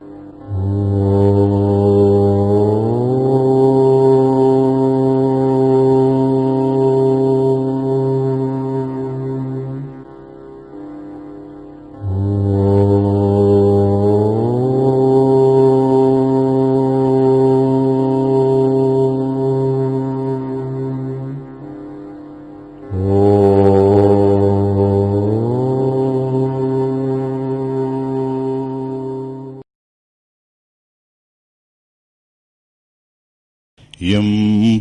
you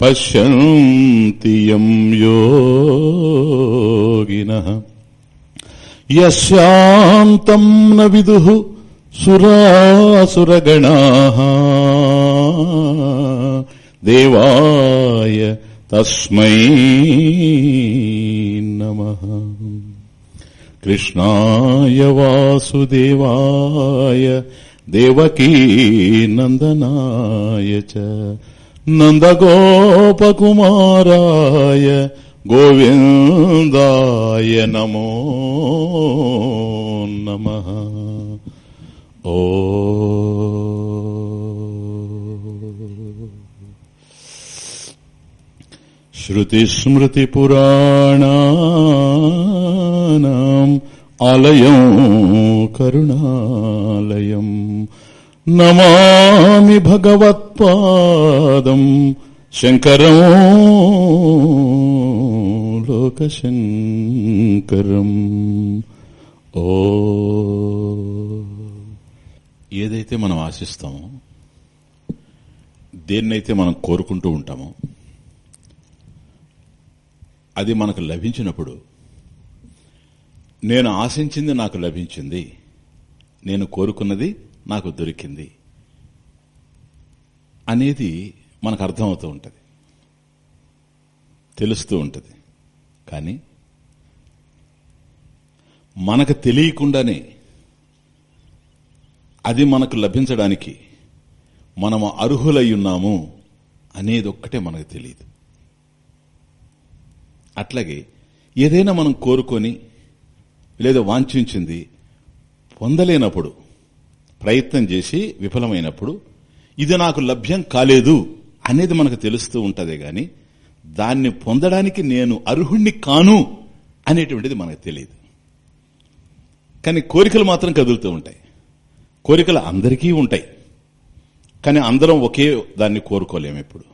పశ్యంతి యం యోగినః న విదు సురాసురగణాః దేవాయ తస్మై నమ కృష్ణాయ వాసుదేవాయ దేవకీ నందనాయ చ నందగోపకుమారాయ గోవిందాయ నమో నమ ఓ श्रुतिस्मृतिपुराणानाम् आलयम् करुणालयम् నమామి భగవత్పాదం శంకరం లోక శంకరం. ఓ. ఏదైతే మనం ఆశిస్తామో దేన్నైతే మనం కోరుకుంటూ ఉంటామో అది మనకు లభించినప్పుడు నేను ఆశించింది నాకు లభించింది నేను కోరుకున్నది నాకు దొరికింది అనేది మనకు అర్థమవుతూ ఉంటుంది. తెలుస్తూ ఉంటుంది. కానీ మనకు తెలియకుండానే అది మనకు లభించడానికి మనము అర్హులై ఉన్నాము అనేది ఒక్కటే మనకు తెలియదు. అట్లాగే ఏదైనా మనం కోరుకొని లేదా వాంఛించింది పొందలేనప్పుడు ప్రయత్నం చేసి విఫలమైనప్పుడు ఇది నాకు లభ్యం కాలేదు అనేది మనకు తెలుస్తూ ఉంటదే గాని దాన్ని పొందడానికి నేను అర్హుణ్ణి కాను అనేటువంటిది మనకు తెలియదు. కానీ కోరికలు మాత్రం కదులుతూ ఉంటాయి. కోరికలు అందరికీ ఉంటాయి. కానీ అందరం ఒకే దాన్ని కోరుకోలేము ఎప్పుడు.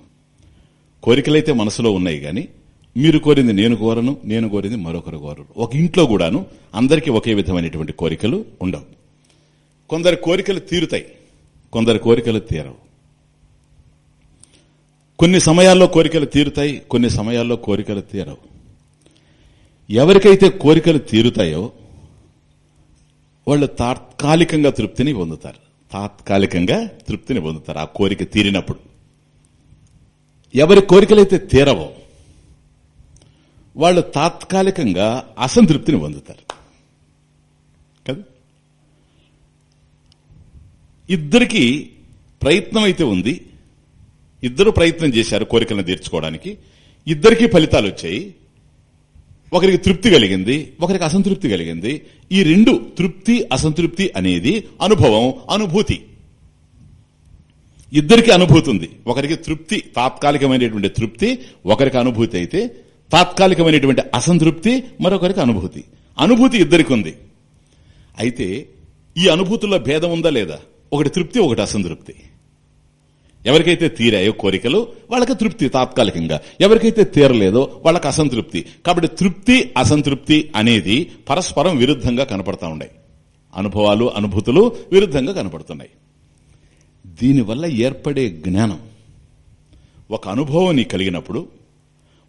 కోరికలైతే మనసులో ఉన్నాయి కానీ మీరు కోరింది నేను కోరను నేను కోరింది మరొకరు కోరరు. ఒక ఇంట్లో కూడాను అందరికీ ఒకే విధమైనటువంటి కోరికలు ఉండవు. కొందరి కోరికలు తీరుతాయి. కొందరి కోరికలు తీరవు. కొన్ని సమయాల్లో కోరికలు తీరుతాయి కొన్ని సమయాల్లో కోరికలు తీరవు. ఎవరికైతే కోరికలు తీరుతాయో వాళ్ళు తాత్కాలికంగా తృప్తిని పొందుతారు. తాత్కాలికంగా తృప్తిని పొందుతారు ఆ కోరిక తీరినప్పుడు. ఎవరి కోరికలైతే తీరవో వాళ్ళు తాత్కాలికంగా అసంతృప్తిని పొందుతారు కదా ఇద్దరికి ప్రయత్నం అయితే ఉంది. ఇద్దరు ప్రయత్నం చేశారు కోరికలను తీర్చుకోవడానికి. ఇద్దరికీ ఫలితాలు వచ్చాయి. ఒకరికి తృప్తి కలిగింది ఒకరికి అసంతృప్తి కలిగింది. ఈ రెండు తృప్తి అసంతృప్తి అనేది అనుభవం అనుభూతి. ఇద్దరికి అనుభూతి ఉంది. ఒకరికి తృప్తి తాత్కాలికమైనటువంటి తృప్తి ఒకరికి అనుభూతి అయితే తాత్కాలికమైనటువంటి అసంతృప్తి మరొకరికి అనుభూతి. అనుభూతి ఇద్దరికి ఉంది. అయితే ఈ అనుభూతుల్లో భేదం ఉందా లేదా? ఒకటి తృప్తి ఒకటి అసంతృప్తి. ఎవరికైతే తీరాయో కోరికలు వాళ్ళకి తృప్తి తాత్కాలికంగా. ఎవరికైతే తీరలేదో వాళ్ళకి అసంతృప్తి. కాబట్టి తృప్తి అసంతృప్తి అనేది పరస్పరం విరుద్ధంగా కనపడతా ఉన్నాయి అనుభవాలు అనుభూతులు విరుద్ధంగా కనపడుతున్నాయి. దీనివల్ల ఏర్పడే జ్ఞానం. ఒక అనుభవం నీకు కలిగినప్పుడు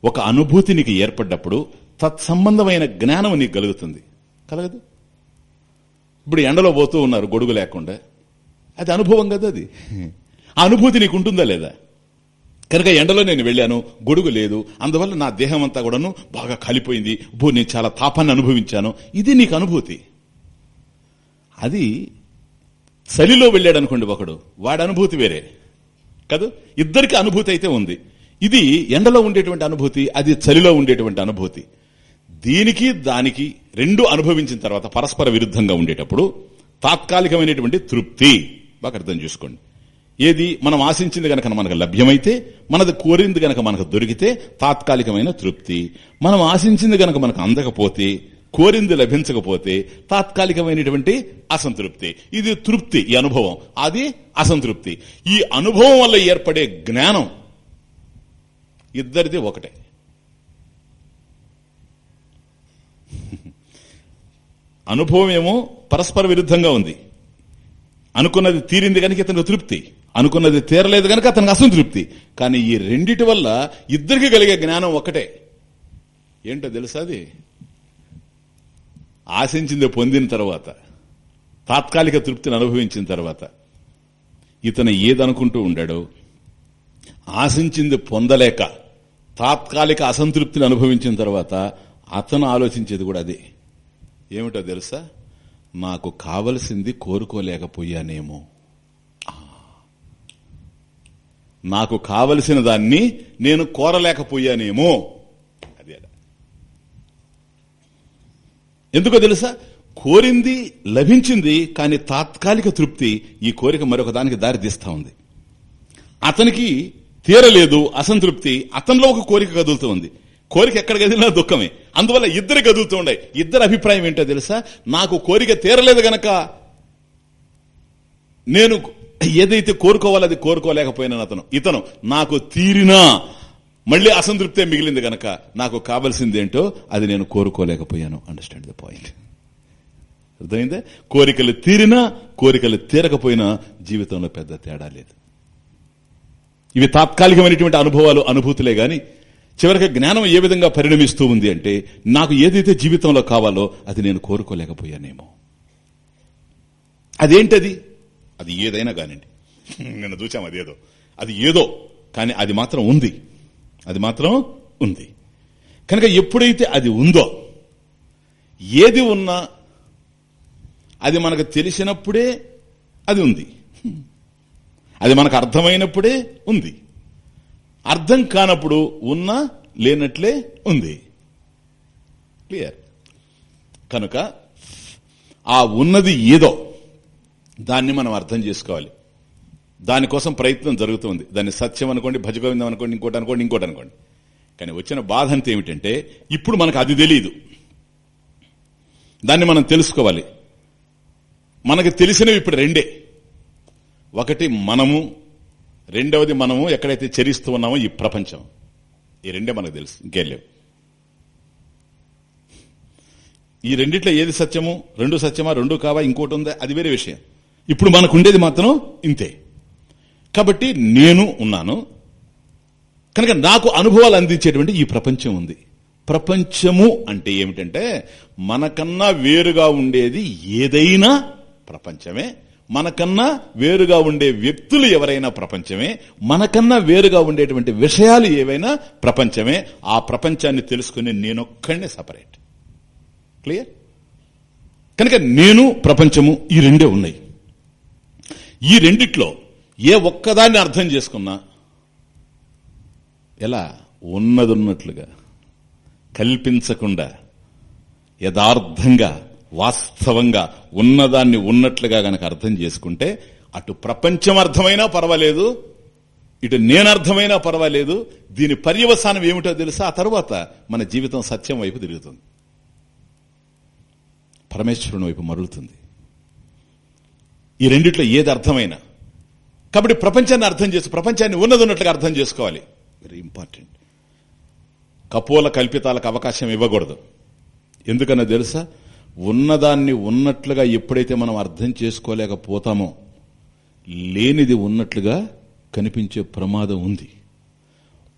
ఒక అనుభూతి నీకు ఏర్పడ్డప్పుడు తత్సంబంధమైన జ్ఞానం నీకు కలుగుతుంది. కలగదు. ఇప్పుడు ఎండలో పోతూ ఉన్నారు గొడుగు లేకుండా. అది అనుభవం కదా అది. ఆ అనుభూతి నీకు ఉంటుందా లేదా? కనుక ఎండలో నేను వెళ్ళాను గొడుగు లేదు అందువల్ల నా దేహం అంతా కూడాను బాగా కాలిపోయింది భూ నేను చాలా తాపాన్ని అనుభవించాను. ఇది నీకు అనుభూతి. అది చలిలో వెళ్ళాడు అనుకోండి ఒకడు వాడి అనుభూతి వేరే. కాదు ఇద్దరికి అనుభూతి అయితే ఉంది. ఇది ఎండలో ఉండేటువంటి అనుభూతి అది చలిలో ఉండేటువంటి అనుభూతి. దీనికి దానికి రెండు అనుభవించిన తర్వాత పరస్పర విరుద్ధంగా ఉండేటప్పుడు తాత్కాలికమైనటువంటి తృప్తి. బాగా అర్థం చేసుకోండి. ఏది మనం ఆశించింది గనక మనకు లభ్యమైతే మనది కోరింది గనక మనకు దొరికితే తాత్కాలికమైన తృప్తి. మనం ఆశించింది గనక మనకు అందకపోతే కోరింది లభించకపోతే తాత్కాలికమైనటువంటి అసంతృప్తి. ఇది తృప్తి ఈ అనుభవం. అది అసంతృప్తి. ఈ అనుభవం వల్ల ఏర్పడే జ్ఞానం ఇద్దరిది ఒకటే. అనుభవం ఏమో పరస్పర విరుద్ధంగా ఉంది. అనుకున్నది తీరింది కనుక ఇతనికి తృప్తి. అనుకున్నది తీరలేదు కనుక అతనికి అసంతృప్తి కానీ ఈ రెండిటి వల్ల ఇద్దరికి కలిగే జ్ఞానం ఒకటే ఏంటో తెలుసా అది? ఆశించింది పొందిన తర్వాత తాత్కాలిక తృప్తిని అనుభవించిన తర్వాత ఇతను ఏదనుకుంటూ ఉండాడో ఆశించింది పొందలేక తాత్కాలిక అసంతృప్తిని అనుభవించిన తర్వాత అతను ఆలోచించేది కూడా అదే. ఏమిటో తెలుసా? మాకు కావలసింది కోరుకోలేకపోయానేమో. నాకు కావలసిన దాన్ని నేను కోరలేకపోయానేమో. అదే. ఎందుకో తెలుసా? కోరింది లభించింది కానీ తాత్కాలిక తృప్తి ఈ కోరిక మరొక దానికి దారి తీస్తా ఉంది. అతనికి తీరలేదు అసంతృప్తి అతనిలో ఒక కోరిక కదులుతూ ఉంది. కోరిక ఎక్కడ కదిలినా దుఃఖమే. అందువల్ల ఇద్దరు కదులుతూ ఉండే ఇద్దరు అభిప్రాయం ఏంటో తెలుసా? నాకు కోరిక తీరలేదు గనక నేను ఏదైతే కోరుకోవాలో అది కోరుకోలేకపోయినా అతను. ఇతను నాకు తీరినా మళ్ళీ అసంతృప్తే మిగిలింది గనక నాకు కావలసింది ఏంటో అది నేను కోరుకోలేకపోయాను. అండర్స్టాండ్ ద పాయింట్ అర్థమైందే? కోరికలు తీరినా కోరికలు తీరకపోయినా జీవితంలో పెద్ద తేడా లేదు. ఇవి తాత్కాలికమైనటువంటి అనుభవాలు అనుభూతులే గాని చివరికి జ్ఞానం ఏ విధంగా పరిణమిస్తూ ఉంది అంటే నాకు ఏదైతే జీవితంలో కావాలో అది నేను కోరుకోలేకపోయానేమో. అదేంటది? అది ఏదైనా కానివ్వండి. నిన్న చూసాం అదేదో. అది ఏదో కానీ అది మాత్రం ఉంది. అది మాత్రం ఉంది. కనుక ఎప్పుడైతే అది ఉందో ఏది ఉన్నా అది మనకు తెలిసినప్పుడే అది ఉంది. అది మనకు అర్థమైనప్పుడే ఉంది. అర్థం కానప్పుడు ఉన్నా లేనట్లే ఉంది. క్లియర్ కనుక ఆ ఉన్నది ఏదో దాన్ని మనం అర్థం చేసుకోవాలి. దానికోసం ప్రయత్నం జరుగుతుంది. దాన్ని సత్యం అనుకోండి భజగోవిందం అనుకోండి ఇంకోటి అనుకోండి ఇంకోటి అనుకోండి. కానీ వచ్చిన బాధ అంతా ఏమిటంటే ఇప్పుడు మనకు అది తెలియదు దాన్ని మనం తెలుసుకోవాలి. మనకు తెలిసినవి ఇప్పుడు రెండే. ఒకటి మనము రెండవది మనము ఎక్కడైతే చరిస్తూ ఉన్నామో ఈ ప్రపంచం. ఈ రెండే మనకు తెలుసు ఇంకేం లేవు. ఈ రెండిట్లో ఏది సత్యము? రెండు సత్యమా? రెండు కావా? ఇంకోటి ఉందా? అది వేరే విషయం. ఇప్పుడు మనకు ఉండేది మాత్రం ఇంతే. కాబట్టి నేను ఉన్నాను. కనుక నాకు అనుభవాలు అందించేటువంటి ఈ ప్రపంచం ఉంది. ప్రపంచము అంటే ఏమిటంటే మనకన్నా వేరుగా ఉండేది ఏదైనా ప్రపంచమే. మనకన్నా వేరుగా ఉండే వ్యక్తులు ఎవరైనా ప్రపంచమే మనకన్నా వేరుగా ఉండేటువంటి విషయాలు ఏవైనా ప్రపంచమే ఆ ప్రపంచాన్ని తెలుసుకుని నేనొక్కడే సపరేట్. క్లియర్? కనుక నేను ప్రపంచము ఈ రెండే ఉన్నాయి. ఈ రెండిట్లో ఏ ఒక్కదాన్ని అర్థం చేసుకున్నా ఎలా? ఉన్నదున్నట్లుగా కల్పించకుండా యథార్థంగా వాస్తవంగా ఉన్నదాన్ని ఉన్నట్లుగా గనక అర్థం చేసుకుంటే అటు ప్రపంచం అర్థమైనా పర్వాలేదు ఇటు నేను అర్థమైనా పర్వాలేదు దీని పర్యవసానం ఏమిటో తెలుసా? ఆ తర్వాత మన జీవితం సత్యం వైపు తిరుగుతుంది. పరమేశ్వరుని వైపు మరులుతుంది. ఈ రెండిట్లో ఏది అర్థమైనా? కాబట్టి ప్రపంచాన్ని అర్థం చేసి ప్రపంచాన్ని ఉన్నది ఉన్నట్లుగా అర్థం చేసుకోవాలి. వెరీ ఇంపార్టెంట్ కపోల కల్పితాలకు అవకాశం ఇవ్వకూడదు. ఎందుకన్నా తెలుసా? ఉన్నదాన్ని ఉన్నట్లుగా ఎప్పుడైతే మనం అర్థం చేసుకోలేకపోతామో లేనిది ఉన్నట్లుగా కనిపించే ప్రమాదం ఉంది.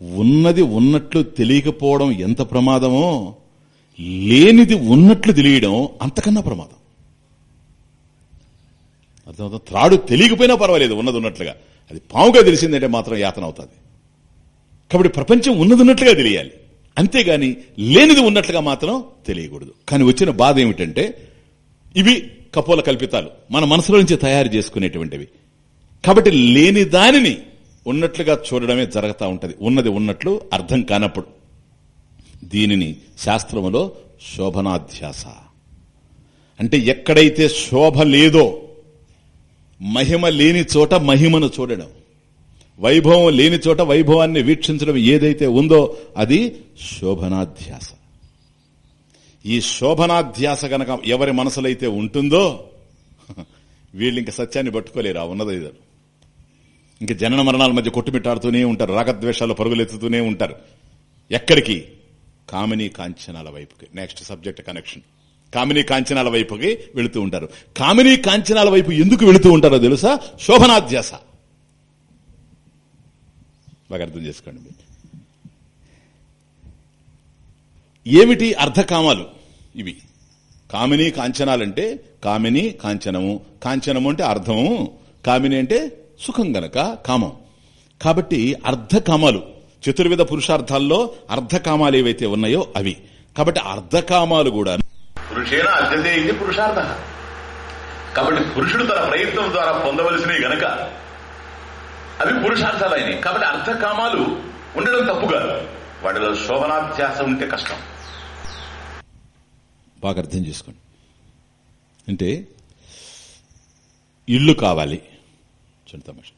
ఉన్నది ఉన్నట్లు తెలియకపోవడం ఎంత ప్రమాదమో లేనిది ఉన్నట్లు తెలియడం అంతకన్నా ప్రమాదం. అర్థమవుతుంది? త్రాడు తెలియకపోయినా పర్వాలేదు ఉన్నది ఉన్నట్లుగా. అది పాముగా తెలిసిందంటే మాత్రం యాతన అవుతుంది. కాబట్టి ప్రపంచం ఉన్నది ఉన్నట్లుగా తెలియాలి. అంతేగాని లేనిది ఉన్నట్లుగా మాత్రం తెలియకూడదు. కానీ వచ్చిన బాధ ఏమిటంటే ఇవి కపోల కల్పితాలు. మన మనసులో నుంచి తయారు చేసుకునేటువంటివి. కాబట్టి లేని దానిని ఉన్నట్లుగా చూడడమే జరుగుతూ ఉంటది. ఉన్నది ఉన్నట్లు అర్థం కానప్పుడు. దీనిని శాస్త్రములో శోభనాధ్యాస. అంటే ఎక్కడైతే శోభ లేదో మహిమ లేని చోట మహిమను చూడడం. వైభవం లేని చోట వైభవాన్ని వీక్షించడం ఏదైతే ఉందో అది శోభనాధ్యాస. ఈ శోభనాధ్యాస గనక ఎవరి మనసులో అయితే ఉంటుందో వీళ్ళు ఇంక సత్యాన్ని పట్టుకోలేరు? ఆ ఉన్నది ఇంక జనన మరణాల మధ్య కొట్టుమిట్టాడుతూనే ఉంటారు రాగద్వేషాలు పరుగులెత్తుతూనే ఉంటారు. ఎక్కడికి? కామినీ కాంచనాల వైపుకి. నెక్స్ట్ సబ్జెక్ట్ కనెక్షన్ కామినీ కాంచనాల వైపుకి వెళుతూ ఉంటారు. కామినీ కాంచనాల వైపు ఎందుకు వెళుతూ ఉంటారో తెలుసా? శోభనాధ్యాస. బాగా అర్థం చేసుకోండి మీరు. ఏమిటి అర్ధకామాలు? ఇవి. కామిని కాంచనాలంటే కామిని కాంచనము. కాంచనము అంటే అర్థము కామిని అంటే సుఖం గనక కామం. కాబట్టి అర్ధకామాలు. చతుర్విధ పురుషార్థాల్లో అర్ధకామాలు ఏవైతే ఉన్నాయో అవి. కాబట్టి అర్ధకామాలు కూడా పురుషేణ అధ్యతే ఇది పురుషార్థ. కాబట్టి పురుషుడు తన ప్రయత్నం ద్వారా పొందవలసినవి గనక అవి పురుషార్థాలైనవి కాబట్టి అర్థకామాలు ఉండడం తప్పు కాదు. వాటిలో శోభనాధ్యాస ఉంటే కష్టం. బాగా అర్థం చేసుకోండి. అంటే ఇల్లు కావాలి.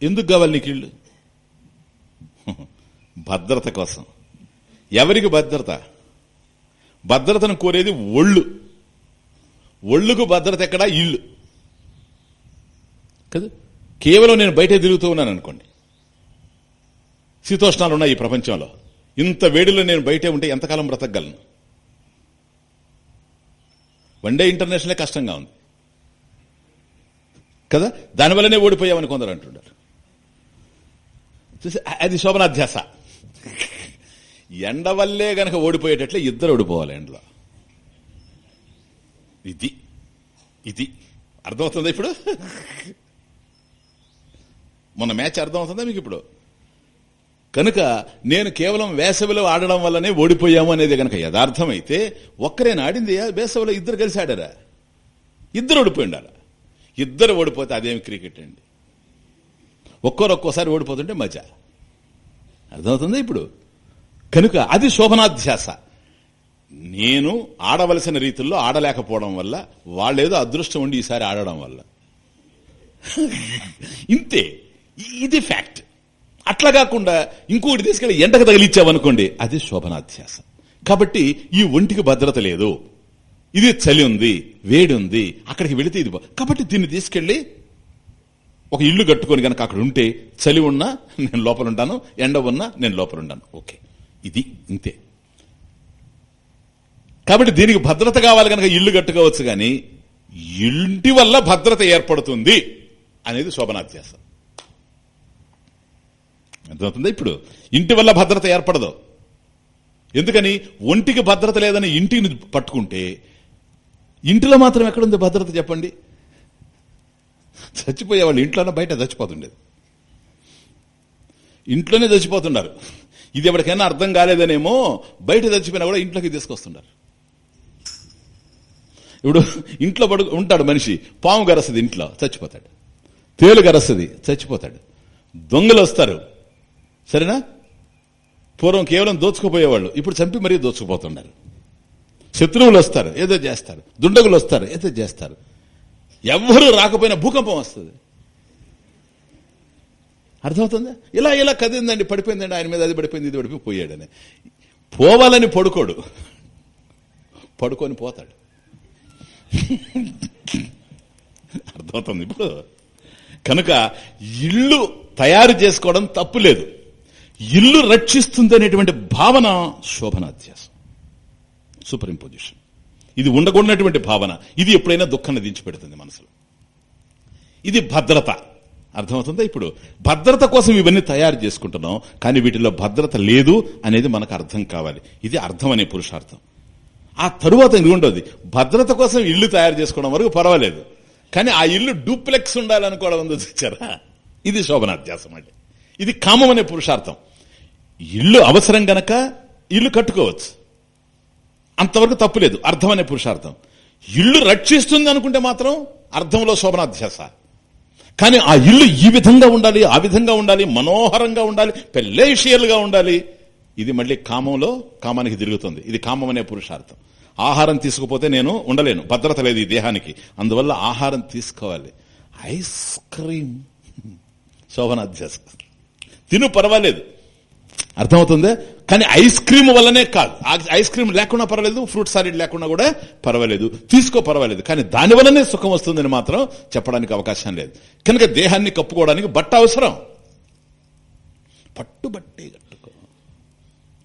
ఎందుకు కావాలి నీకు ఇల్లు? భద్రత కోసం. ఎవరికి భద్రత? భద్రతను కోరేది ఒళ్ళు. ఒళ్ళుకు భద్రత ఎక్కడా? ఇల్లు. కదా? కేవలం నేను బయట తిరుగుతూ ఉన్నాను అనుకోండి శీతోష్ణాలు ఉన్నాయి ఈ ప్రపంచంలో. ఇంత వేడిలో నేను బయటే ఉంటే ఎంతకాలం బ్రతకగలను? వన్డే ఇంటర్నేషనలే కష్టంగా ఉంది. కదా? దానివల్లనే ఓడిపోయామని కొందరు అంటున్నారు చూసి అది శోభనాధ్యాస. ఎండ వల్లే గనక ఓడిపోయేటట్లే ఇద్దరు ఓడిపోవాలి ఎండలో. ఇది ఇది. అర్థమవుతుందా ఇప్పుడు? మొన్న మ్యాచ్ అర్థమవుతుందా మీకు ఇప్పుడు? కనుక నేను కేవలం వేసవిలో ఆడడం వల్లనే ఓడిపోయాము అనేది గనక యథార్థమైతే ఒక్కరేనా ఆడింది వేసవిలో ఇద్దరు కలిసి ఆడారా? ఇద్దరు ఓడిపోయి ఉండాలి? ఇద్దరు ఓడిపోతే అదేమి క్రికెట్ అండి? ఒక్కోరు ఒక్కోసారి ఓడిపోతుంటే మజా. అర్థమవుతుందా ఇప్పుడు? కనుక అది శోభనాధ్యాస. నేను ఆడవలసిన రీతిలో ఆడలేకపోవడం వల్ల వాళ్ళేదో అదృష్టం ఉండి ఈసారి ఆడడం వల్ల. ఇంతే. ఇది ఫ్యాక్ట్. అట్లా కాకుండా ఇంకోటి తీసుకెళ్ళి ఎండకు తగిలిచ్చావనుకోండి అది శోభనాధ్యాస. కాబట్టి ఈ ఒంటికి భద్రత లేదు. ఇది చలి ఉంది వేడి ఉంది అక్కడికి వెళితే ఇది కాబట్టి దీన్ని తీసుకెళ్ళి ఒక ఇల్లు కట్టుకొని కనుక అక్కడ ఉంటే చలి ఉన్నా నేను లోపల ఉంటాను ఎండ ఉన్నా నేను లోపల ఉంటాను. ఓకే. ఇది ఇంతే. కాబట్టి దీనికి భద్రత కావాలి కనుక ఇల్లు కట్టుకోవచ్చు కానీ ఇంటి వల్ల భద్రత ఏర్పడుతుంది అనేది శోభనాధ్యాసం. అర్థమవుతుందా? ఇప్పుడు ఇంటి వల్ల భద్రత ఏర్పడదు. ఎందుకని? ఒంటికి భద్రత లేదని ఇంటిని పట్టుకుంటే ఇంటిలో మాత్రం ఎక్కడుంది భద్రత చెప్పండి? చచ్చిపోయేవాళ్ళు ఇంట్లోనే బయట చచ్చిపోతుండేది. ఇంట్లోనే చచ్చిపోతున్నారు. ఇది ఎవరికైనా అర్థం కాలేదనేమో బయట చచ్చిపోయినా కూడా ఇంట్లోకి తీసుకొస్తున్నారు. ఇప్పుడు ఇంట్లో పడు ఉంటాడు మనిషి పాము గరసది ఇంట్లో చచ్చిపోతాడు. తేలు గరస్తుంది చచ్చిపోతాడు. దొంగలు వస్తారు. సరేనా? పూర్వం కేవలం దోచుకుపోయేవాళ్ళు. ఇప్పుడు చంపి మరీ దోచుకుపోతున్నారు. శత్రువులు వస్తారు ఏదో చేస్తారు. దుండగులు వస్తారు ఏదో చేస్తారు. ఎవ్వరూ రాకపోయినా భూకంపం వస్తుంది. అర్థమవుతుందా? ఇలా ఇలా కదిందండి పడిపోయిందండి ఆయన మీద అది పడిపోయింది ఇది పడిపోయి పోయాడని. పోవాలని పడుకోడు. పడుకొని పోతాడు. అర్థమవుతుంది ఇప్పుడు? కనుక ఇల్లు తయారు చేసుకోవడం తప్పు లేదు. ఇల్లు రక్షిస్తుంది అనేటువంటి భావన శోభనాధ్యాసం. సూపర్ ఇంపోజిషన్ ఇది ఉండకూడనటువంటి భావన. ఇది ఎప్పుడైనా దుఃఖాన్ని దించిపెడుతుంది మనసులో. ఇది భద్రత. అర్థమవుతుందా ఇప్పుడు? భద్రత కోసం ఇవన్నీ తయారు చేసుకుంటున్నాం కానీ వీటిలో భద్రత లేదు అనేది మనకు అర్థం కావాలి. ఇది అర్థం అనే పురుషార్థం. ఆ తరువాత ఇది ఉండదు? భద్రత కోసం ఇల్లు తయారు చేసుకోవడం వరకు పర్వాలేదు. కానీ ఆ ఇల్లు డూప్లెక్స్ ఉండాలనుకోవడం ఉందో చూచారా ఇది శోభనాధ్యాసం అంటే ఇది కామం అనే పురుషార్థం. ఇల్లు అవసరం గనక ఇల్లు కట్టుకోవచ్చు. అంతవరకు తప్పులేదు అర్థం అనే పురుషార్థం. ఇల్లు రక్షిస్తుంది అనుకుంటే మాత్రం అర్థంలో శోభనాధ్యాస. కానీ ఆ ఇల్లు ఈ విధంగా ఉండాలి ఆ విధంగా ఉండాలి మనోహరంగా ఉండాలి పెళ్ళేషియల్గా ఉండాలి. ఇది మళ్ళీ కామంలో కామానికి తిరుగుతుంది. ఇది కామం అనే పురుషార్థం. ఆహారం తీసుకుపోతే నేను ఉండలేను. భద్రత లేదు ఈ దేహానికి. అందువల్ల ఆహారం తీసుకోవాలి. Ice cream. శోభనాధ్యాస. తిను పర్వాలేదు. అర్థమవుతుంది? కానీ ఐస్ క్రీమ్ వల్లనే కాదు. ఆ ఐస్ క్రీమ్ లేకుండా పర్వాలేదు ఫ్రూట్ సాలిడ్ లేకుండా కూడా పర్వాలేదు. తీసుకో పర్వాలేదు. కానీ దాని వల్లనే సుఖం వస్తుందని మాత్రం చెప్పడానికి అవకాశం లేదు. కనుక దేహాన్ని కప్పుకోవడానికి బట్ట అవసరం. పట్టుబట్టే కట్టుకో.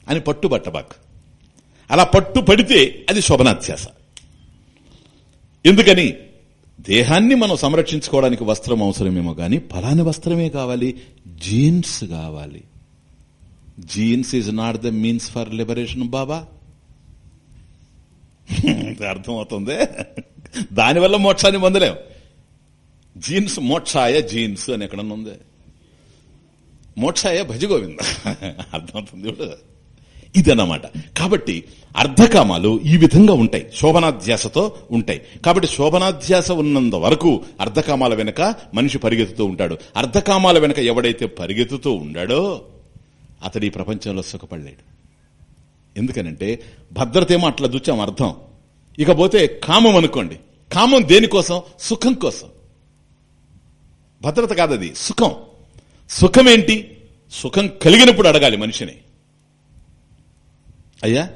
అని పట్టుబట్టబాక్ అలా పట్టు పడితే అది శోభనాధ్యాస. ఎందుకని? దేహాన్ని మనం సంరక్షించుకోవడానికి వస్త్రం అవసరమేమో కానీ ఫలాని వస్త్రమే కావాలి జీన్స్ కావాలి. Jeans is not the means for liberation బాబా అర్థమవుతుంది. దానివల్ల మోక్షాన్ని పొందలేం. జీన్స్ మోక్షాయ జీన్స్ అని ఎక్కడన్నా ఉంది. మోక్షాయ భజగోవింద. అర్థమవుతుంది ఇప్పుడు ఇదన్నమాట. కాబట్టి అర్ధకామాలు ఈ విధంగా ఉంటాయి. శోభనాధ్యాసతో ఉంటాయి. కాబట్టి శోభనాధ్యాస ఉన్నంత వరకు అర్ధకామాల వెనుక మనిషి పరిగెత్తుతూ ఉంటాడు. అర్ధకామాల వెనుక ఎవడైతే పరిగెత్తుతూ ఉండాడో అతడు ఈ ప్రపంచంలో సుఖపడలేడు. ఎందుకనంటే భద్రత ఏమో అట్లా చూచాం అర్థం. ఇకపోతే కామం అనుకోండి. కామం దేనికోసం? సుఖం కోసం. భద్రత కాదది సుఖం. సుఖం ఏంటి సుఖం కలిగినప్పుడు అడగాలి మనిషిని. అయ్యా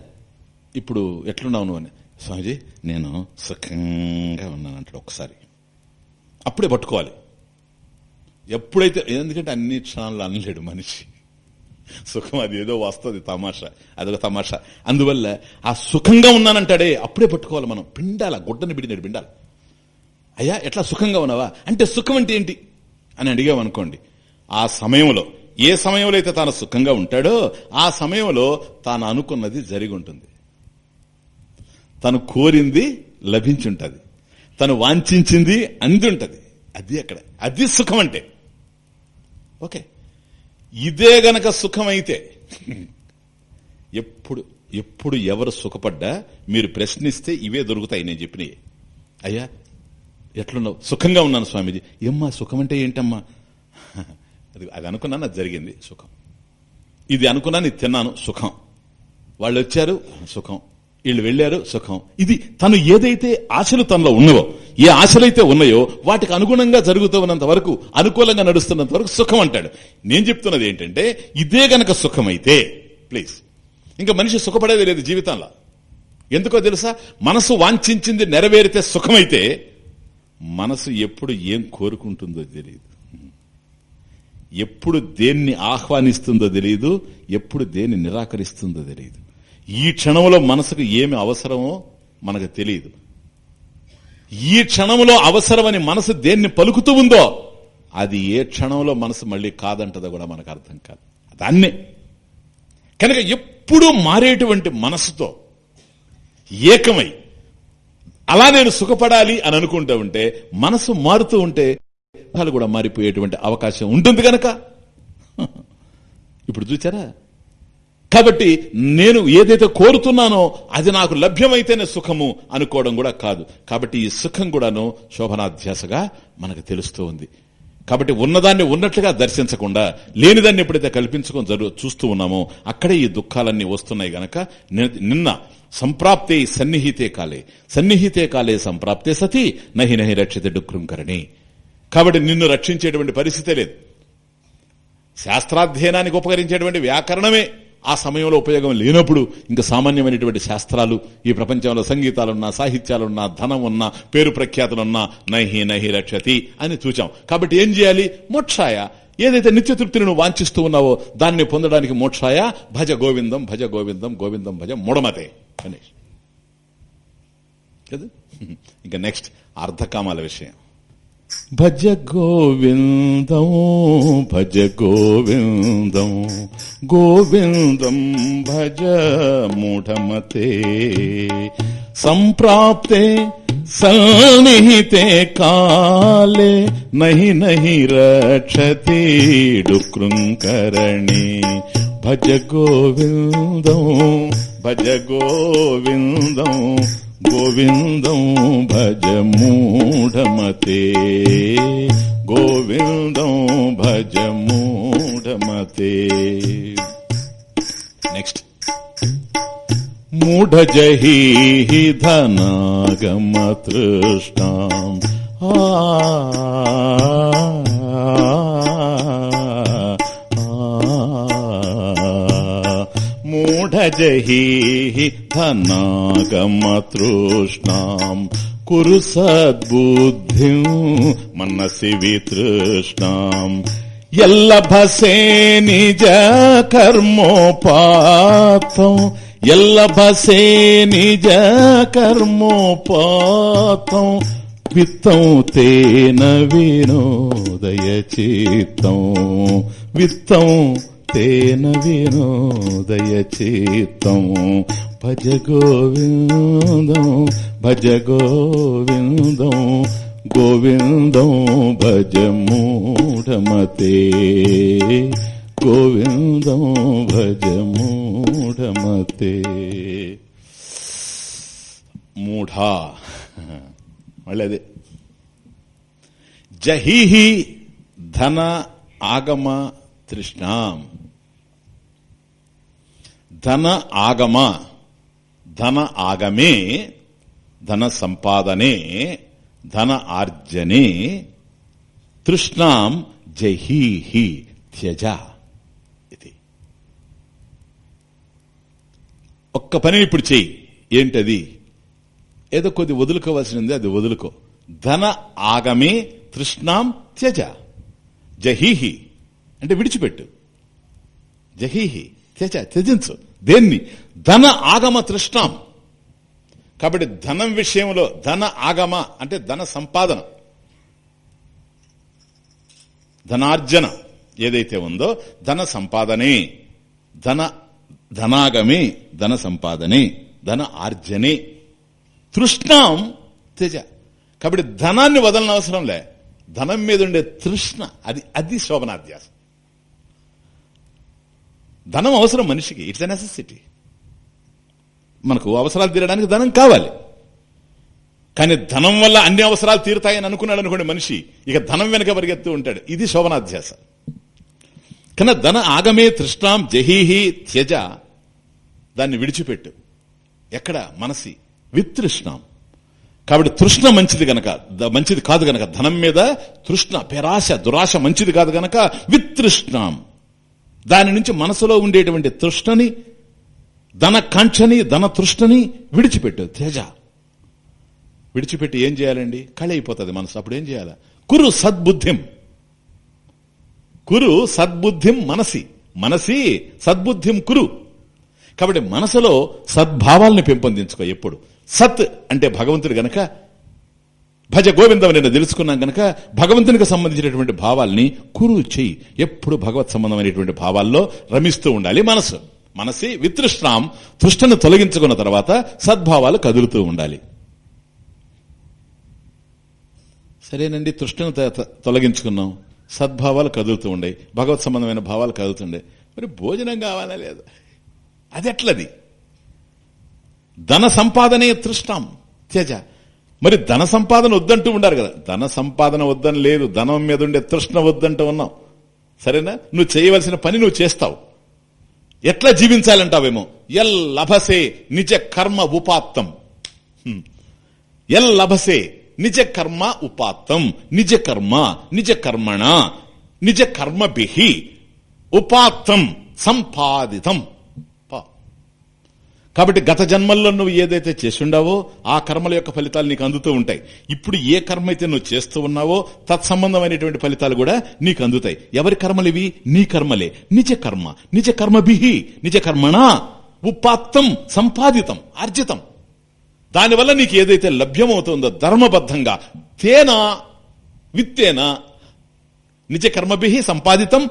ఇప్పుడు ఎట్లున్నావు నువ్వు అని. స్వామిజీ నేను సుఖంగా ఉన్నానంటే ఒకసారి. అప్పుడే పట్టుకోవాలి. ఎప్పుడైతే ఎందుకంటే అన్ని క్షణాల్లో అనలేడు మనిషి. సుఖం అది ఏదో వస్తుంది తమాషా. అదొక తమాషా. అందువల్ల ఆ సుఖంగా ఉన్నానంటాడే అప్పుడే పట్టుకోవాలి మనం. పిండాల గుడ్డని బిడినాడు పిండాలి. అయ్యా ఎట్లా సుఖంగా ఉన్నావా? అంటే సుఖం అంటే ఏంటి? అని అడిగామనుకోండి ఆ సమయంలో ఏ సమయంలో అయితే తాను సుఖంగా ఉంటాడో ఆ సమయంలో తాను అనుకున్నది జరిగి ఉంటుంది. తను కోరింది లభించుంటది. తను వాంఛించింది అంది ఉంటది. అది అక్కడ. అది సుఖం అంటే. ఓకే. ఇదే గనక సుఖమైతే ఎప్పుడు ఎప్పుడు ఎవరు సుఖపడ్డా మీరు ప్రశ్నిస్తే ఇవే దొరుకుతాయి నేను చెప్పినవి అయ్యా ఎట్లున్నావు? సుఖంగా ఉన్నాను స్వామీజీ. ఏమ్మా సుఖం అంటే ఏంటమ్మా? అది అది అనుకున్నాను అది జరిగింది సుఖం. ఇది అనుకున్నాను ఇది తిన్నాను సుఖం. వాళ్ళు వచ్చారు సుఖం. వీళ్ళు వెళ్ళారు సుఖం. ఇది తను ఏదైతే ఆశలు తనలో ఉన్నవో ఏ ఆశలైతే ఉన్నాయో వాటికి అనుగుణంగా జరుగుతున్నంత వరకు అనుకూలంగా నడుస్తున్నంత వరకు సుఖం అంటాడు. నేను చెప్తున్నది ఏంటంటే ఇదే గనక సుఖమైతే ప్లీజ్. ఇంకా మనిషి సుఖపడేది లేదు జీవితంలో. ఎందుకో తెలుసా? మనసు వాంఛించింది నెరవేరితే సుఖమైతే మనసు ఎప్పుడు ఏం కోరుకుంటుందో తెలియదు. ఎప్పుడు దేన్ని ఆహ్వానిస్తుందో తెలియదు ఎప్పుడు దేన్ని నిరాకరిస్తుందో తెలియదు. ఈ క్షణంలో మనసుకు ఏమి అవసరమో మనకు తెలియదు. ఈ క్షణంలో అవసరమని మనసు దేన్ని పలుకుతూ ఉందో అది ఏ క్షణంలో మనసు మళ్ళీ కాదంటదో కూడా మనకు అర్థం కాదు. దాన్నే కనుక ఎప్పుడూ మారేటువంటి మనసుతో ఏకమై అలా నేను సుఖపడాలి అని అనుకుంటూ ఉంటే మనసు మారుతూ ఉంటే వాళ్ళు కూడా మారిపోయేటువంటి అవకాశం ఉంటుంది కనుక ఇప్పుడు చూచారా? కాబట్టి నేను ఏదైతే కోరుతున్నానో అది నాకు లభ్యమైతేనే సుఖము అనుకోవడం కూడా కాదు. కాబట్టి ఈ సుఖం కూడాను శోభనాధ్యాసగా మనకు తెలుస్తూ ఉంది. కాబట్టి ఉన్నదాన్ని ఉన్నట్లుగా దర్శించకుండా లేనిదాన్ని ఎప్పుడైతే కల్పించుకొని జరుగు చూస్తూ ఉన్నామో అక్కడే ఈ దుఃఖాలన్నీ వస్తున్నాయి గనక నిన్న సంప్రాప్తే సన్నిహితే కాలే. సన్నిహితే కాలే సంప్రాప్తే సతి నహి నహి రక్షిత డుక్రుంకరణి. కాబట్టి నిన్ను రక్షించేటువంటి పరిస్థితే లేదు. శాస్త్రాధ్యయనానికి ఉపకరించేటువంటి వ్యాకరణమే. ఆ సమయంలో ఉపయోగం లేనప్పుడు ఇంకా సామాన్యమైనటువంటి శాస్త్రాలు ఈ ప్రపంచంలో సంగీతాలున్నా సాహిత్యాలున్నా ధనం ఉన్నా పేరు ప్రఖ్యాతులున్నా నహి నహి రక్షతి అని చూచాం. కాబట్టి ఏం చేయాలి? మోక్షాయ. ఏదైతే నిత్యతృప్తిని నువ్వు వాంఛిస్తూ ఉన్నావో దాన్ని పొందడానికి మోక్షాయ. భజ గోవిందం భజ గోవిందం గోవిందం భజ మూడమతే. అనేసి కదా? ఇంకా నెక్స్ట్ అర్ధకామాల విషయం. భజ గోవిందం భజ గోవిందం గోవిందం భజ మూఢమతే. సంప్రాప్తే సన్నిహితే కాలే నహి నహి రక్షతి డుకృంకరణి. భజ గోవిందం భజ గోవిందం గోవిందం భజ మూఢమతే గోవిందం భజ మూఢమతే నెక్స్ట్ మూఢజహీ ధనాగమతృష్ణాం ఆ मूढजहि धनागमतृष्णाम् कुरु सद्बुद्धिम् मनसि वितृष्णाम् ఎల్లభసే నిజ కర్మోపాతం ఎల్లభసే నిజ కర్మోపాతం విత్తం తేన వినోదయ చిత్తం విత్తం తేన వినోదయ చిత్తం భజ గోవిందం భజ గోవిందం గోవిందం భజ మూఢమతే. గోవిందం భజ మూఢమతే. మూఢ. మళ్ళీ అదే జహీహి ధన ఆగమ తృష్ణాం. ధన ఆగమ ధన ఆగమే ధన సంపాదనే ధన ఆర్జనే తృష్ణాం జహీహి త్యజ ఇది. ఒక్క పని ఇప్పుడు చెయ్యి. ఏంటది? ఏదో కొద్ది వదులుకోవాల్సింది అది వదులుకో. ధన ఆగమే తృష్ణాం త్యజ. జహీహి. అంటే విడిచిపెట్టు. జహీహి. త్యజ త్యజించు. దేన్ని? ధన ఆగమ తృష్ణాం. కాబట్టి ధనం విషయంలో ధన ఆగమ అంటే ధన సంపాదన. ధనార్జన ఏదైతే ఉందో ధన సంపాదనే. ధన ధనాగమే ధన సంపాదనే ధన ఆర్జనే. తృష్ణాం తెజ కాబట్టి ధనాన్ని వదలన అవసరం లే. ధనం మీద ఉండే తృష్ణ అది అది శోభనాధ్యాసం. ధనం అవసరం మనిషికి. ఇట్స్ ఎ నెసెసిటీ మనకు అవసరాలు తీరడానికి ధనం కావాలి. కానీ ధనం వల్ల అన్ని అవసరాలు తీరుతాయని అనుకున్నాడు అనుకోండి మనిషి ఇక ధనం వెనక పరిగెత్తు ఉంటాడు. ఇది శోభనాధ్యాస. కానీ ధన ఆగమే తృష్ణాం జహీహి త్యజ దాన్ని విడిచిపెట్టు. ఎక్కడ? మనసి. వితృష్ణాం. కాబట్టి తృష్ణ మంచిది గనక మంచిది కాదు గనక ధనం మీద తృష్ణ పెరాశ దురాశ మంచిది కాదు గనక వితృష్ణాం. దాని నుంచి మనసులో ఉండేటువంటి తృష్ణని ధన కంఠని ధన తృష్ణని విడిచిపెట్టు. తేజ విడిచిపెట్టి ఏం చేయాలండి? కళ అయిపోతుంది మనసు. అప్పుడు ఏం చేయాలి? కురు సద్బుద్ధిం. కురు సద్బుద్ధిం మనసి. మనసి సద్బుద్ధిం కురు. కాబట్టి మనసులో సద్భావాల్ని పెంపొందించుకో ఎప్పుడు. సత్ అంటే భగవంతుడు గనక భజ గోవిందం నేను తెలుసుకున్నాం గనక భగవంతునికి సంబంధించినటువంటి భావాల్ని కురు చెయ్యి. ఎప్పుడు భగవత్ సంబంధమైనటువంటి భావాల్లో రమిస్తూ ఉండాలి మనసు. మనసి వితృష్ణాం తృష్ణను తొలగించుకున్న తర్వాత సద్భావాలు కదులుతూ ఉండాలి. సరేనండి తృష్ణను త- త- తొలగించుకున్నాం. సద్భావాలు కదులుతూ ఉండే. భగవత్ సంబంధమైన భావాలు కదులుతుండే మరి భోజనం కావాలా లేదు? అది ఎట్లది? ధన సంపాదనే తృష్ణం. త్యజ. మరి ధన సంపాదన వద్దంటూ ఉండారు కదా. ధన సంపాదన వద్దని లేదు. ధనం మీద ఉండే తృష్ణ వద్దంటూ ఉన్నావు సరేనా? నువ్వు చేయవలసిన పని నువ్వు చేస్తావు. ఎట్లా జీవించాలంటావేమో? ఎల్ లభసే నిజ కర్మ ఉపాత్తం. ఎల్ లభసే నిజ కర్మ ఉపాత్తం. నిజ కర్మ నిజ కర్మణ నిజ కర్మభి ఉపాత్తం సంపాదితం. కాబట్టి గత జన్మల్లో నువ్వు ఏదైతే చేసుండావో ఆ కర్మల యొక్క ఫలితాలు నీకు అందుతూ ఉంటాయి. ఇప్పుడు ఏ కర్మ అయితే నువ్వు చేస్తూ ఉన్నావో తత్సంబంధమైనటువంటి ఫలితాలు కూడా నీకు అందుతాయి. ఎవరి కర్మలు ఇవి? నీ కర్మలే. నిజ కర్మ. నిజ కర్మభి నిజ కర్మణ. ఉపాత్తం. సంపాదితం. ఆర్జితం. దానివల్ల నీకు ఏదైతే లభ్యమవుతుందో ధర్మబద్ధంగా తేన విత్తేన నిజ కర్మభి సంపాదితం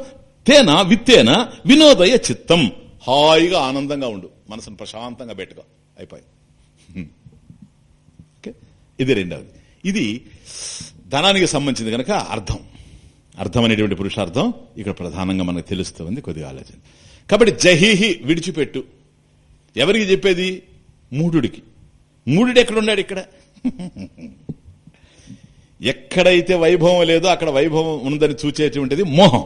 తేన విత్తేన వినోదయ చిత్తం. హాయిగా ఆనందంగా ఉండు. మనసును ప్రశాంతంగా పెట్టుకో. అయిపోయింది ఓకే? ఇది రెండవది. ఇది ధనానికి సంబంధించింది కనుక అర్థం. అర్థం అనేటువంటి పురుషార్థం ఇక్కడ ప్రధానంగా మనకు తెలుస్తుంది కొద్దిగా ఆలోచన. కాబట్టి జహీహి విడిచిపెట్టు. ఎవరికి చెప్పేది? మూఢుడికి. మూఢుడు ఎక్కడున్నాడు ఇక్కడ? ఎక్కడైతే వైభవం లేదో అక్కడ వైభవం ఉందని చూచేటువంటిది మోహం.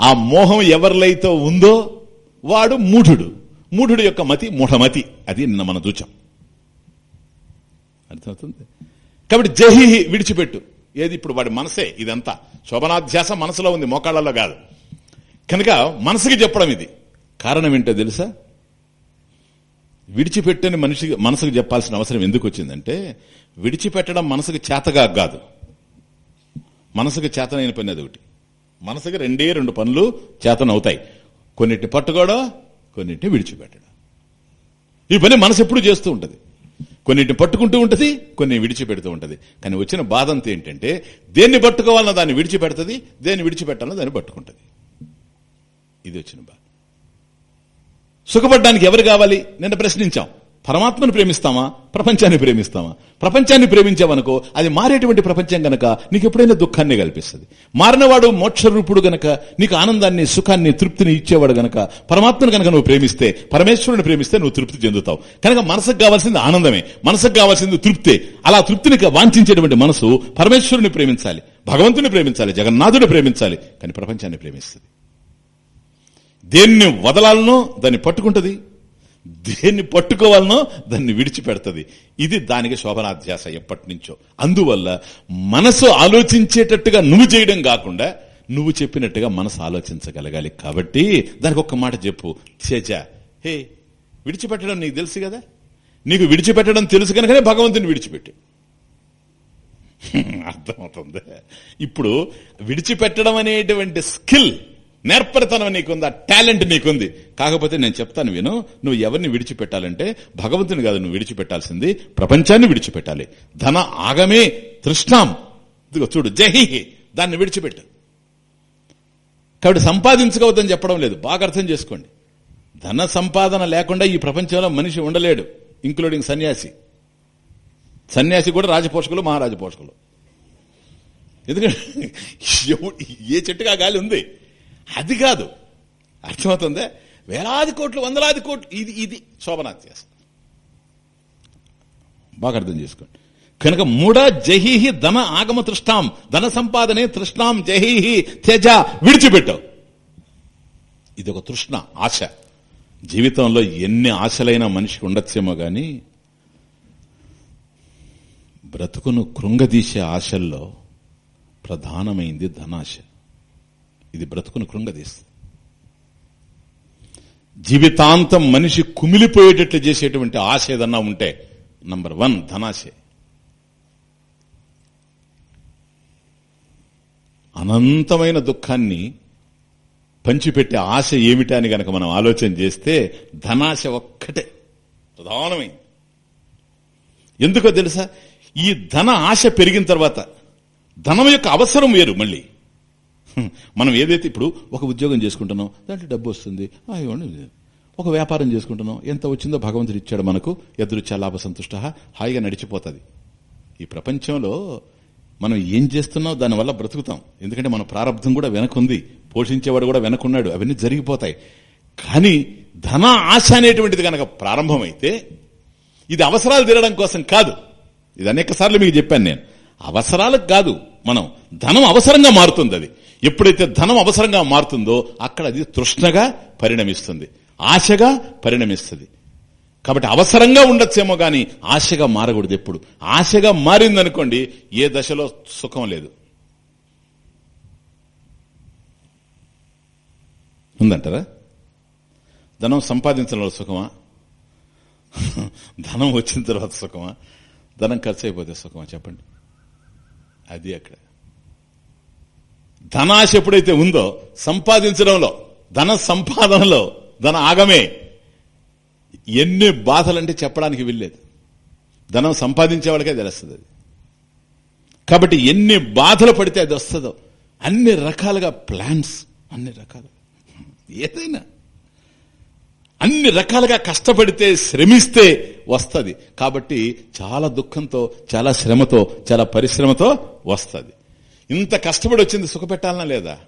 ఆ మోహం ఎవరిలైతే ఉందో వాడు మూఢుడు. మూఢుడు యొక్క మతి మూఢమతి అది నిన్న మనం చూచాం అర్థమవుతుంది? కాబట్టి జహిహి విడిచిపెట్టు. ఏది ఇప్పుడు వాడి మనసే? ఇదంతా. శోభనాధ్యాస మనసులో ఉంది మోకాళ్ళలో కాదు. కనుక మనసుకి చెప్పడం ఇది. కారణం ఏంటో తెలుసా? విడిచిపెట్టని మనిషికి మనసుకు చెప్పాల్సిన అవసరం ఎందుకు వచ్చిందంటే విడిచిపెట్టడం మనసుకు చేతగా కాదు. మనసుకు చేతనైన పని అది ఒకటి మనసుకు రెండే రెండు పనులు చేతనవుతాయి. కొన్నిటి పట్టుకోవడం కొన్నింటిని విడిచిపెట్టడం. ఈ పని మనసు ఎప్పుడు చేస్తూ ఉంటుంది. కొన్నిటిని పట్టుకుంటూ ఉంటుంది కొన్ని విడిచిపెడుతూ ఉంటుంది. కానీ వచ్చిన బాధ అంతా ఏంటంటే దేన్ని పట్టుకోవాలన్నా దాన్ని విడిచిపెడుతుంది దేన్ని విడిచిపెట్టాలన్నా దాన్ని పట్టుకుంటుంది. ఇది వచ్చిన బాధ. సుఖపడ్డానికి ఎవరు కావాలి? నిన్న ప్రశ్నించాం. పరమాత్మను ప్రేమిస్తామా? ప్రపంచాన్ని ప్రేమిస్తామా? ప్రపంచాన్ని ప్రేమించావనుకో అది మారేటువంటి ప్రపంచం గనక నీకు ఎప్పుడైనా దుఃఖాన్ని కల్పిస్తుంది. మారినవాడు మోక్షరూపుడు గనక నీకు ఆనందాన్ని సుఖాన్ని తృప్తిని ఇచ్చేవాడు గనక పరమాత్మను గనక నువ్వు ప్రేమిస్తే పరమేశ్వరుని ప్రేమిస్తే నువ్వు తృప్తి చెందుతావు. కనుక మనసుకు కావాల్సింది ఆనందమే. మనసుకు కావాల్సింది తృప్తే. అలా తృప్తిని వాంఛించేటువంటి మనసు పరమేశ్వరుని ప్రేమించాలి. భగవంతుని ప్రేమించాలి. జగన్నాథుని ప్రేమించాలి. కానీ ప్రపంచాన్ని ప్రేమిస్తుంది. దేన్ని వదలాలనో దాన్ని పట్టుకుంటుంది. దేన్ని పట్టుకోవాలనో దాన్ని విడిచిపెడుతుంది. ఇది దానికి శోభనాధ్యాస ఎప్పటి నుంచో అందువల్ల మనసు ఆలోచించేటట్టుగా నువ్వు చేయడం కాకుండా నువ్వు చెప్పినట్టుగా మనసు ఆలోచించగలగాలి. కాబట్టి దానికి ఒక్క మాట చెప్పు. చేజ హే విడిచిపెట్టడం నీకు తెలుసు కదా? నీకు విడిచిపెట్టడం తెలుసు కనుకనే భగవంతుని విడిచిపెట్టి. అర్థమవుతుంది. ఇప్పుడు విడిచిపెట్టడం అనేటువంటి స్కిల్ నేర్పరితనం నీకుందా టాలెంట్ నీకుంది. కాకపోతే నేను చెప్తాను విను నువ్వు ఎవరిని విడిచిపెట్టాలంటే భగవంతుని కాదు నువ్వు విడిచిపెట్టాల్సింది ప్రపంచాన్ని విడిచిపెట్టాలి. ధన ఆగమే తృష్ణాం. ఇదిగో చూడు జహి దాన్ని విడిచిపెట్టు. కాబట్టి సంపాదించుకోవద్దని చెప్పడం లేదు బాగా అర్థం చేసుకోండి. ధన సంపాదన లేకుండా ఈ ప్రపంచంలో మనిషి ఉండలేడు ఇంక్లూడింగ్ సన్యాసి. సన్యాసి కూడా రాజపోషకులు మహారాజపోషకులు. ఎందుకంటే ఏ చెట్టుగా గాలి ఉంది? అది కాదు. అర్థమవుతుందే? వేలాది కోట్లు వందలాది కోట్లు ఇది ఇది శోభనాత్యాసం బాగా అర్థం చేసుకోండి. కనుక మూడ జహీహి ధన ఆగమ తృష్టాం ధన సంపాదనే తృష్ణాం జహీహి త్యజ విడిచిపెట్టావు ఇది ఒక తృష్ణ ఆశ. జీవితంలో ఎన్ని ఆశలైన మనిషికి ఉండొచ్చేమో గాని బ్రతుకును కృంగదీసే ఆశల్లో ప్రధానమైంది ధనాశ. ఇది బ్రతుకును కృంగదీస్తుంది. జీవితాంతం మనిషి కుమిలిపోయేటట్లు చేసేటువంటి ఆశ ఏదన్నా ఉంటే నంబర్ వన్ ధనాశే. అనంతమైన దుఃఖాన్ని పంచిపెట్టే ఆశ ఏమిటా అని గనక మనం ఆలోచన చేస్తే ధనాశ ఒక్కటే. ప్రధానమైంది. ఎందుకో తెలుసా? ఈ ధన ఆశ పెరిగిన తర్వాత ధనం యొక్క అవసరం వేరు మళ్ళీ. మనం ఏదైతే ఇప్పుడు ఒక ఉద్యోగం చేసుకుంటున్నాం దాంట్లో డబ్బు వస్తుంది. ఒక వ్యాపారం చేసుకుంటున్నాం. ఎంత వచ్చిందో భగవంతుడు ఇచ్చాడు మనకు. ఎదురు లాభ సంతుష్ట. హాయిగా నడిచిపోతుంది. ఈ ప్రపంచంలో మనం ఏం చేస్తున్నాం దానివల్ల బ్రతుకుతాం. ఎందుకంటే మన ప్రారంధం కూడా వెనకుంది. పోషించేవాడు కూడా వెనకున్నాడు. అవన్నీ జరిగిపోతాయి. కానీ ధన ఆశ అనేటువంటిది కనుక ప్రారంభమైతే ఇది అవసరాలు తీరడం కోసం కాదు. ఇది అనేక సార్లు మీకు చెప్పాను నేను. అవసరాలకు కాదు. మనం ధనం అవసరంగా మారుతుంది అది. ఎప్పుడైతే ధనం అవసరంగా మారుతుందో అక్కడ అది తృష్ణగా పరిణమిస్తుంది. ఆశగా పరిణమిస్తుంది. కాబట్టి అవసరంగా ఉండొచ్చేమో గాని ఆశగా మారకూడదు ఎప్పుడు. ఆశగా మారిందనుకోండి ఏ దశలో సుఖం లేదు. ఉందంటారా? ధనం సంపాదించడంలో సుఖమా? ధనం వచ్చిన తర్వాత సుఖమా? ధనం ఖర్చు అయిపోతే సుఖమా? చెప్పండి. అది అక్కడ. ధనాశ ఎప్పుడైతే ఉందో సంపాదించడంలో ధన సంపాదనలో ధన ఆగమే. ఎన్ని బాధలంటే చెప్పడానికి వీల్లేదు. ధనం సంపాదించే వాళ్ళకే తెలుస్తుంది అది. కాబట్టి ఎన్ని బాధలు పడితే అది వస్తుందో అన్ని రకాలుగా ప్లాన్స్ అన్ని రకాలుగా. ఏదైనా. అన్ని రకాలుగా కష్టపడితే శ్రమిస్తే వస్తుంది. కాబట్టి చాలా దుఃఖంతో చాలా శ్రమతో చాలా పరిశ్రమతో వస్తుంది. ఇంత కష్టపడి వచ్చింది సుఖపెట్టాలనా లేదా?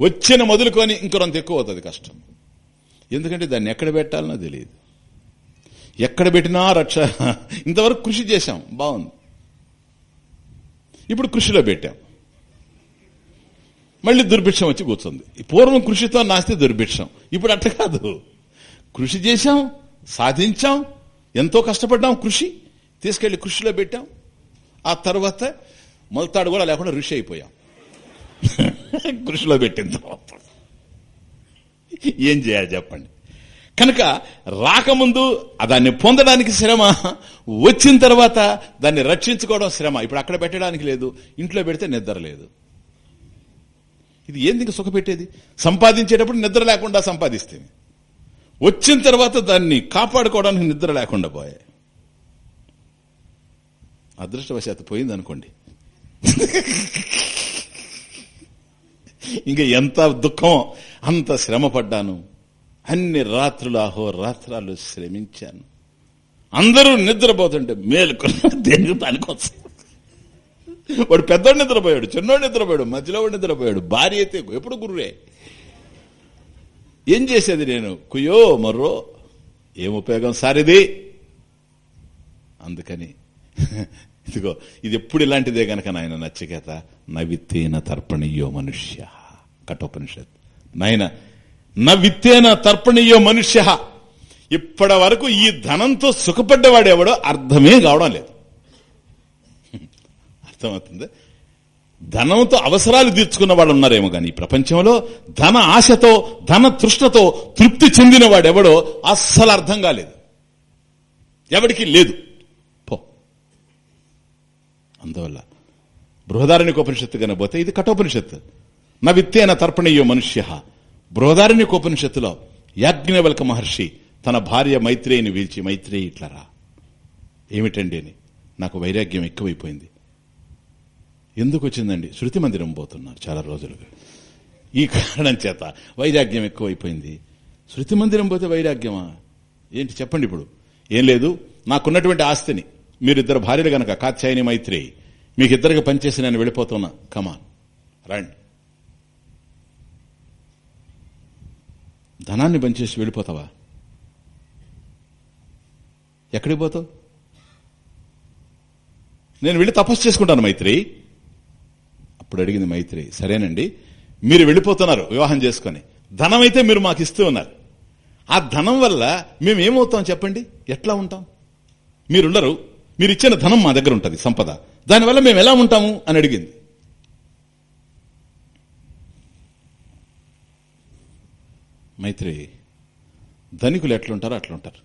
వచ్చిన మొదలుకొని ఇంకొంత ఎక్కువ అవుతుంది కష్టం. ఎందుకంటే దాన్ని ఎక్కడ పెట్టాలనో తెలియదు. ఎక్కడ పెట్టినా రక్ష ఇంతవరకు కృషి చేశాం బాగుంది. ఇప్పుడు కృషిలో పెట్టాం. మళ్ళీ దుర్భిక్షం వచ్చి కూర్చుంది. పూర్వం కృషితో నాస్తే దుర్భిక్షం. ఇప్పుడు అట్ట కాదు. కృషి చేశాం సాధించాం ఎంతో కష్టపడ్డాం కృషి తీసుకెళ్ళి కృషిలో పెట్టాం. ఆ తర్వాత మొలతాడు కూడా లేకుండా ఋషి అయిపోయాం. కృషిలో పెట్టిన తర్వాత. ఏం చేయాలి చెప్పండి. కనుక రాకముందు దాన్ని పొందడానికి శ్రమ వచ్చిన తర్వాత దాన్ని రక్షించుకోవడం శ్రమ. ఇప్పుడు అక్కడ పెట్టడానికి లేదు ఇంట్లో పెడితే నిద్ర లేదు. ఇది ఏంది సుఖపెట్టేది? సంపాదించేటప్పుడు నిద్ర లేకుండా సంపాదిస్తే వచ్చిన తర్వాత దాన్ని కాపాడుకోవడానికి నిద్ర లేకుండా పోయాయి. అదృష్టవశాత్తు పోయింది అనుకోండి ఇంకా ఎంత దుఃఖం అంత శ్రమ పడ్డాను. అన్ని రాత్రులు అహో రాత్రాలు శ్రమించాను. అందరూ నిద్రపోతుంటే మేలుకు దేనికి పనికొచ్చు వాడు పెద్దోడు నిద్రపోయాడు చిన్నోడు నిద్రపోయాడు మధ్యలో వాడు నిద్రపోయాడు భార్య అయితే ఎప్పుడు గురువే. ఏం చేసేది నేను? కుయ్యో మర్రో? ఏం ఉపయోగం? సారిది. అందుకని. ఇదిగో ఇది ఎప్పుడు ఇలాంటిదే గనక నాయన నచ్చికేత? నవిత్తేన తర్పణీయో మనుష్య. కఠోపనిషత్. నాయన నవిత్తేన తర్పణీయో మనుష్య. ఇప్పటి వరకు ఈ ధనంతో సుఖపడ్డవాడెవడో అర్థమే కావడం లేదు. అర్థమవుతుంది? ధనంతో అవసరాలు తీర్చుకున్న వాళ్ళు ఉన్నారేమో కానీ ఈ ప్రపంచంలో ధన ఆశతో ధన తృష్ణతో తృప్తి చెందిన వాడెవడో అస్సలు అర్థం కాలేదు. ఎవడికి లేదు. పో. అందువల్ల బృహదారణ్యక ఉపనిషత్తు కనబోతే ఇది కఠోపనిషత్తు. నా విత్తేన తర్పణీయో మనుష్య. బృహదారణ్యక ఉపనిషత్తులో యాజ్ఞవల్క మహర్షి తన భార్య మైత్రేయిని పిలిచి మైత్రేయి ఇట్లరా. ఏమిటండి అని? నాకు వైరాగ్యం ఎక్కువైపోయింది. ఎందుకు వచ్చిందండి శృతి మందిరం పోతున్నారు చాలా రోజులుగా. ఈ కారణం చేత వైరాగ్యం ఎక్కువైపోయింది. శృతి మందిరం పోతే వైరాగ్యమా? ఏంటి చెప్పండి ఇప్పుడు. ఏం లేదు నాకున్నటువంటి ఆస్తిని మీరిద్దరు భార్యలు గనక కాత్యాయని మైత్రి మీకు ఇద్దరికి పనిచేసి నేను వెళ్ళిపోతున్నా. కమాన్ రండి. ధనాన్ని పనిచేసి వెళ్ళిపోతావా? ఎక్కడికి పోతావు? నేను వెళ్ళి తపస్సు చేసుకుంటాను మైత్రి. అప్పుడు అడిగింది మైత్రి సరేనండి మీరు వెళ్ళిపోతున్నారు వివాహం చేసుకుని. ధనం అయితే మీరు మాకు ఇస్తూ ఉన్నారు. ఆ ధనం వల్ల మేము ఏమవుతాం చెప్పండి? ఎట్లా ఉంటాం? మీరుండరు. మీరు ఇచ్చిన ధనం మా దగ్గర ఉంటుంది సంపద. దానివల్ల మేము ఎలా ఉంటాము? అని అడిగింది. మైత్రి ధనికులు ఎట్లుంటారో అట్లుంటారు.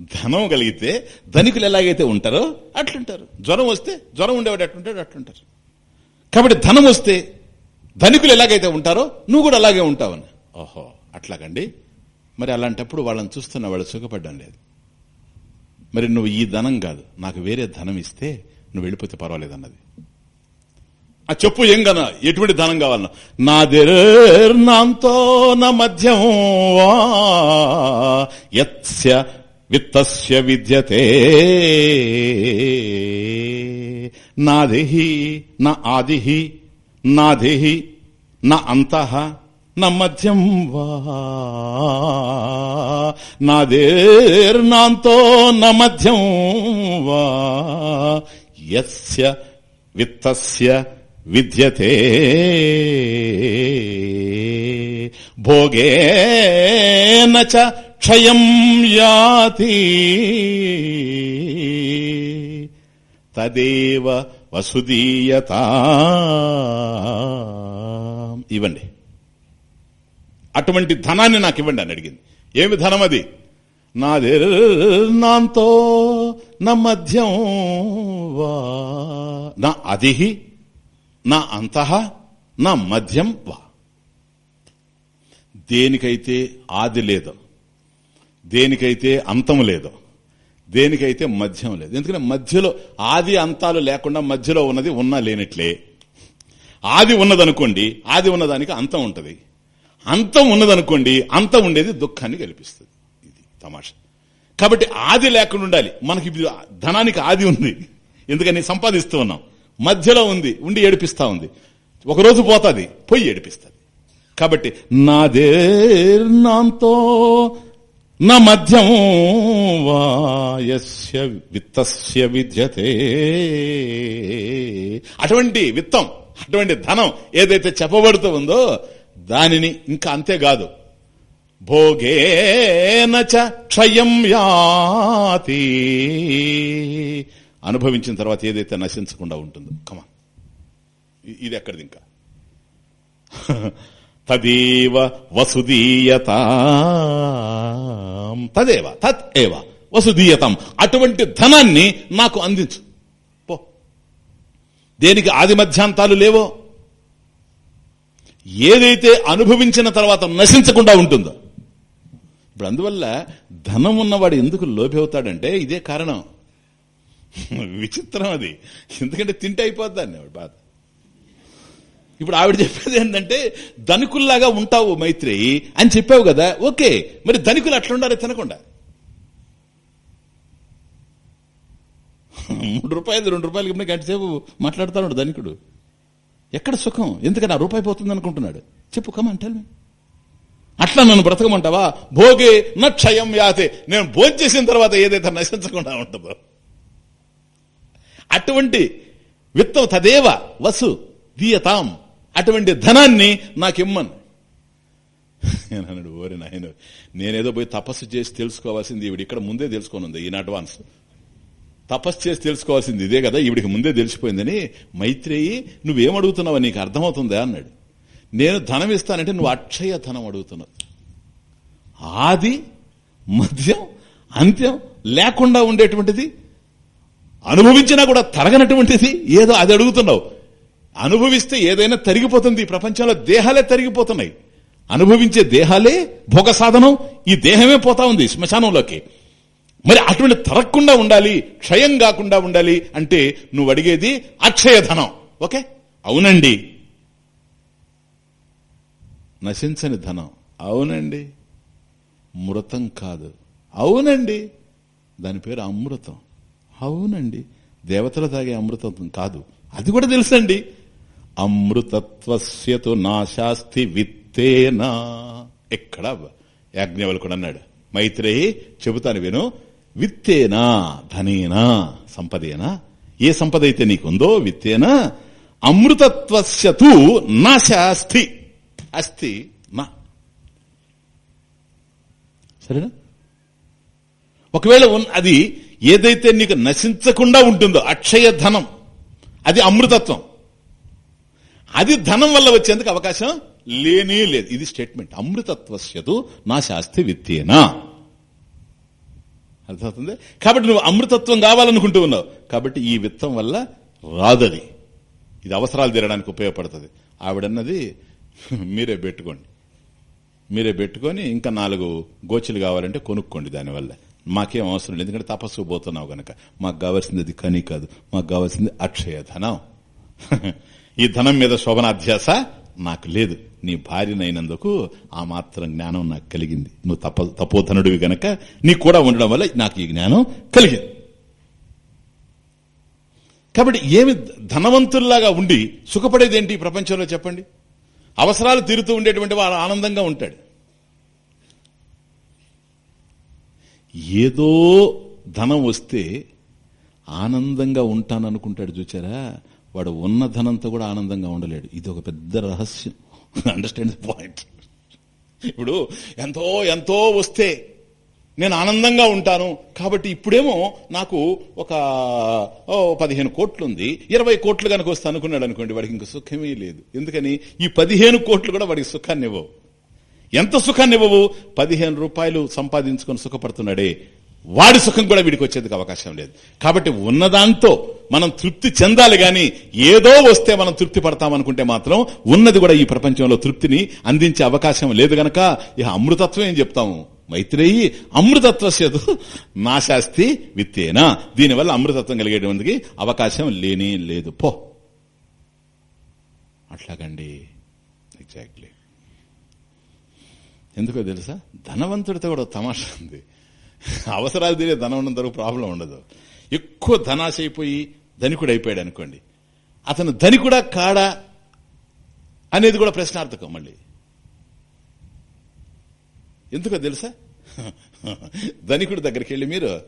ధనం కలిగితే ధనికులు ఎలాగైతే ఉంటారో అట్లుంటారు. జ్వరం వస్తే జ్వరం ఉండేవాడు అట్లుంటాడు అట్లుంటారు. కాబట్టి ధనం వస్తే ధనికులు ఎలాగైతే ఉంటారో నువ్వు కూడా అలాగే ఉంటావని. ఓహో అట్లాగండి. మరి అలాంటప్పుడు వాళ్ళని చూస్తున్న వాళ్ళు సుఖపడ్డం లేదు. మరి నువ్వు ఈ ధనం కాదు నాకు వేరే ధనం ఇస్తే నువ్వు వెళ్ళిపోతే పర్వాలేదు అన్నది. ఆ చెప్పు ఏం గన ఎటువంటి ధనం కావాలన్నా. నా నాంతో నా మధ్యం వా యత్స్య విత్తస్య విద్యతే నాదేహి నా ఆదిహి నాదేహి నా అంతః నా మధ్యం వా నాదేర్నాంతో నా మధ్యం వా యస్య విత్తస్య విద్యతే భోగేన చ క్షయం యాతి. తదేవ వసుదీయత. ఇవ్వండి. అటువంటి ధనాన్ని నాకు ఇవ్వండి అని అడిగింది. ఏమి ధనం అది? నాదే నాంతో నా మధ్యం వా. నా అదిహి నా అంతః నా మధ్యం వా. దేనికైతే ఆది లేదో దేనికైతే అంతం లేదో దేనికైతే మధ్యం లేదు. ఎందుకంటే మధ్యలో ఆది అంతాలు లేకుండా మధ్యలో ఉన్నది ఉన్నా లేనట్లే. ఆది ఉన్నదనుకోండి ఆది ఉన్నదానికి అంతం ఉంటుంది. అంతం ఉన్నదనుకోండి అంతం ఉండేది దుఃఖాన్ని కల్పిస్తుంది. ఇది తమాషా. కాబట్టి ఆది లేకుండా ఉండాలి. మనకి ధనానికి ఆది ఉంది. ఎందుకని సంపాదిస్తూ ఉన్నాం. మధ్యలో ఉంది ఉండి ఏడిపిస్తా ఉంది. ఒకరోజు పోతుంది పోయి ఏడిపిస్తుంది. కాబట్టి నాదే నా మధ్యం వాయస్య విత్తస్య విద్యతే. అటువంటి విత్తం అటువంటి ధనం ఏదైతే చెప్పబడుతూ ఉందో దానిని ఇంకా అంతేకాదు. భోగేన చ క్షయం యాతి. అనుభవించిన తర్వాత ఏదైతే నశించకుండా ఉంటుందో కమా ఇది ఎక్కడిది ఇంకా? తదేవ వసుదీయత. తదేవ తత్ ఏవ వసుదీయతం. అటువంటి ధనాన్ని నాకు అందించు. పో. దేనికి ఆది మధ్యాంతాలు లేవో? ఏదైతే అనుభవించిన తర్వాత నశించకుండా ఉంటుందో. ఇప్పుడు అందువల్ల ధనం ఉన్నవాడు ఎందుకు లోపి అవుతాడంటే ఇదే కారణం. విచిత్రం అది. ఎందుకంటే తింటే అయిపోద్దాన్ని బాధ ఇప్పుడు ఆవిడ చెప్పేది ఏంటంటే ధనికుల్లాగా ఉంటావు మైత్రేయి అని చెప్పావు కదా ఓకే మరి ధనికులు అట్లుండాలి తినకుండా. మూడు రూపాయలు రెండు రూపాయలకి ఇప్పుడు గంట సేపు మాట్లాడుతాడు ధనికుడు. ఎక్కడ సుఖం? ఎందుకని ఆ రూపాయి పోతుంది అనుకుంటున్నాడు? చెప్పు కమంటే అట్లా నన్ను బ్రతకమంటావా? భోగే నక్షయం యాతే. నేను భోంచేసిన తర్వాత ఏదైతే నశించకుండా ఉంటుందో. అటువంటి విత్తం తదేవ వసు దీయతాం. అటువంటి ధనాన్ని నాకిమ్మను. అన్నాడు ఓరి నాయన నేనేదో పోయి తపస్సు చేసి తెలుసుకోవాల్సింది ఈవిడ ఇక్కడ ముందే తెలుసుకొని ఉంది ఈయన అడ్వాన్స్ తపస్సు చేసి తెలుసుకోవాల్సింది ఇదే కదా ఈవిడికి ముందే తెలిసిపోయిందని మైత్రేయి నువ్వేమడుగుతున్నావా నీకు అర్థమవుతుందా అన్నాడు. నేను ధనం ఇస్తానంటే నువ్వు అక్షయ ధనం అడుగుతున్నావు. ఆది మధ్యం అంత్యం లేకుండా ఉండేటువంటిది అనుభవించినా కూడా తరగనటువంటిది ఏదో అది అడుగుతున్నావు. అనుభవిస్తే ఏదైనా తరిగిపోతుంది. ఈ ప్రపంచంలో దేహాలే తరిగిపోతున్నాయి. అనుభవించే దేహాలే భోగ సాధనం. ఈ దేహమే పోతా ఉంది శ్మశానంలోకి. మరి అటువంటి తరక్కుండా ఉండాలి క్షయం కాకుండా ఉండాలి అంటే నువ్వు అడిగేది అక్షయ ధనం. ఓకే? అవునండి. నశించని ధనం. అవునండి. మృతం కాదు. అవునండి. దాని పేరు అమృతం. అవునండి. దేవతలు తాగే అమృతం కాదు. అది కూడా తెలుసండి. అమృతత్వస్యతు నాశాస్తి విత్తేనా. ఎక్కడ? యాజ్ఞవల్కుడు అన్నాడు. మైత్రేయి చెబుతాను విను. విత్తేనా ధనేనా సంపదేనా. ఏ సంపద అయితే నీకుందో విత్తేనా. అమృతత్వస్యతు నాశాస్తి. అస్తి నా. సరేనా? ఒకవేళ అది ఏదైతే నీకు నశించకుండా ఉంటుందో అక్షయ ధనం అది అమృతత్వం. అది ధనం వల్ల వచ్చేందుకు అవకాశం లేనే లేదు. ఇది స్టేట్మెంట్ అమృతత్వస్యదు నా శాస్తి విత్తేనా అర్థమవుతుంది? కాబట్టి నువ్వు అమృతత్వం కావాలనుకుంటూ ఉన్నావు. కాబట్టి ఈ విత్తం వల్ల రాదది. ఇది అవసరాలు తీరడానికి ఉపయోగపడుతుంది. ఆవిడన్నది మీరే పెట్టుకోండి. మీరే పెట్టుకొని ఇంకా నాలుగు గోచులు కావాలంటే కొనుక్కోండి దానివల్ల. మాకేం అవసరం లేదు. ఎందుకంటే తపస్సు పోతున్నావు గనక. మాకు కావాల్సింది అది కాదు. మాకు కావాల్సింది అక్షయ ధనం. ఈ ధనం మీద శోభనాధ్యాస నాకు లేదు. నీ భార్యనైనందుకు ఆ మాత్రం జ్ఞానం నాకు కలిగింది. నువ్వు తప తపోధనుడివి గనక నీకు కూడా ఉండడం వల్ల నాకు ఈ జ్ఞానం కలిగింది. కాబట్టి ఏమి ధనవంతుల్లాగా ఉండి సుఖపడేది ఏంటి ఈ ప్రపంచంలో చెప్పండి? అవసరాలు తీరుతూ ఉండేటువంటి వాడు ఆనందంగా ఉంటాడు. ఏదో ధనం వస్తే ఆనందంగా ఉంటాననుకుంటాడు చూచారా? వాడు ఉన్న ధనంతో కూడా ఆనందంగా ఉండలేడు. ఇది ఒక పెద్ద రహస్యం. అండర్స్టాండ్ పాయింట్ ఇప్పుడు ఎంతో ఎంతో వస్తే నేను ఆనందంగా ఉంటాను. కాబట్టి ఇప్పుడేమో నాకు ఒక ఓ పదిహేను కోట్లు ఉంది ఇరవై కోట్లు కనుక వస్తే అనుకున్నాడు అనుకోండి వాడికి ఇంక సుఖమే లేదు. ఎందుకని? ఈ పదిహేను కోట్లు కూడా వాడికి సుఖాన్ని ఇవ్వవు ఎంత సుఖాన్ని ఇవ్వవు పదిహేను రూపాయలు సంపాదించుకొని సుఖపడుతున్నాడే. వాడి సుఖం కూడా వీడికి వచ్చేందుకు అవకాశం లేదు. కాబట్టి ఉన్నదాంతో మనం తృప్తి చెందాలి గాని ఏదో వస్తే మనం తృప్తి పడతామనుకుంటే మాత్రం ఉన్నది కూడా ఈ ప్రపంచంలో తృప్తిని అందించే అవకాశం లేదు గనక ఇక అమృతత్వం ఏం చెప్తాము? మైత్రేయి అమృతత్వసేతు నాశాస్తి విత్తేనా. దీనివల్ల అమృతత్వం కలిగేటువంటికి అవకాశం లేనే లేదు. పో. అట్లాగండి. ఎగ్జాక్ట్లీ ఎందుకో తెలుసా? ధనవంతుడితో కూడా తమాషా ఉంది. అవసరాలు తీరే ధనం ఉన్నంత వరకు ప్రాబ్లం ఉండదు. ఎక్కువ ధనాశ అయిపోయి ధనికుడు అయిపోయాడు అనుకోండి. అతను ధనికుడా కాడా అనేది కూడా ప్రశ్నార్థకం మళ్ళీ. ఎందుకో తెలుసా? ధనికుడి దగ్గరికి వెళ్ళి మీరు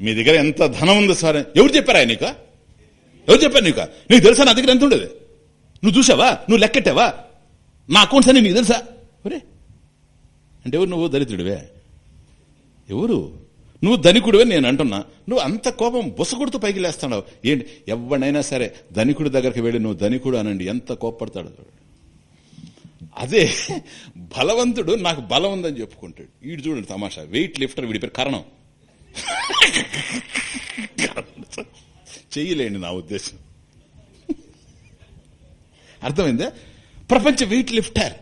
మీ దగ్గర ఎంత ధనం ఉందో సార్ ఎవరు చెప్పారా నీకు? ఎవరు చెప్పారు నీక? నీకు తెలుసా? నా దగ్గర ఎంత ఉండేది? నువ్వు చూసావా? నువ్వు లెక్కెట్టావా? నా అకౌంట్స్ అని నీకు తెలుసా? ఒరే అంటే ఎవరు నువ్వు? దరిద్రుడివే ఎవరు? నువ్వు ధనికుడు నేను అంటున్నా. నువ్వు అంత కోపం బుసకొడుతూ పైకి లేస్తున్నావు ఏంటి? ఎవడైనా సరే ధనికుడి దగ్గరికి వెళ్ళి నువ్వు ధనికుడు అనండి. ఎంత కోపడతాడు అదే బలవంతుడు నాకు బలం ఉందని చెప్పుకుంటాడు. వీడు చూడండి తమాషా. వెయిట్ లిఫ్టర్ వీడి పేరు కరణం. చెయ్యలేండి నా ఉద్దేశం. అర్థమైందా? ప్రపంచ వెయిట్ లిఫ్టర్.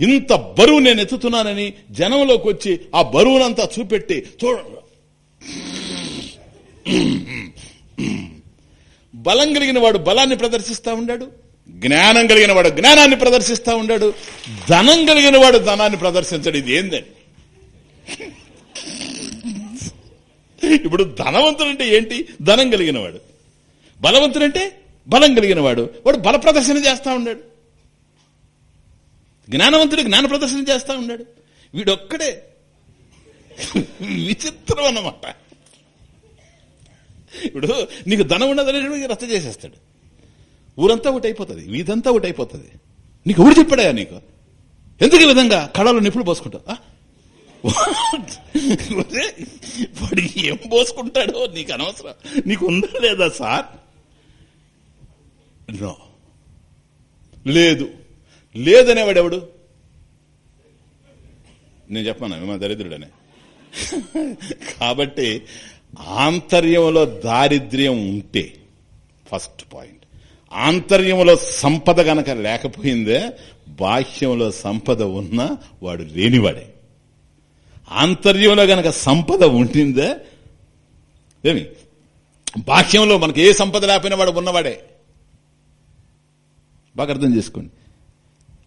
ఇంత బరువు నేను ఎత్తుతున్నానని జనంలోకి వచ్చి ఆ బరువునంతా చూపెట్టి చూడ బలం కలిగిన వాడు బలాన్ని ప్రదర్శిస్తా ఉన్నాడు జ్ఞానం కలిగిన వాడు జ్ఞానాన్ని ప్రదర్శిస్తా ఉన్నాడు ధనం కలిగిన వాడు ధనాన్ని ప్రదర్శించడు. ఇది ఏందండి ఇప్పుడు ధనవంతుడంటే ఏంటి? ధనం కలిగిన వాడు. బలవంతుడంటే బలం కలిగిన వాడు. వాడు బల ప్రదర్శన చేస్తా ఉన్నాడు జ్ఞానవంతుడు జ్ఞాన ప్రదర్శన చేస్తూ ఉన్నాడు. వీడొక్కడే. విచిత్రం అన్నమాట. ఇప్పుడు నీకు ధనం ఉన్నదని రచ్చ చేసేస్తాడు. ఊరంతా ఒకటి అయిపోతుంది వీధంతా ఒకటి అయిపోతుంది నీకు ఎవరు చెప్పాడా నీకు? ఎందుకు ఈ విధంగా కళలో నిప్పులు పోసుకుంటావు? వాడు ఏం పోసుకుంటాడో నీకు అనవసరం. నీకు ఉందా లేదా సార్? నో. లేదు. లేదనేవాడెవడు? నేను చెప్పాను మా దరిద్రుడనే. కాబట్టి ఆంతర్యంలో దారిద్ర్యం ఉంటే ఫస్ట్ పాయింట్. ఆంతర్యంలో సంపద గనక లేకపోయిందే బాహ్యంలో సంపద ఉన్నా వాడు లేనివాడే. ఆంతర్యంలో గనక సంపద ఉంటుందే ఏమి? బాహ్యంలో మనకి ఏ సంపద లేకపోయినా వాడు ఉన్నవాడే. బాగా అర్థం చేసుకోండి.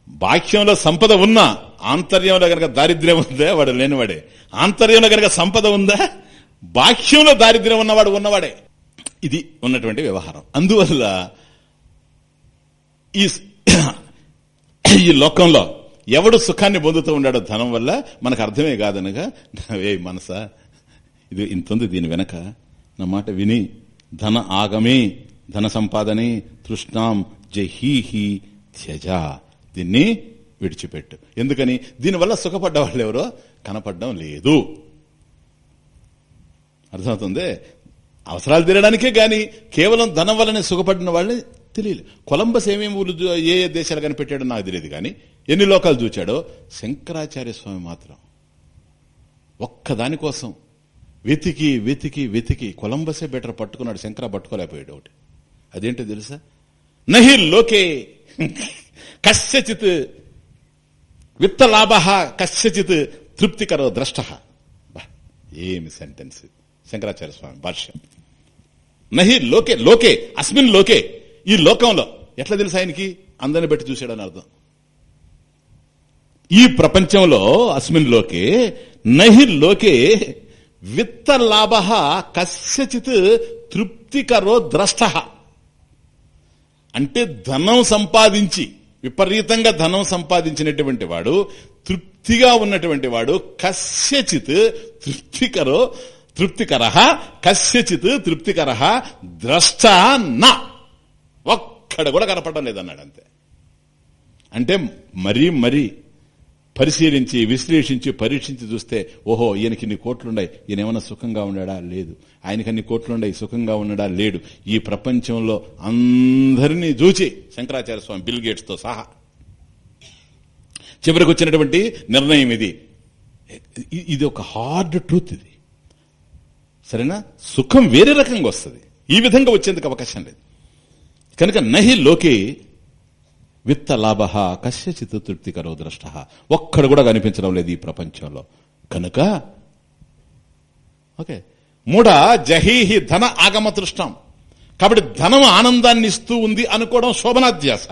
బాహ్యంలో సంపద ఉన్నా ఆంతర్యంలో గనక దారిద్ర్యం ఉందా? వాడు లేనివాడే. ఆంతర్యంలో గనక సంపద ఉందా? బాహ్యంలో దారిద్ర్యం ఉన్నవాడు ఉన్నవాడే. ఇది ఉన్నటువంటి వ్యవహారం. అందువల్ల ఈ ఈ లోకంలో ఎవడు సుఖాన్ని పొందుతూ ఉన్నాడో ధనం వల్ల మనకు అర్థమే కాదనగా ఏ మనసా ఇది ఇంతుంది దీని వెనక. నా మాట విని ధన ఆగమే ధన సంపాదనే తృష్ణాం జహీహి త్యజ. దీన్ని విడిచిపెట్టు. ఎందుకని? దీనివల్ల సుఖపడ్డ వాళ్ళు ఎవరో? కనపడడం లేదు. అర్థమవుతుంది? అవసరాలు తీరడానికే గాని కేవలం ధనం వల్లనే సుఖపడిన వాళ్ళని తెలియదు కొలంబస్ ఏమేమి ఊళ్ళు ఏ ఏ దేశాలు కనిపెట్టాడో నాకు తెలియదు కానీ ఎన్ని లోకాలు చూచాడో? శంకరాచార్య స్వామి మాత్రం. ఒక్కదానికోసం. వెతికి వెతికి వెతికి కొలంబసే బెటర్ పట్టుకున్నాడు శంకర పట్టుకోలేకపోయాడు ఒకటి. అదేంటో తెలుసా? నహి లోకే. కస్యచిత్ విత్తలాభ కస్యచిత్ తృప్తికరో ద్రష్ట. ఏమి సెంటెన్స్ శంకరాచార్య స్వామి భాష్యం. నహి లోకే లోకే అస్మిన్ లోకే ఈ లోకంలో ఎట్లా తెలుసు ఆయనకి? అందరిని బట్టి చూశాడని అర్థం. ఈ ప్రపంచంలో అస్మిన్ లోకే నహి లోకే విత్త లాభ కస్యచిత్ తృప్తికరో ద్రష్ట. అంటే ధనం సంపాదించి విపరీతంగా ధనం సంపాదించినటువంటి వాడు తృప్తిగా ఉన్నటువంటి వాడు కస్యచిత్ తృప్తికరో తృప్తికర కస్యచిత్ తృప్తికర ద్రష్ట నా. ఒక్కడ కూడా కనపడడం లేదన్నాడు అంతే అంటే మరీ మరీ పరిశీలించి విశ్లేషించి పరీక్షించి చూస్తే ఓహో ఈయనకి ఇన్ని కోట్లున్నాయి. ఈయన ఏమైనా సుఖంగా ఉన్నాడా? లేదు. ఆయనకి అన్ని కోట్లున్నాయి. సుఖంగా ఉన్నాడా? లేడు. ఈ ప్రపంచంలో అందరినీ చూచి శంకరాచార్య స్వామి బిల్ గేట్స్తో సహా. చివరికి వచ్చినటువంటి నిర్ణయం ఇది. ఇది ఒక హార్డ్ ట్రూత్ ఇది. సరేనా? సుఖం వేరే రకంగా వస్తుంది. ఈ విధంగా వచ్చేందుకు అవకాశం లేదు. కనుక నహి లోకే విత్త లాభ కశ్యచిత్ తృప్తికరో ద్రష్ట. ఒక్కడు కూడా కనిపించడం లేదు ఈ ప్రపంచంలో. కనుక ఓకే. మూడ జహీహి ధన ఆగమ దృష్టం కాబట్టి ధనం ఆనందాన్ని ఇస్తూ ఉంది అనుకోవడం శోభనాధ్యాస.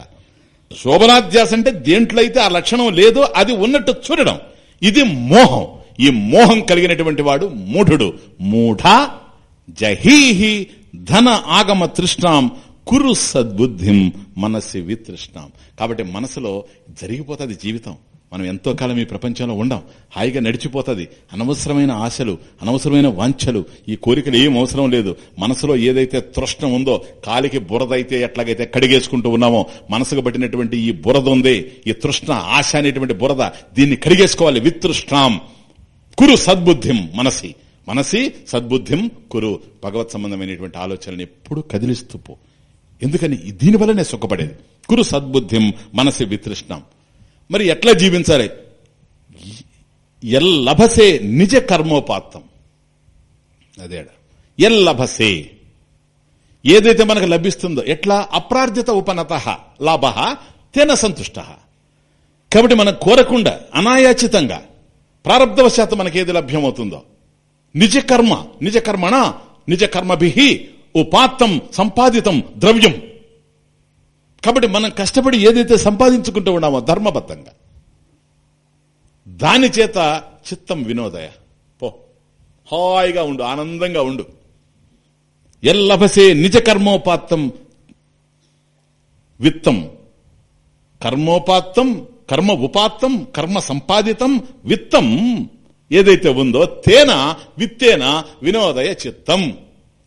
శోభనాధ్యాస అంటే దేంట్లో అయితే ఆ లక్షణం లేదో అది ఉన్నట్టు చూడడం. ఇది మోహం. ఈ మోహం కలిగినటువంటి వాడు మూఢుడు. మూఢ జహీహి ధన ఆగమ తృష్ణాం కురు సద్బుద్ధిం మనస్సి వితృష్ణాం. కాబట్టి మనసులో జరిగిపోతుంది జీవితం. మనం ఎంతో కాలం ఈ ప్రపంచంలో ఉండం. హాయిగా నడిచిపోతుంది. అనవసరమైన ఆశలు అనవసరమైన వాంఛలు ఈ కోరికలు ఏం అవసరం లేదు. మనసులో ఏదైతే తృష్ణ ఉందో కాలికి బురదైతే ఎట్లాగైతే కడిగేసుకుంటూ ఉన్నామో మనసుకు పట్టినటువంటి ఈ బురద ఉంది ఈ తృష్ణ ఆశ అనేటువంటి బురద దీన్ని కడిగేసుకోవాలి. వితృష్ణాం. కురు సద్బుద్ధిం మనసి. మనసి సద్బుద్ధిం కురు. భగవత్ సంబంధమైనటువంటి ఆలోచనలు ఎప్పుడు కదిలిస్తూ పో. ఎందుకని? దీని వల్లనే సుఖపడేది. కురు సద్బుద్ధిం మనసి వితృష్ణం. మరి ఎట్లా జీవించాలి? ఎల్లభసే నిజ కర్మోపాత్తం. అదేడ ఎల్లభసే ఏదైతే మనకు లభిస్తుందో ఎట్లా? అప్రార్థిత ఉపనత లాభ తేన సంతుష్ట. కాబట్టి మనం కోరకుండా అనాయాచితంగా ప్రారంధవశాత్తు మనకేది లభ్యమవుతుందో? నిజ కర్మ. నిజ కర్మణ నిజ కర్మభి ఉపాత్తం సంపాదితం ద్రవ్యం. కాబట్టి మనం కష్టపడి ఏదైతే సంపాదించుకుంటూ ఉన్నామో ధర్మబద్ధంగా దాని చేత చిత్తం వినోదయ. పో. హాయిగా ఉండు ఆనందంగా ఉండు. ఎల్లభసే నిజ కర్మోపాత్తం విత్తం. కర్మోపాత్తం కర్మ ఉపాత్తం కర్మ సంపాదితం విత్తం. ఏదైతే ఉందో తేన విత్తేన వినోదయ చిత్తం.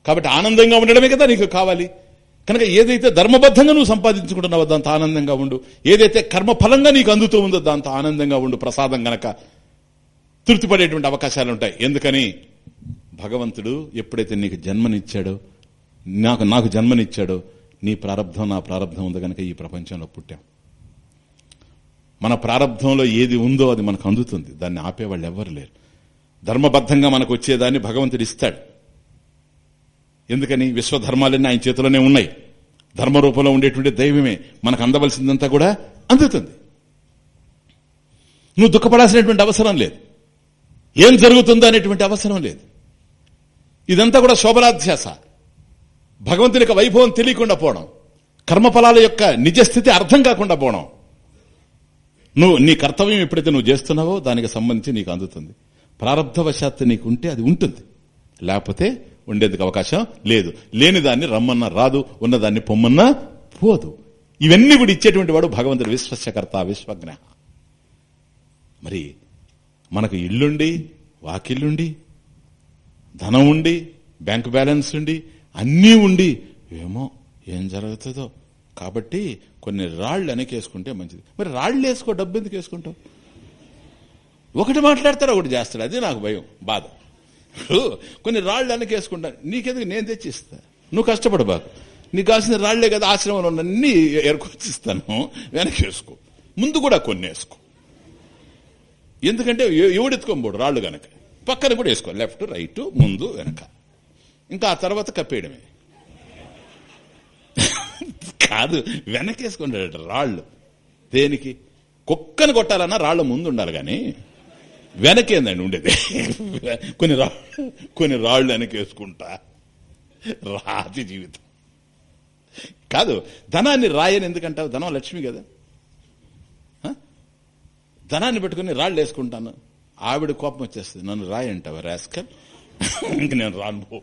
కాబట్టి ఆనందంగా ఉండడమే కదా నీకు కావాలి. కనుక ఏదైతే ధర్మబద్ధంగా నువ్వు సంపాదించుకుంటున్నావో దాంతో ఆనందంగా ఉండు. ఏదైతే కర్మఫలంగా నీకు అందుతూ ఉందో దాంతో ఆనందంగా ఉండు. ప్రసాదం గనక తృప్తిపడేటువంటి అవకాశాలు ఉంటాయి. ఎందుకని? భగవంతుడు ఎప్పుడైతే నీకు జన్మనిచ్చాడో నాకు నాకు జన్మనిచ్చాడో నీ ప్రారంధం నా ప్రారంధం ఉంది కనుక ఈ ప్రపంచంలో పుట్టాం. మన ప్రారంధంలో ఏది ఉందో అది మనకు అందుతుంది. దాన్ని ఆపేవాళ్ళు ఎవ్వరు లేరు. ధర్మబద్ధంగా మనకు వచ్చేదాన్ని భగవంతుడు ఇస్తాడు. ఎందుకని విశ్వధర్మాలన్నీ ఆయన చేతిలోనే ఉన్నాయి. ధర్మ రూపంలో ఉండేటువంటి దైవమే మనకు అందవలసిందంతా కూడా అందుతుంది. నువ్వు దుఃఖపడాల్సినటువంటి అవసరం లేదు. ఏం జరుగుతుందో అనేటువంటి అవసరం లేదు. ఇదంతా కూడా శోభనాధ్యాస. భగవంతుని యొక్క వైభవం తెలియకుండా పోవడం కర్మఫలాల యొక్క నిజస్థితి అర్థం కాకుండా పోవడం. నువ్వు నీ కర్తవ్యం ఎప్పుడైతే నువ్వు చేస్తున్నావో దానికి సంబంధించి నీకు అందుతుంది. ప్రారంధవశాత్తు నీకు ఉంటే అది ఉంటుంది. లేకపోతే ఉండేందుకు అవకాశం లేదు. లేని దాన్ని రమ్మన్నా రాదు ఉన్నదాన్ని పొమ్మన్నా పోదు. ఇవన్నీ కూడా ఇచ్చేటువంటి వాడు భగవంతుడు విశ్వస్యకర్త విశ్వజ్ఞ. మరి మనకు ఇల్లుండి వాకిల్లుండి ధనం ఉండి బ్యాంక్ బ్యాలెన్స్ ఉండి అన్నీ ఉండి ఏమో ఏం జరుగుతుందో. కాబట్టి కొన్ని రాళ్ళు వెనకేసుకుంటే మంచిది. మరి రాళ్ళు వేసుకో డబ్బు ఎందుకు వేసుకుంటావు? ఒకటి మాట్లాడతారు ఒకటి చేస్తాడు. అది నాకు భయం బాధ. కొన్ని రాళ్ళు వెనకేసుకుంటాను నీకెందుకు నేను తెచ్చిస్తా? నువ్వు కష్టపడబాకు నీకు కావాల్సిన రాళ్ళే కదా ఆశ్రమంలో ఉన్నన్ని ఎరుకొచ్చిస్తాను వెనకేసుకో. ముందు కూడా కొన్ని వేసుకో ఎందుకంటే ఎవడెత్తుకోబోడు రాళ్ళు గనక. పక్కన కూడా వేసుకో. లెఫ్ట్ రైట్ ముందు వెనక. ఇంకా ఆ తర్వాత కప్పేయడమే. కాదు వెనకేసుకుంటాడు రాళ్ళు. దేనికి? కుక్కను కొట్టాలన్నా రాళ్ళు ముందు ఉండాలి కానీ వెనకేందండి ఉండేది. కొన్ని రా కొన్ని రాళ్ళు వెనకేసుకుంటా. రాతి జీవితం. కాదు ధనాన్ని రాయని ఎందుకంటావు? ధనం లక్ష్మి కదా. ధనాన్ని పెట్టుకుని రాళ్ళు వేసుకుంటాను. ఆవిడ కోపం వచ్చేస్తుంది. నన్ను రాయి అంటావా రాస్కల్? ఇంక నేను రాను పో.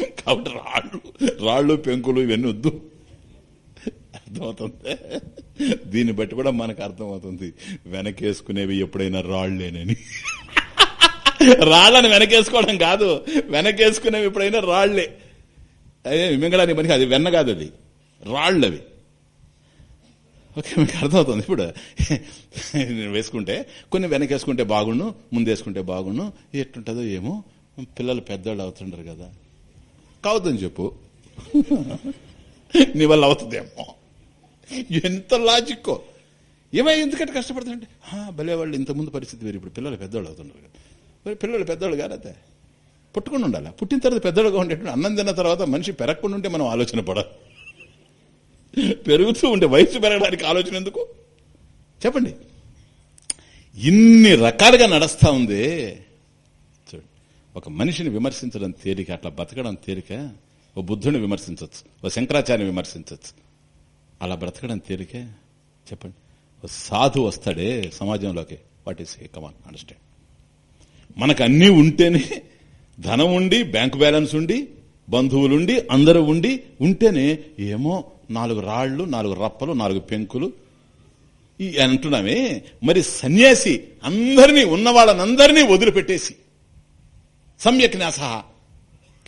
కాబట్టి రాళ్ళు రాళ్ళు పెంకులు ఇవన్నీ వద్దు. అర్థమవుతుంది. దీన్ని బట్టి కూడా మనకు అర్థమవుతుంది. వెనకేసుకునేవి ఎప్పుడైనా రాళ్ళేనని. రాళ్ళని వెనకేసుకోవడం కాదు. వెనకేసుకునేవి ఎప్పుడైనా రాళ్ళే. అదే మింగడానికి పనికి అది వెన్న కాదు అది. రాళ్ళు ఓకే మీకు అర్థమవుతుంది ఇప్పుడు. వేసుకుంటే కొన్ని వెనకేసుకుంటే బాగుండు ముందేసుకుంటే బాగుండు. ఎట్టుంటుందో ఏమో. పిల్లలు పెద్దవాళ్ళు అవుతుంటారు కదా. కావద్దని చెప్పు. నీ వల్ల అవుతుందేమో. ఎంత లాజిక్కో. ఏమై ఎందుకంటే కష్టపడుతుంటే? భలే వాళ్ళు ఇంతకుముందు పరిస్థితి వేరు. ఇప్పుడు పిల్లలు పెద్దవాళ్ళు అవుతున్నారు కదా. మరి పిల్లలు పెద్దవాళ్ళు కాదా పుట్టుకుని ఉండాలి? పుట్టిన తర్వాత పెద్దవాళ్ళుగా ఉండేటువంటి అన్నం తిన్న తర్వాత మనిషి పెరగకుండా ఉంటే మనం ఆలోచన పడాలి పెరుగుతూ ఉంటే వయసు పెరగడానికి ఆలోచన ఎందుకు? చెప్పండి. ఇన్ని రకాలుగా నడుస్తా ఉంది. చూడు ఒక మనిషిని విమర్శించడం తేలిక అట్లా బతకడం తేలిక ఓ బుద్ధుని విమర్శించవచ్చు ఓ శంకరాచార్యని విమర్శించవచ్చు అలా బ్రతకడం తేలికే? చెప్పండి. సాధు వస్తాడే సమాజంలోకి. వాట్ ఈస్ కమాన్ అండర్స్టాండ్ మనకు అన్నీ ఉంటేనే ధనం ఉండి బ్యాంకు బ్యాలెన్స్ ఉండి బంధువులుండి అందరూ ఉండి ఉంటేనే ఏమో నాలుగు రాళ్ళు నాలుగు రప్పలు నాలుగు పెంకులు. ఈ అంటున్నామే. మరి సన్యాసి అందరినీ ఉన్న వాళ్ళనందరినీ వదిలిపెట్టేసి సమ్యక్ న్యాస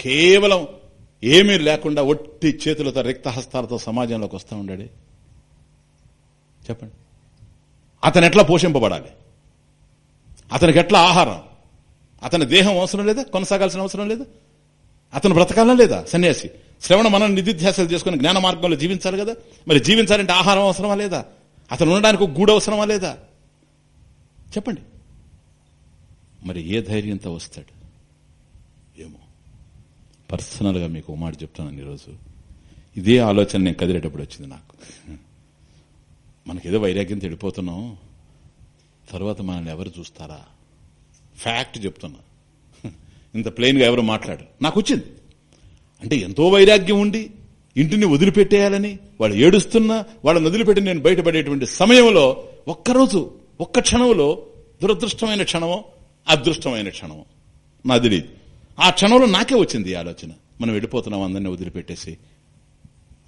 కేవలం ఏమీ లేకుండా ఒట్టి చేతులతో రిక్తహస్తాలతో సమాజంలోకి వస్తూ ఉండాడు? చెప్పండి. అతను ఎట్లా పోషింపబడాలి? అతనికి ఎట్లా ఆహారం? అతని దేహం అవసరం లేదా? కొనసాగాల్సిన అవసరం లేదా? అతను బ్రతకాలం లేదా? సన్యాసి. శ్రవణ మనం నిధిధ్యాసాలు చేసుకుని జ్ఞాన మార్గంలో జీవించాలి కదా? మరి జీవించాలంటే ఆహారం అవసరమా లేదా? అతను ఉండడానికి ఒక గూడు అవసరమా లేదా? చెప్పండి. మరి ఏ ధైర్యంతో వస్తాడు? పర్సనల్గా మీకు మాట చెప్తున్నాను ఈరోజు. ఇదే ఆలోచన నేను కదిలేటప్పుడు వచ్చింది నాకు. మనకేదో వైరాగ్యం తెడిపోతున్నాం తర్వాత మనల్ని ఎవరు చూస్తారా? ఫ్యాక్ట్ చెప్తున్నా. ఇంత ప్లెయిన్గా ఎవరు మాట్లాడు నాకు వచ్చింది. అంటే ఎంతో వైరాగ్యం ఉండి ఇంటిని వదిలిపెట్టేయాలని వాళ్ళు ఏడుస్తున్నా వాళ్ళని వదిలిపెట్టి నేను బయటపడేటువంటి సమయంలో ఒక్కరోజు ఒక్క క్షణంలో దురదృష్టమైన క్షణమో అదృష్టమైన క్షణమో. నా తెలియదు ఆ క్షణంలో నాకే వచ్చింది ఈ ఆలోచన. మనం వెళ్ళిపోతున్నాం అందరినీ వదిలిపెట్టేసి.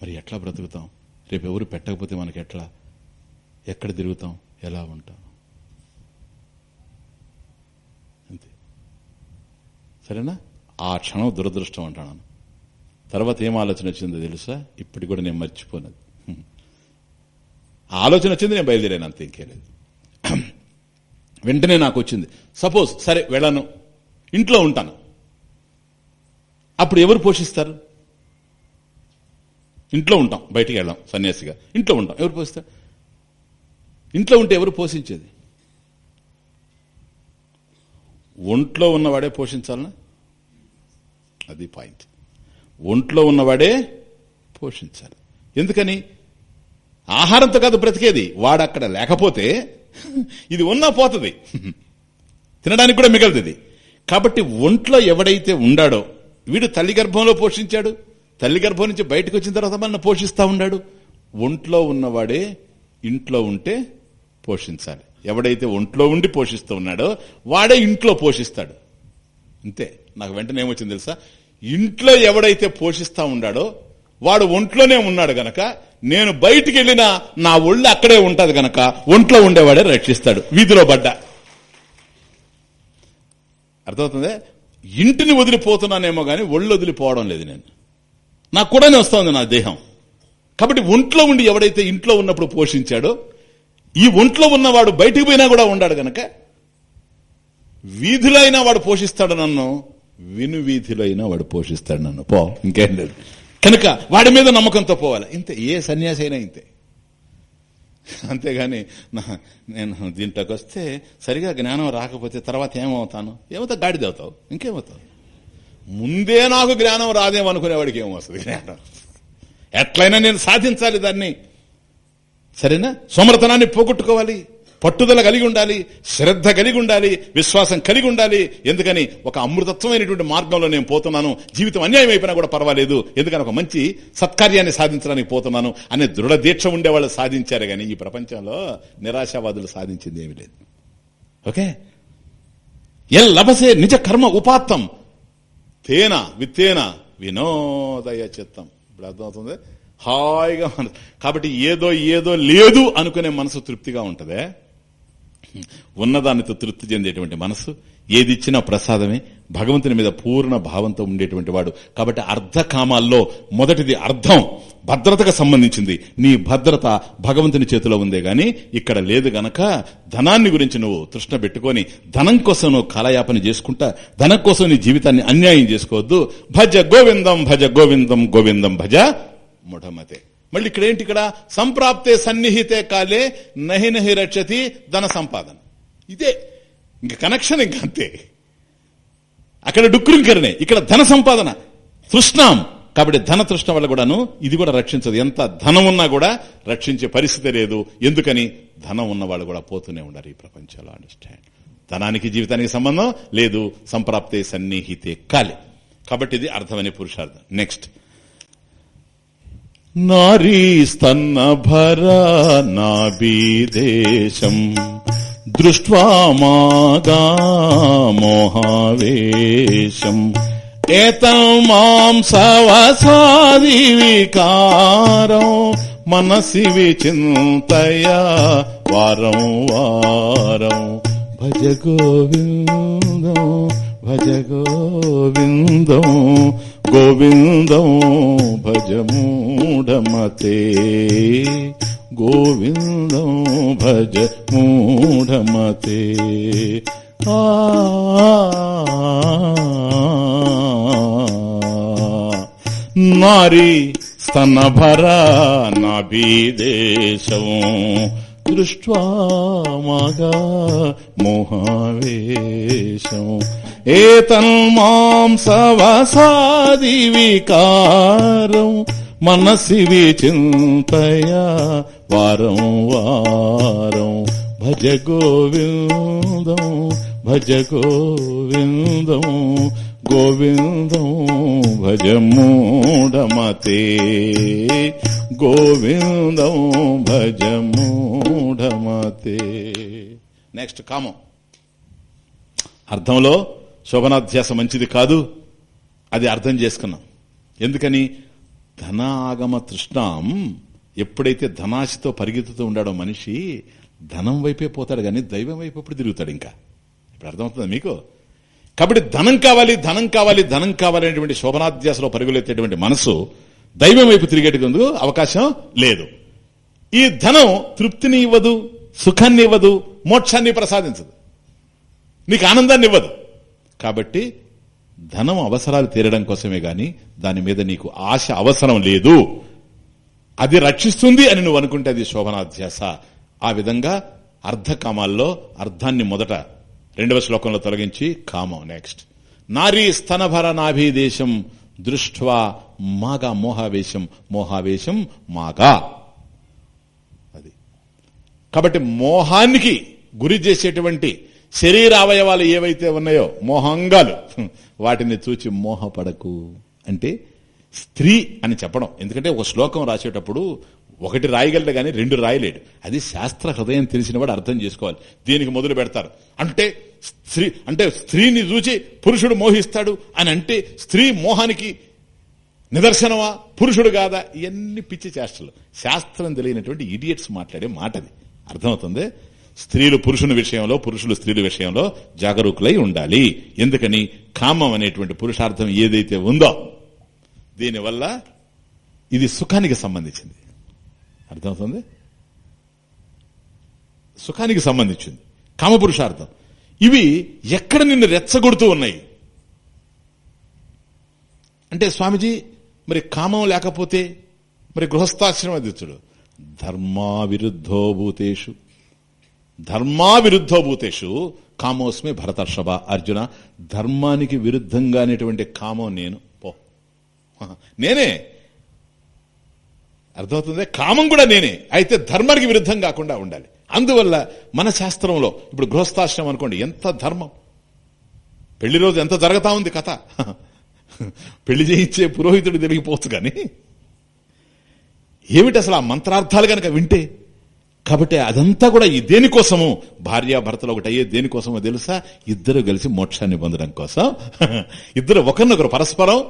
మరి ఎట్లా బ్రతుకుతాం? రేపు ఎవరు పెట్టకపోతే మనకి ఎట్లా? ఎక్కడ తిరుగుతాం? ఎలా ఉంటాం? అంతే. సరేనా? ఆ క్షణం దురదృష్టం అంటాను. తర్వాత ఏం ఆలోచన వచ్చిందో తెలుసా? ఇప్పటికి కూడా నేను మర్చిపోనది ఆ ఆలోచన వచ్చింది నేను బయలుదేరాను అంతే ఇంకేలేదు వెంటనే నాకు వచ్చింది. సపోజ్ సరే వెళ్ళను. ఇంట్లో ఉంటాను. అప్పుడు ఎవరు పోషిస్తారు? ఇంట్లో ఉంటాం బయటికి వెళ్ళాం సన్యాసిగా. ఇంట్లో ఉంటాం ఎవరు పోషిస్తారు? ఇంట్లో ఉంటే ఎవరు పోషించేది? ఒంట్లో ఉన్నవాడే పోషించాలనా? అది పాయింట్. ఒంట్లో ఉన్నవాడే పోషించాలి. ఎందుకని? ఆహారంతో కాదు బ్రతికేది. వాడు అక్కడ లేకపోతే ఇది ఉన్నా పోతుంది. తినడానికి కూడా మిగలుతుంది కాబట్టి ఒంట్లో ఎవడైతే ఉండాడో వీడు తల్లి గర్భంలో పోషించాడు. తల్లి గర్భం నుంచి బయటకు వచ్చిన తర్వాత మనల్ని పోషిస్తా ఉన్నాడు. ఒంట్లో ఉన్నవాడే ఇంట్లో ఉంటే పోషించాలి. ఎవడైతే ఒంట్లో ఉండి పోషిస్తూ ఉన్నాడో వాడే ఇంట్లో పోషిస్తాడు. అంతే నాకు వెంటనే ఏమొచ్చింది తెలుసా? ఇంట్లో ఎవడైతే పోషిస్తా ఉన్నాడో వాడు ఒంట్లోనే ఉన్నాడు గనక నేను బయటికి వెళ్ళినా నా ఒళ్ళు అక్కడే ఉంటది గనక ఒంట్లో ఉండేవాడే రక్షిస్తాడు. వీధిలో పడ్డా. అర్థమవుతుంది? ఇంటిని వదిలిపోతున్నానేమో కానీ ఒళ్ళు వదిలిపోవడం లేదు నేను. నాకు కూడానే వస్తుంది నా దేహం. కాబట్టి ఒంట్లో ఉండి ఎవడైతే ఇంట్లో ఉన్నప్పుడు పోషించాడో ఈ ఒంట్లో ఉన్నవాడు బయటికి పోయినా కూడా ఉండాడు గనక వీధిలో అయినా వాడు పోషిస్తాడు నన్ను విను వీధిలో అయినా వాడు పోషిస్తాడు నన్ను. పో ఇంకేం లేదు. కనుక వాడి మీద నమ్మకంతో పోవాలి. ఇంతే ఏ సన్యాసి అయినా ఇంతే. అంతేగాని నా నేను దీంట్లోకి వస్తే సరిగా జ్ఞానం రాకపోతే తర్వాత ఏమవుతాను? ఏమవుతా గాడిద అవుతావు ఇంకేమవుతావు? ముందే నాకు జ్ఞానం రాదేమనుకునేవాడికి ఏమొస్తుంది జ్ఞానం? ఎట్లయినా నేను సాధించాలి దాన్ని. సరేనా? సోమరతనాన్ని పోగొట్టుకోవాలి. పట్టుదల కలిగి ఉండాలి శ్రద్ధ కలిగి ఉండాలి విశ్వాసం కలిగి ఉండాలి. ఎందుకని ఒక అమృతత్వమైనటువంటి మార్గంలో నేను పోతున్నాను జీవితం అన్యాయం అయిపోయినా కూడా పర్వాలేదు. ఎందుకని ఒక మంచి సత్కార్యాన్ని సాధించడానికి పోతున్నాను అనే దృఢ దీక్ష ఉండేవాళ్ళు సాధించారు కానీ ఈ ప్రపంచంలో నిరాశావాదులు సాధించింది ఏమి లేదు. ఓకే? ఎల్ లభసే నిజ కర్మ ఉపాత్తం. తేన విత్తేన వినోదయ చిత్తం. ఇప్పుడు అర్థమవుతుంది? హాయిగా మనసు. కాబట్టి ఏదో ఏదో లేదు అనుకునే మనసు తృప్తిగా ఉంటదే. ఉన్నదానితో తృప్తి చెందేటువంటి మనసు ఏది ఇచ్చినా ప్రసాదమే భగవంతుని మీద పూర్ణ భావంతో ఉండేటువంటి వాడు. కాబట్టి అర్ధకామాల్లో మొదటిది అర్థం భద్రతకు సంబంధించింది. నీ భద్రత భగవంతుని చేతిలో ఉందే గాని ఇక్కడ లేదు గనక ధనాన్ని గురించి నువ్వు తృష్ణ పెట్టుకొని ధనం కోసం నువ్వు కాలయాపన చేసుకుంటా ధనం కోసం నీ జీవితాన్ని అన్యాయం చేసుకోవద్దు. భజ గోవిందం భజ గోవిందం గోవిందం భజ ముఠమతే. మళ్ళీ ఇక్కడ ఏంటి ఇక్కడ? సంప్రాప్తే సన్నిహితే కాలే నహి నహి రక్షతి ధన సంపాదన. ఇదే. ఇంక కనెక్షన్ ఇంక అంతే. అక్కడ డుక్రింకరణే. ఇక్కడ ధన సంపాదన. తృష్ణాం. కాబట్టి ధన తృష్ణ వల్ల కూడాను ఇది కూడా రక్షించదు. ఎంత ధనం ఉన్నా కూడా రక్షించే పరిస్థితి లేదు. ఎందుకని? ధనం ఉన్న వాళ్ళు కూడా పోతూనే ఉన్నారు ఈ ప్రపంచంలో. అండర్స్టాండ్ ధనానికి జీవితానికి సంబంధం లేదు. సంప్రాప్తే సన్నిహితే కాలే. కాబట్టి ఇది అర్థమనే పురుషార్థం. నెక్స్ట్ నారీ స్తన్నభర నాభీదేశం దృష్ట్వా మాగా మోహావేశం ఏతమాం సవసాది వికారం మనసి విచింతయ వారం వారం భజ గోవిందం భజ గోవిందం గోవిందం భజ మూఢమతే గోవిందం భజ మూఢమతే ఆ నారీ స్తనభర నాభీదేశం దృష్ట్వా మగా మోహావేశం. ఏతన్మాం సవసాది వికారం మనసి విచింతయా వారం వారం. భజ గోవిందం భజ గోవిందం గోవిందం భజ మూఢమతే. గోవిందం భజమూఢమతే. నెక్స్ట్ కామం. అర్థంలో శోభనాధ్యాస మంచిది కాదు అది అర్థం చేసుకున్నాం. ఎందుకని? ధనాగమ తృష్ణాం ఎప్పుడైతే ధనాశితో పరిగెత్తుతూ ఉండాడో మనిషి ధనం వైపే పోతాడు కానీ దైవం వైపు ఎప్పుడు తిరుగుతాడు ఇంకా? ఇప్పుడు అర్థమవుతుంది మీకు? కాబట్టి ధనం కావాలి ధనం కావాలి ధనం కావాలనేటువంటి శోభనాధ్యాసలో పరుగులెత్తేటువంటి మనసు దైవం వైపు తిరిగేటందుకు అవకాశం లేదు. ఈ ధనం తృప్తిని ఇవ్వదు సుఖాన్ని ఇవ్వదు మోక్షాన్ని ప్రసాదించదు. నీకు ఆనందాన్ని ఇవ్వదు. కాబట్టి ధనం అవసరాలు తీరడం కోసమే గాని దాని మీద నీకు ఆశ అవసరం లేదు. అది రక్షిస్తుంది అని నువ్వు అనుకుంటే అది శోభనాధ్యాస. ఆ విధంగా అర్ధకామాల్లో అర్థాన్ని మొదట రెండవ శ్లోకంలో తొలగించి కామం నెక్స్ట్ నారీ స్తనభర నాభీదేశం దృష్ట్వా మాగా మోహావేశం మోహావేశం మాగా. అది. కాబట్టి మోహానికి గురి చేసేటువంటి శరీర అవయవాలు ఏవైతే ఉన్నాయో మోహంగాలు వాటిని చూచి మోహపడకు. అంటే స్త్రీ అని చెప్పడం. ఎందుకంటే ఒక శ్లోకం రాసేటప్పుడు ఒకటి రాయగలడు కానీ రెండు రాయలేడు. అది శాస్త్ర హృదయం తెలిసిన వాడు అర్థం చేసుకోవాలి. దీనికి మొదలు పెడతారు. అంటే స్త్రీ అంటే స్త్రీని చూచి పురుషుడు మోహిస్తాడు అని అంటే స్త్రీ మోహానికి నిదర్శనమా? పురుషుడు కాదా? ఇవన్నీ పిచ్చి చేష్టలు. శాస్త్రం తెలియనటువంటి ఇడియట్స్ మాట్లాడే మాటది. అర్థమవుతుంది? స్త్రీలు పురుషుని విషయంలో పురుషులు స్త్రీల విషయంలో జాగరూకులై ఉండాలి. ఎందుకని? కామం అనేటువంటి పురుషార్థం ఏదైతే ఉందో దీనివల్ల ఇది సుఖానికి సంబంధించింది. అర్థమవుతుంది? సుఖానికి సంబంధించింది. కామ పురుషార్థం. ఇవి ఎక్కడ నిన్ను రెచ్చగొడుతూ ఉన్నాయి? అంటే స్వామిజీ మరి కామం లేకపోతే మరి గృహస్థాశ్రమదిత్తుడు ధర్మా విరుద్ధో భూతేషు ధర్మా విరుద్ధో భూతేషు కామోస్మి భరతర్షభ అర్జున. ధర్మానికి విరుద్ధంగానేటువంటి కామం నేను. పో. నేనే. అర్థమవుతుంది? కామం కూడా నేనే. అయితే ధర్మానికి విరుద్ధం కాకుండా ఉండాలి. అందువల్ల మన శాస్త్రంలో ఇప్పుడు గృహస్థాశ్రమం అనుకోండి ఎంత ధర్మం? పెళ్ళి రోజు ఎంత జరుగుతా ఉంది కథ? పెళ్ళి చేయించే పురోహితుడు తిరిగిపోవచ్చు కానీ ఏమిటి అసలు ఆ మంత్రార్థాలు కనుక వింటే? కాబట్టి అదంతా కూడా ఈ దేనికోసము? భార్యాభర్తలు ఒకటి అయ్యే దేనికోసమో తెలుసా? ఇద్దరు కలిసి మోక్షాన్ని పొందడం కోసం. ఇద్దరు ఒకరినొకరు పరస్పరం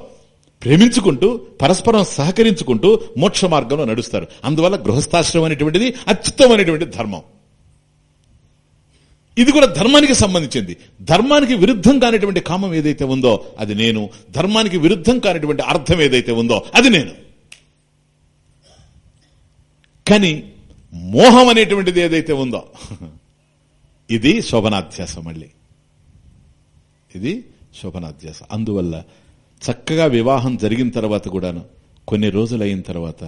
ప్రేమించుకుంటూ పరస్పరం సహకరించుకుంటూ మోక్ష మార్గంలో నడుస్తారు. అందువల్ల గృహస్థాశ్రమం అనేటువంటిది అత్యుత్తమైనటువంటి ధర్మం. ఇది కూడా ధర్మానికి సంబంధించింది. ధర్మానికి విరుద్ధం కానిటువంటి కామం ఏదైతే ఉందో అది నేను. ధర్మానికి విరుద్ధం కానిటువంటి అర్థం ఏదైతే ఉందో అది నేను. కానీ మోహం అనేటువంటిది ఏదైతే ఉందో ఇది శోభనాధ్యాస మళ్ళీ. ఇది శోభనాధ్యాస. అందువల్ల చక్కగా వివాహం జరిగిన తర్వాత కూడాను కొన్ని రోజులు అయిన తర్వాత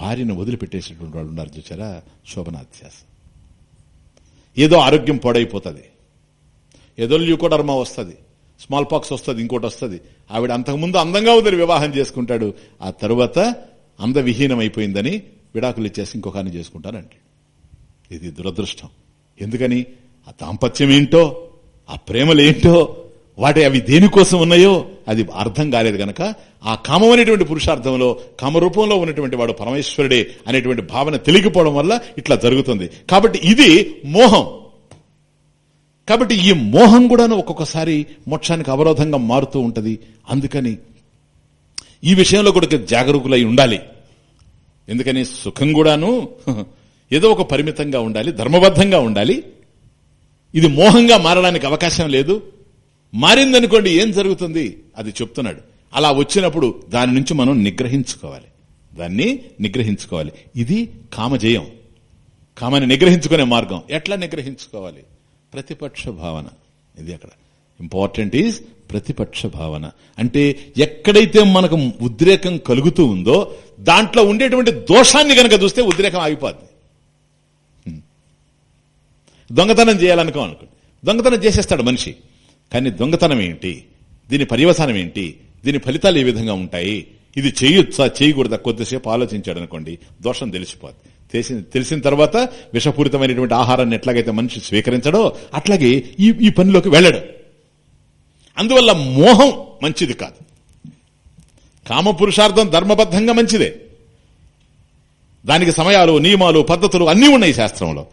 భార్యను వదిలిపెట్టేసినటువంటి వాళ్ళు ఉన్నారు చూసారా శోభనాధ్యాసం. ఏదో ఆరోగ్యం పాడైపోతుంది. ఏదో ల్యూకోడర్మా వస్తుంది. స్మాల్ పాక్స్ వస్తుంది ఇంకోటి వస్తుంది. ఆవిడ అంతకుముందు అందంగా ఉందని వివాహం చేసుకుంటాడు. ఆ తరువాత అందవిహీనం అయిపోయిందని విడాకులు ఇచ్చేసి ఇంకొకరిని చేసుకుంటానండి ఇది దురదృష్టం. ఎందుకని? ఆ దాంపత్యం ఏంటో? ఆ ప్రేమలేంటో? వాటి అవి దేనికోసం ఉన్నాయో అది అర్థం కాలేదు గనక ఆ కామం అనేటువంటి పురుషార్థంలో కామరూపంలో ఉన్నటువంటి వాడు పరమేశ్వరుడే అనేటువంటి భావన తెలియకపోవడం వల్ల ఇట్లా జరుగుతుంది. కాబట్టి ఇది మోహం. కాబట్టి ఈ మోహం కూడాను ఒక్కొక్కసారి మోక్షానికి అవరోధంగా మారుతూ ఉంటుంది. అందుకని ఈ విషయంలో కూడా జాగరూకులై ఉండాలి. ఎందుకని సుఖం కూడాను ఏదో ఒక పరిమితంగా ఉండాలి ధర్మబద్ధంగా ఉండాలి. ఇది మోహంగా మారడానికి అవకాశం లేదు. మారిందనుకోండి ఏం జరుగుతుంది? అది చెప్తున్నాడు. అలా వచ్చినప్పుడు దాని నుంచి మనం నిగ్రహించుకోవాలి. దాన్ని నిగ్రహించుకోవాలి. ఇది కామజయం. కామని నిగ్రహించుకునే మార్గం. ఎట్లా నిగ్రహించుకోవాలి? ప్రతిపక్ష భావన. ఇది అక్కడ. ఇంపార్టెంట్ ఈజ్ ప్రతిపక్ష భావన. అంటే ఎక్కడైతే మనకు ఉద్రేకం కలుగుతూ ఉందో దాంట్లో ఉండేటువంటి దోషాన్ని గనక చూస్తే ఉద్రేకం ఆగిపోద్ది. దొంగతనం చేయాలనుకో అనుకోండి. దొంగతనం చేసేస్తాడు మనిషి. కానీ దొంగతనం ఏంటి? దీని పర్యవసానం ఏంటి? దీని ఫలితాలు ఏ విధంగా ఉంటాయి? ఇది చేయొచ్చా చేయకూడదా? కొద్దిసేపు ఆలోచించాడు అనుకోండి దోషం తెలిసిపోద్ది. తెలిసిన తెలిసిన తర్వాత విషపూరితమైనటువంటి ఆహారాన్ని ఎట్లాగైతే మనిషి స్వీకరించడో అట్లాగే ఈ ఈ పనిలోకి వెళ్ళడు. అందువల్ల మోహం మంచిది కాదు. కామ పురుషార్థం ధర్మబద్ధంగా మంచిదే. దానికి సమయాలు నియమాలు పద్ధతులు అన్నీ ఉన్నాయి శాస్త్రంలో.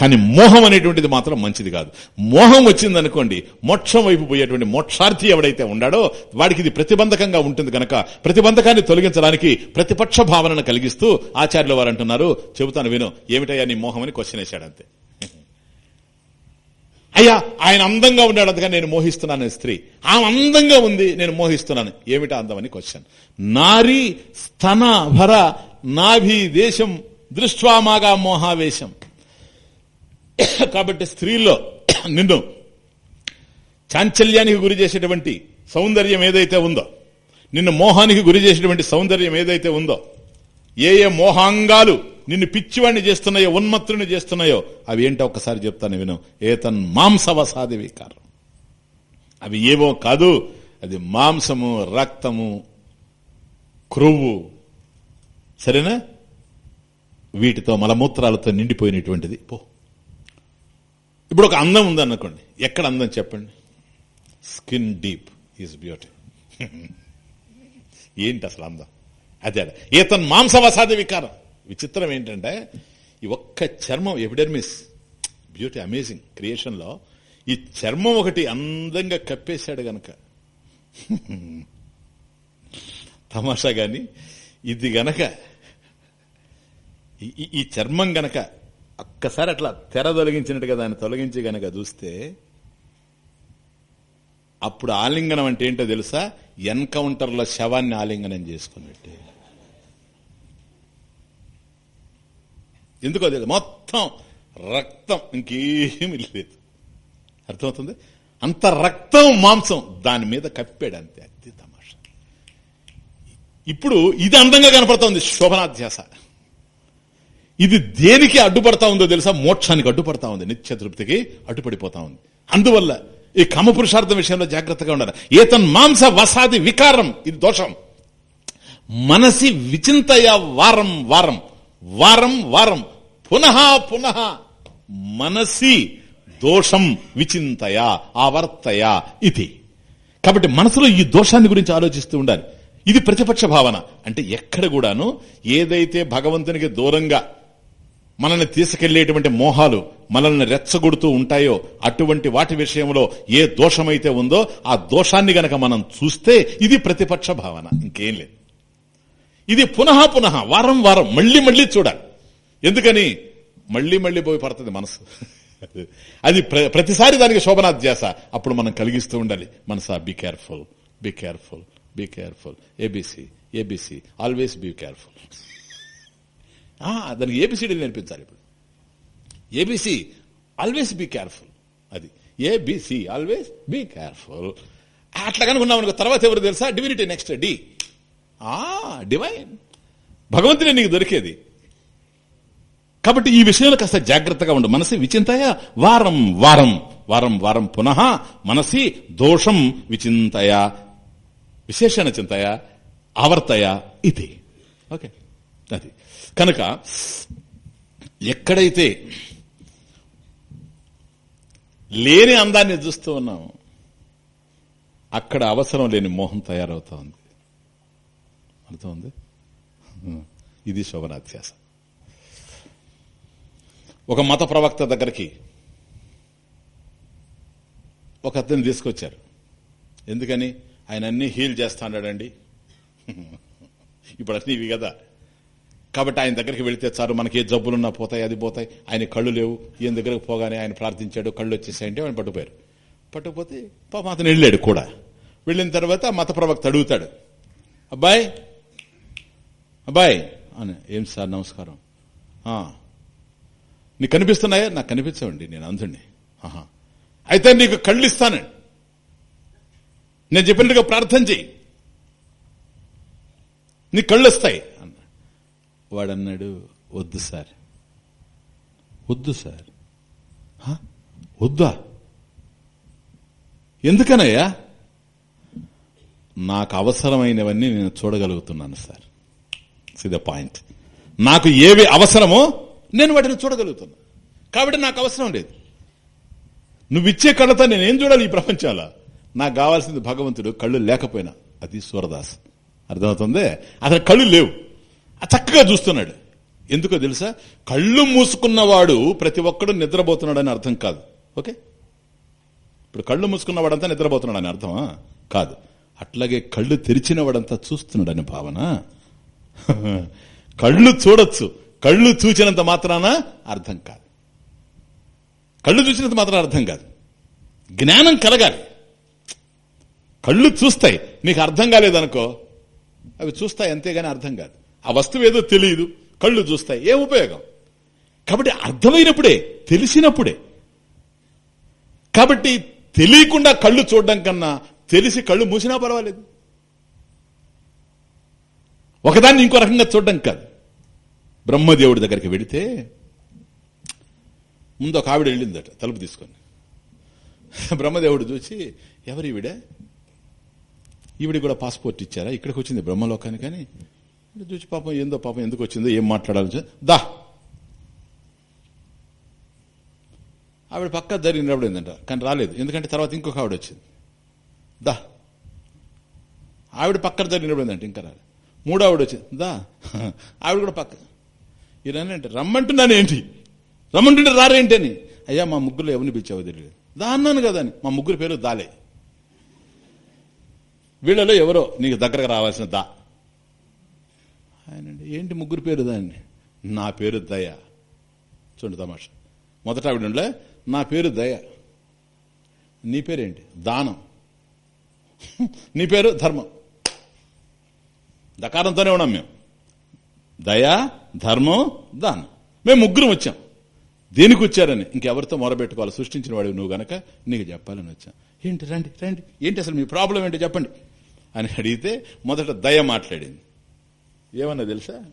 కానీ మోహం అనేటువంటిది మాత్రం మంచిది కాదు. మోహం వచ్చిందనుకోండి మోక్షం వైపు పోయేటువంటి మోక్షార్థి ఎవడైతే ఉన్నాడో వాడికి ఇది ప్రతిబంధకంగా ఉంటుంది కనుక ప్రతిబంధకాన్ని తొలగించడానికి ప్రతిపక్ష భావనను కలిగిస్తూ ఆచార్యుల వారు అంటున్నారు. చెబుతాను విను ఏమిటయ్యా నీ మోహం అని క్వశ్చన్ వేశాడు అంతే. అయ్యా ఆయన అందంగా ఉన్నాడు అందుకని నేను మోహిస్తున్నాను స్త్రీ. ఆమె అందంగా ఉంది నేను మోహిస్తున్నాను. ఏమిటా అందమని క్వశ్చన్. నారీ స్తన భర నాభి దేశం దృష్ట్వామాగా మోహావేశం. కాబట్టి స్త్రీల్లో నిన్ను చాంచల్యానికి గురి చేసేటువంటి సౌందర్యం ఏదైతే ఉందో నిన్ను మోహానికి గురి చేసేటువంటి సౌందర్యం ఏదైతే ఉందో ఏ ఏ మోహాంగాలు నిన్ను పిచ్చివాణ్ణి చేస్తున్నాయో ఉన్మత్తుని చేస్తున్నాయో అవి ఏంటో ఒకసారి చెప్తాను విను ఏతన్ మాంసవసాది వికారం. అవి ఏవో కాదు అది మాంసము రక్తము క్రొవ్వు. సరేనా? వీటితో మలమూత్రాలతో నిండిపోయినటువంటిది. పో. ఇప్పుడు ఒక అందం ఉందనుకోండి ఎక్కడ అందం చెప్పండి? స్కిన్ డీప్ ఈజ్ బ్యూటీ ఏంటి అసలు అందం? అదే ఏతన్ మాంసవసాది వికారం. విచిత్రం ఏంటంటే ఈ ఒక్క చర్మం ఎపిడర్మిస్ బ్యూటీ అమేజింగ్ క్రియేషన్లో ఈ చర్మం ఒకటి అందంగా కప్పేశాడు గనక. తమాషా కానీ ఇది గనక ఈ- ఈ చర్మం గనక ఒక్కసారి అట్లా తెర తొలగించినట్టుగా దాన్ని తొలగించి గనక చూస్తే అప్పుడు ఆలింగనం అంటే ఏంటో తెలుసా? ఎన్కౌంటర్లో శవాన్ని ఆలింగనం చేసుకున్నట్టే. ఎందుకో తెలియదు మొత్తం రక్తం ఇంకేమీ లేదు. అర్థమవుతుంది? అంత రక్తం మాంసం దాని మీద కప్పాడు అంతే అతి తమాష. ఇప్పుడు ఇది అందంగా కనపడుతోంది శోభనాధ్యాస. ఇది దేనికి అడ్డుపడతా ఉందో తెలుసా? మోక్షానికి అడ్డుపడతా ఉంది నిత్య తృప్తికి అడ్డుపడిపోతా ఉంది. అందువల్ల ఈ కమపురుషార్థం విషయంలో జాగ్రత్తగా ఉండాలి. ఏతన్ మాంస వసాది వికారం ఇది దోషం. మనసి విచింతయ వారం వారం వారం వారం పునః పునః మనసి దోషం విచింతయ ఆవర్తయ ఇది. కాబట్టి మనసులో ఈ దోషాన్ని గురించి ఆలోచిస్తూ ఉండాలి. ఇది ప్రతిపక్ష భావన. అంటే ఎక్కడ కూడాను ఏదైతే భగవంతునికి దూరంగా మనల్ని తీసుకెళ్ళేటువంటి మోహాలు మనల్ని రెచ్చగొడుతూ ఉంటాయో అటువంటి వాటి విషయంలో ఏ దోషమైతే ఉందో ఆ దోషాన్ని గనక మనం చూస్తే ఇది ప్రతిపక్ష భావన. ఇంకేం లేదు. ఇది పునః పునః వారం వారం మళ్ళీ మళ్ళీ చూడాలి. ఎందుకని? మళ్ళీ మళ్ళీ పోయి పడుతుంది మనసు. అది ప్రతిసారి దానికి శోభనాధ్యాస. అప్పుడు మనం కలిగిస్తూ ఉండాలి. మనసా be careful be careful be careful A B C A B C always be careful దానికి ఏబిసిడి నేర్పించాలి ఇప్పుడు. A B C always be careful అది. A B C always be careful అట్లా కనుకున్నాం అనుకో తర్వాత ఎవరు తెలుసా? డివినిటీ నెక్స్ట్ డి ఆ డివైన్ భగవంతుడే నీకు దొరికేది. కాబట్టి ఈ విషయంలో కాస్త జాగ్రత్తగా ఉండు. మనసి విచింతయ వారం వారం. వారం వారం పునః మనసి దోషం విచింతయ విశేషణ చింతయ ఆవర్తయ ఇది. ఓకే. అది. కనుక ఎక్కడైతే లేని అందాన్ని చూస్తూ ఉన్నాం అక్కడ అవసరం లేని మోహం తయారవుతా ఉంది అర్థం ఇది శోభనాధ్యాస. ఒక మత ప్రవక్త దగ్గరికి ఒక అతన్ని తీసుకొచ్చారు. ఎందుకని? ఆయన అన్ని హీల్ చేస్తాడాడండి. ఇప్పుడు అన్నీ ఇవి కదా. కాబట్టి ఆయన దగ్గరికి వెళితే చాలు మనకి ఏ జబ్బులున్నా పోతాయి అది పోతాయి. ఆయన కళ్ళు లేవు. ఈయన దగ్గరకు పోగానే ఆయన ప్రార్థించాడు. కళ్ళు వచ్చేసాయంటే ఆయన పట్టుపోయారు పట్టుకుపోతే పాప అతను వెళ్ళాడు కూడా. వెళ్ళిన తర్వాత మత ప్రవక్త అడుగుతాడు అబ్బాయి అబ్బాయి అని ఏం సార్ నమస్కారం. నీకు కనిపిస్తున్నాయా? నాకు కనిపించవండి నేను అంధుణ్ణి. ఆహా అయితే నీకు కళ్ళు ఇస్తానండి నేను చెప్పినట్టుగా ప్రార్థన చెయ్యి. నీ కళ్ళు వస్తాయి వాడన్నాడు వద్దు సార్. వద్దు సార్? వద్దా? ఎందుకనయ్యా? నాకు అవసరమైనవన్నీ నేను చూడగలుగుతున్నాను సార్. సి ద పాయింట్ నాకు ఏవి అవసరమో నేను వాటిని చూడగలుగుతున్నా. కాబట్టి నాకు అవసరం లేదు. నువ్విచ్చే కళ్ళతో నేనేం చూడాలి ఈ ప్రపంచంలో? నాకు కావాల్సింది భగవంతుడు కళ్ళు లేకపోయినా. అది సూరదాస్. అర్థమవుతుంది? అతని కళ్ళు లేవు. చక్కగా చూస్తున్నాడు. ఎందుకో తెలుసా? కళ్ళు మూసుకున్నవాడు ప్రతి ఒక్కడు నిద్రపోతున్నాడని అర్థం కాదు. ఓకే? ఇప్పుడు కళ్ళు మూసుకున్నవాడంతా నిద్రపోతున్నాడని అర్థమా? కాదు. అట్లాగే కళ్ళు తెరిచిన వాడంతా చూస్తున్నాడని భావన? కళ్ళు చూడొచ్చు. కళ్ళు చూచినంత మాత్రాన అర్థం కాదు. కళ్ళు చూసినంత మాత్రం అర్థం కాదు. జ్ఞానం కలగాలి. కళ్ళు చూస్తాయి. నీకు అర్థం కాలేదనుకో అవి చూస్తాయి అంతేగాని అర్థం కాదు. ఆ వస్తువు ఏదో తెలియదు కళ్ళు చూస్తాయి ఏ ఉపయోగం? కాబట్టి అర్థమైనప్పుడే తెలిసినప్పుడే. కాబట్టి తెలియకుండా కళ్ళు చూడడం కన్నా తెలిసి కళ్ళు మూసినా పర్వాలేదు. ఒకదాన్ని ఇంకో రకంగా చూడడం కాదు. బ్రహ్మదేవుడి దగ్గరికి వెడితే ముందు ఒక ఆవిడ వెళ్ళిందట తలుపు తీసుకొని. బ్రహ్మదేవుడు చూసి ఎవరు ఈవిడ? ఈవిడికి కూడా పాస్పోర్ట్ ఇచ్చారా? ఇక్కడికి వచ్చింది బ్రహ్మలోకానికి కానీ చూసి పాపం ఏందో పాపం ఎందుకు వచ్చిందో ఏం మాట్లాడాలని దా. ఆవిడ పక్క ధరి నిలబడిందంట కానీ రాలేదు. ఎందుకంటే తర్వాత ఇంకొక ఆవిడ వచ్చింది. దా. ఆవిడ పక్కన జరిగి నిలబడిందంట ఇంకా రాలేదు. మూడో ఆవిడ వచ్చింది దా. ఆవిడ కూడా పక్క. ఈయన రమ్మంటున్నాను ఏంటి? రమ్మంటుంటే రారేంటి అని? అయ్యా మా ముగ్గురు ఎవరిని పిలిచావో తెలియదు దా అన్నాను కదా అని. మా ముగ్గురు పేరు దాలే. వీళ్ళలో ఎవరో నీకు దగ్గరకు రావాల్సిన దా. ఆయన ఏంటి ముగ్గురు పేరు దాన్ని? నా పేరు దయ. చూడండి తమాషా. మొదట ఆవిడ నా పేరు దయ. నీ పేరేంటి? దానం. నీ పేరు ధర్మం. దకారంతోనే ఉన్నాం మేము. దయ ధర్మం దానం. మేము ముగ్గురం వచ్చాం. దేనికి వచ్చారని ఇంకెవరితో మొరబెట్టుకోవాలి? సృష్టించిన వాడు నువ్వు గనక నీకు చెప్పాలని వచ్చాం. ఏంటి రండి రండి. ఏంటి అసలు మీ ప్రాబ్లం ఏంటి చెప్పండి. అని అడిగితే మొదట దయ మాట్లాడింది. ఏమన్నా తెలుసా?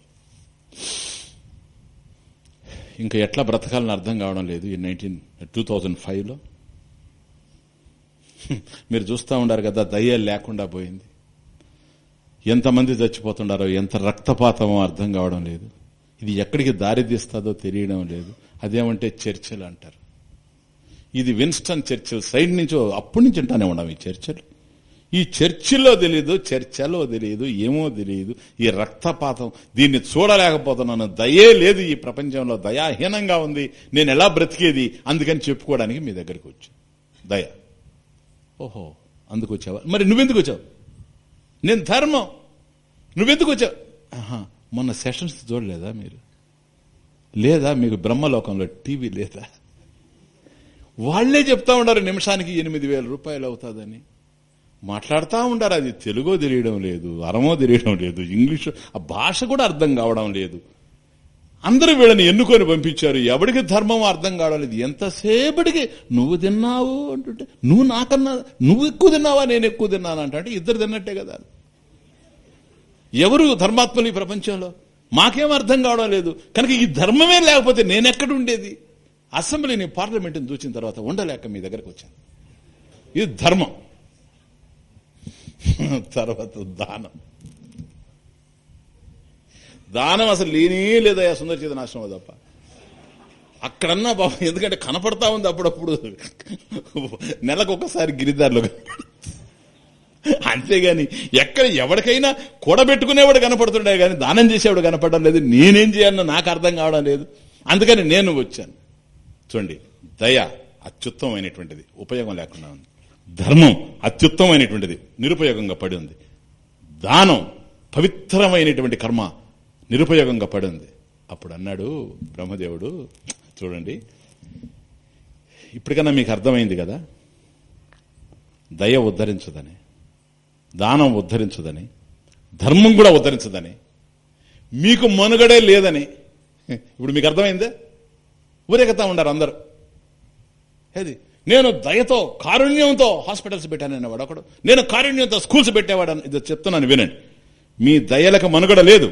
ఇంకా ఎట్లా బ్రతకాలని అర్థం కావడం లేదు ఈ నైన్టీన్ టూ థౌజండ్ ఫైవ్లో. మీరు చూస్తూ ఉండారు కదా దయ్యాలు లేకుండా పోయింది. ఎంతమంది చచ్చిపోతుండారో ఎంత రక్తపాతమో అర్థం కావడం లేదు. ఇది ఎక్కడికి దారి తీస్తుందో తెలియడం లేదు. అదేమంటే చర్చలు అంటారు. ఇది విన్స్టన్ చర్చిల్ సైడ్ నుంచి అప్పటి నుంచి ఉంటానే ఉన్నాం ఈ చర్చలు. ఈ చర్చిలో తెలియదు చర్చలో తెలియదు ఏమో తెలియదు ఈ రక్తపాతం దీన్ని చూడలేకపోతున్నాను దయే లేదు ఈ ప్రపంచంలో దయాహీనంగా ఉంది నేను ఎలా బ్రతికేది అందుకని చెప్పుకోవడానికి మీ దగ్గరికి వచ్చి దయ. ఓహో అందుకు వచ్చావా మరి నువ్వెందుకు వచ్చావు నేను ధర్మం. నువ్వెందుకు వచ్చావు ఆహా, మొన్న సెషన్స్ చూడలేదా మీరు? లేదా మీకు బ్రహ్మలోకంలో టీవీ లేదా? వాళ్ళే చెప్తా ఉండారు నిమిషానికి ఎనిమిది వేల రూపాయలు అవుతుందని. మాట్లాడుతూ ఉండారు. అది తెలుగో తెలియడం లేదు అరమో తెలియడం లేదు ఇంగ్లీష్ ఆ భాష కూడా అర్థం కావడం లేదు. అందరూ వీళ్ళని ఎన్నుకొని పంపించారు. ఎవడికి ధర్మం అర్థం కావడం లేదు. ఎంతసేపటికి నువ్వు తిన్నావు అంటుంటే నువ్వు నాకన్నా నువ్వు ఎక్కువ తిన్నావా నేను ఎక్కువ తిన్నాను అంటే ఇద్దరు తిన్నట్టే కదా. ఎవరు ధర్మాత్మలు ఈ ప్రపంచంలో? మాకేం అర్థం కావడం లేదు. కనుక ఈ ధర్మమే లేకపోతే నేనెక్కడ ఉండేది? అసెంబ్లీని పార్లమెంట్ని చూసిన తర్వాత ఉండలేక మీ దగ్గరకు వచ్చాను. ఇది ధర్మం. తర్వాత దానం. దానం అసలు లేనే లేదయ్యా సుందర చేత నాశనం తప్ప. అక్కడన్నా బాబు ఎందుకంటే కనపడతా ఉంది అప్పుడప్పుడు. నెలకు ఒకసారి గిరిదారిలో అంతేగాని ఎక్కడ ఎవరికైనా కూడబెట్టుకునేవాడు కనపడుతుండే కానీ దానం చేసేవాడు కనపడడం లేదు. నేనేం చేయాలన్నా నాకు అర్థం కావడం లేదు. అందుకని నేను వచ్చాను. చూడండి దయ అత్యుత్తమైనటువంటిది ఉపయోగం లేకుండా ఉంది. ధర్మం అత్యుత్తమైనటువంటిది నిరుపయోగంగా పడి ఉంది. దానం పవిత్రమైనటువంటి కర్మ నిరుపయోగంగా పడి ఉంది. అప్పుడు అన్నాడు బ్రహ్మదేవుడు చూడండి ఇప్పటికన్నా మీకు అర్థమైంది కదా? దయ ఉద్ధరించదని దానం ఉద్ధరించదని ధర్మం కూడా ఉద్ధరించదని మీకు మనుగడే లేదని. ఇప్పుడు మీకు అర్థమైందే? ఊరేగతా ఉండారు అందరూ. ఏది? నేను దయతో కారుణ్యంతో హాస్పిటల్స్ పెట్టానన్న వాడు ఒకడు. నేను కారుణ్యంతో స్కూల్స్ పెట్టేవాడని ఇది చెప్తున్నాను వినండి. మీ దయలకు మనుగడ లేదు.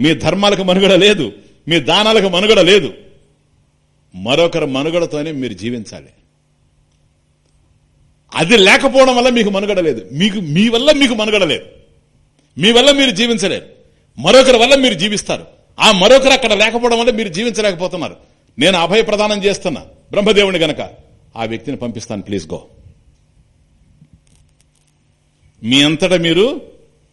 మీ ధర్మాలకు మనుగడ లేదు. మీ దానాలకు మనుగడ లేదు. మరొకరి మనుగడతోనే మీరు జీవించాలి. అది లేకపోవడం వల్ల మీకు మనుగడ లేదు. మీకు మీ వల్ల మీకు మనుగడ లేదు. మీ వల్ల మీరు జీవించలేరు. మరొకరి వల్ల మీరు జీవిస్తారు. ఆ మరొకరు అక్కడ లేకపోవడం వల్ల మీరు జీవించలేకపోతున్నారు. నేను అభయ ప్రదానం చేస్తున్నా. బ్రహ్మదేవుని గనక. ఆ వ్యక్తిని పంపిస్తాను ప్లీజ్ గో. మీ అంతటా మీరు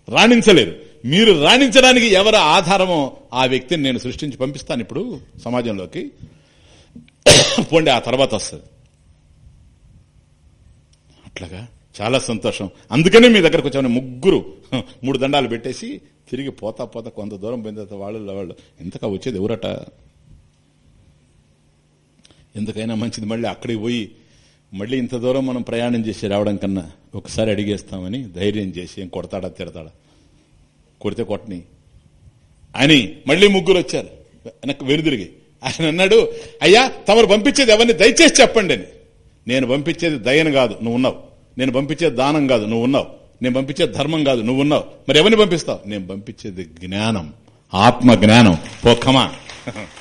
రాణించలేరు. మీరు రాణించడానికి ఎవరు ఆధారమో ఆ వ్యక్తిని నేను సృష్టించి పంపిస్తాను ఇప్పుడు సమాజంలోకి. పోండి ఆ తర్వాత వస్తుంది. అట్లాగా చాలా సంతోషం. అందుకనే మీ దగ్గరకు వచ్చామని ముగ్గురు మూడు దండాలు పెట్టేసి తిరిగి పోతా పోతా కొంత దూరం పోయిన తర్వాత వాళ్ళు వాళ్ళు. ఎంతగా వచ్చేది ఎవరట? ఎందుకైనా మంచిది. మళ్ళీ అక్కడికి పోయి మళ్ళీ ఇంత దూరం మనం ప్రయాణం చేసి రావడం కన్నా ఒకసారి అడిగేస్తామని ధైర్యం చేసి ఏం కొడతాడా తిడతాడా? కొడితే కొట్టని. అని మళ్ళీ ముగ్గురు వచ్చారు. వెనక్కి వెనుదిరిగి ఆయన అన్నాడు అయ్యా తమరు పంపించేది ఎవరిని దయచేసి చెప్పండి అని. నేను పంపించేది దయను కాదు నువ్వు ఉన్నావు. నేను పంపించేది దానం కాదు నువ్వు ఉన్నావు. నేను పంపించేది ధర్మం కాదు నువ్వు ఉన్నావు. మరి ఎవరిని పంపిస్తావు? నేను పంపించేది జ్ఞానం ఆత్మ జ్ఞానం పోఖమా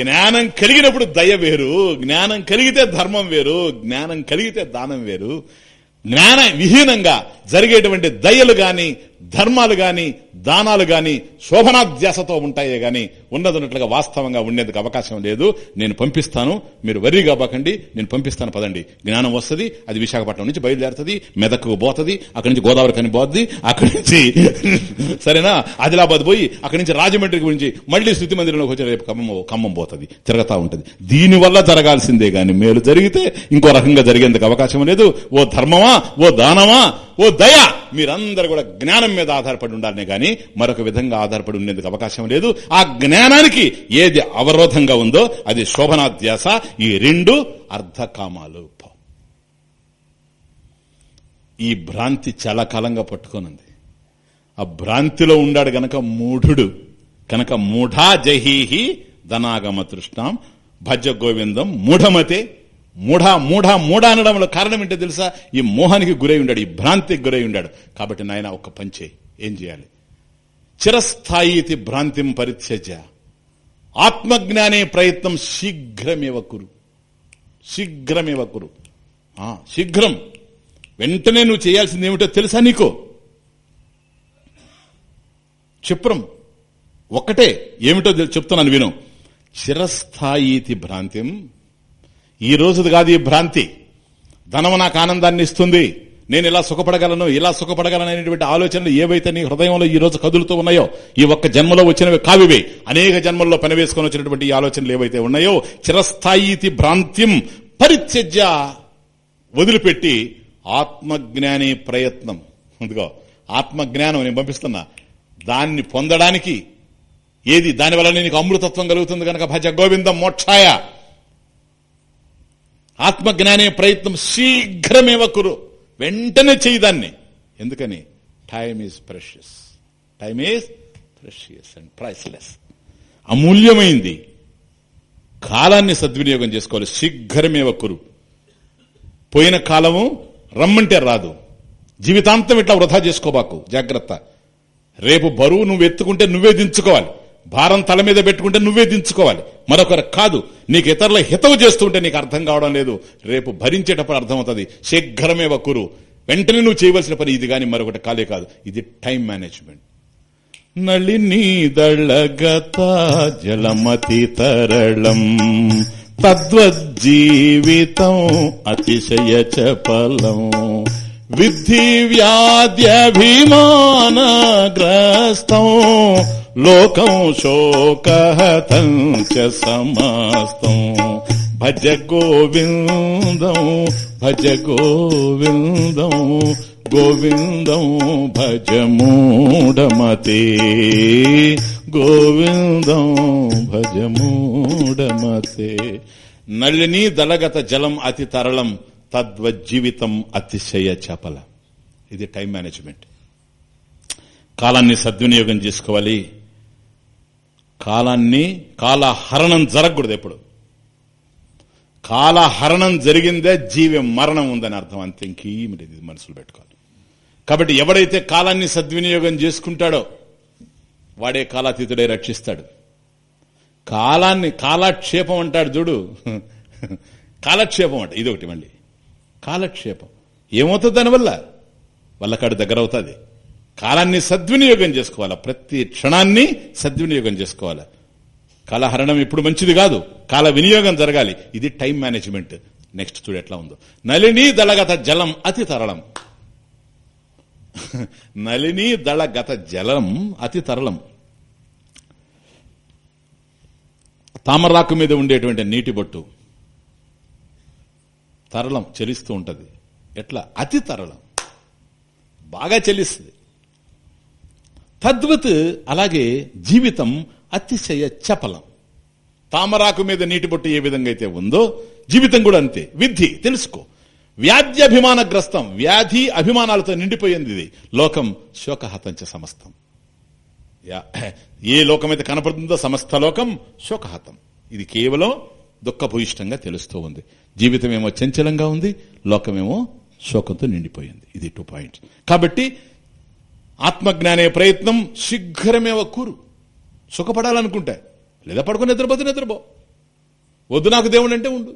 జ్ఞానం కలిగినప్పుడు దయ వేరు జ్ఞానం కలిగితే ధర్మం వేరు జ్ఞానం కలిగితే దానం వేరు. జ్ఞాన విహీనంగా జరిగేటువంటి దయలు గాని ధర్మాలు గాని దానాలు గాని శోభనాధ్యాసతో ఉంటాయే గాని ఉన్నదన్నట్లుగా వాస్తవంగా ఉండేందుకు అవకాశం లేదు. నేను పంపిస్తాను. మీరు వరి కాబకండి నేను పంపిస్తాను. పదండి. జ్ఞానం వస్తుంది. అది విశాఖపట్నం నుంచి బయలుదేరుతుంది. మెదక్కు పోతుంది. అక్కడి నుంచి గోదావరి కని పోద్ది. అక్కడి నుంచి సరేనా? ఆదిలాబాద్ పోయి అక్కడి నుంచి రాజమండ్రి గురించి మళ్ళీ శృతి మందిరంలోకి వచ్చి రేపు ఖమ్మం ఖమ్మం పోతుంది. తిరగతా ఉంటుంది. దీనివల్ల జరగాల్సిందే గాని మేలు జరిగితే ఇంకో రకంగా జరిగేందుకు అవకాశం లేదు. ఓ ధర్మమా? ఓ దానమా? ఓ దయ! మీరందరూ కూడా జ్ఞానం మీద ఆధారపడి ఉండాలనే గాని మరొక విధంగా ఆధారపడి ఉండేందుకు అవకాశం లేదు. ఆ జ్ఞానానికి ఏది అవరోధంగా ఉందో అది శోభనాధ్యాస ఈ రెండు అర్ధకామాలు ఈ భ్రాంతి చాలా కాలంగా పట్టుకోనుంది. ఆ భ్రాంతిలో ఉండాడు గనక మూఢుడు. కనుక మూఢా జహీహి ధనాగమ తృష్ణాం భజ గోవిందం మూఢమతే మూఢ మూఢ మూఢ అనడంలో కారణం ఏంటో తెలుసా? ఈ మోహానికి గురై ఉండాడు ఈ భ్రాంతికి గురై ఉండాడు. కాబట్టి నాయన ఒక పంచే. ఏం చేయాలి? చిరస్థాయి భ్రాంతిం పరిత్యజ. ఆత్మజ్ఞానే ప్రయత్నం శీఘ్రమేవ కురు. శీఘ్రమేవ కురు. ఆ, శీఘ్రం. వెంటనే నువ్వు చేయాల్సింది ఏమిటో తెలుసా నీకు? క్షిప్రం. ఒక్కటే. ఏమిటో చెప్తున్నాను విను. చిరస్థాయితి భ్రాంతిం ఈ రోజుది కాదు ఈ భ్రాంతి. ధనము నాకు ఆనందాన్ని ఇస్తుంది. నేను ఇలా సుఖపడగలను ఇలా సుఖపడగలను అనేటువంటి ఆలోచనలు ఏవైతే నీ హృదయంలో ఈ రోజు కదులుతూ ఉన్నాయో ఈ ఒక్క జన్మలో వచ్చినవి కావివే. అనేక జన్మల్లో పనివేసుకొని వచ్చినటువంటి ఈ ఆలోచనలు ఏవైతే ఉన్నాయో చిరస్థాయితి భ్రాంతిం పరిత్యజ్య వదిలిపెట్టి ఆత్మజ్ఞాని ప్రయత్నం. అందుకో ఆత్మజ్ఞానం నేను పంపిస్తున్నా. దాన్ని పొందడానికి ఏది? దానివల్ల నీకు అమృతత్వం కలుగుతుంది కనుక భజ గోవిందం మోక్షాయ. ఆత్మజ్ఞానే ప్రయత్నం శీఘ్రమేవ కురు. వెంటనే చేయి దాన్ని. ఎందుకని? Time is precious time is precious and priceless అమూల్యమైంది. కాలాన్ని సద్వినియోగం చేసుకోవాలి. శీఘ్రమేవ కురు. పోయిన కాలము రమ్మంటే రాదు. జీవితాంతం ఇట్లా వృధా చేసుకోబాకు. జాగ్రత్త. రేపు బరువు నువ్వు ఎత్తుకుంటే నువ్వే దించుకోవాలి. భారం తల మీద పెట్టుకుంటే నువ్వే దించుకోవాలి. మరొకరు కాదు నీకు ఇతరుల హితవు చేస్తుంటే నీకు అర్థం కావడం లేదు. రేపు భరించేటప్పుడు అర్థమవుతుంది. శీఘ్రమే వకురు. వెంటనే నువ్వు చేయవలసిన పని ఇది కానీ మరొకటి కాలే కాదు. ఇది టైం మేనేజ్మెంట్. నళిని దళగత జలమతి తరళం తద్వజ్జీవితం అతిశయ చపలం. విద్ధి వ్యాధ్యభిమానగ్రస్తం. లోకం శోకహతం చ సమస్తం. భజ గోవిందం భజ గోవిందం గోవిందం భజ మూఢమతే. గోవిందం భజ మూఢమతే. నళిని దళగత జలం అతి తరళం తద్వజ్జీవితం అతిశయ చపల. ఇది టైం మేనేజ్మెంట్. కాలాన్ని సద్వినియోగం చేసుకోవాలి. కాలాన్ని కాలహరణం జరగకూడదు ఎప్పుడు. కాలహరణం జరిగిందే జీవి మరణం ఉందని అర్థం. అంతే ఇంకేమి లేదు ఇది మనసులో పెట్టుకోవాలి. కాబట్టి ఎవడైతే కాలాన్ని సద్వినియోగం చేసుకుంటాడో వాడే కాలాతీతుడే రక్షిస్తాడు. కాలాన్ని కాలక్షేపం అంటాడు చూడు. కాలక్షేపం అంట ఇదొకటి మళ్ళీ. కాలక్షేపం. ఏమవుతుంది దానివల్ల? వల్లకాడు దగ్గర అవుతుంది. కాలాన్ని సద్వినియోగం చేసుకోవాలి? ప్రతి క్షణాన్ని సద్వినియోగం చేసుకోవాలి? కాలహరణం ఇప్పుడు మంచిది కాదు. కాల వినియోగం జరగాలి. ఇది టైం మేనేజ్మెంట్. నెక్స్ట్ చూడు ఎట్లా ఉందో. నలిని దళగత జలం అతి తరళం. నలిని దళగత జలం అతి తరళం. తామరాకు మీద ఉండేటువంటి నీటి బొట్టు తరళం చెలిస్తూ ఉంటది. ఎట్లా? అతి తరళం. బాగా చెల్లిస్తుంది తద్వత్ అలాగే జీవితం అతిశయ చపలం. తామరాకు మీద నీటి బొట్టు ఏ విధంగా అయితే ఉందో జీవితం కూడా అంతే. విద్ధి తెలుసుకో. వ్యాధి అభిమానగ్రస్తం వ్యాధి అభిమానాలతో నిండిపోయింది ఇది. లోకం శోకహతంచ సమస్తం. యా- ఏ లోకమైతే కనపడుతుందో సమస్త లోకం శోకహతం. ఇది కేవలం దుఃఖభూయిష్టంగా తెలుస్తూ ఉంది. జీవితం ఏమో చంచలంగా ఉంది లోకమేమో శోకంతో నిండిపోయింది. ఇది టూ పాయింట్స్ కాబట్టి ఆత్మజ్ఞానే ప్రయత్నం శీఘ్రమేవ కూరు. సుఖపడాలనుకుంటే. లేదా పడుకుని నిద్రపోతే నిద్రపో. వద్దు నాకు దేవుడు అంటే ఉండు.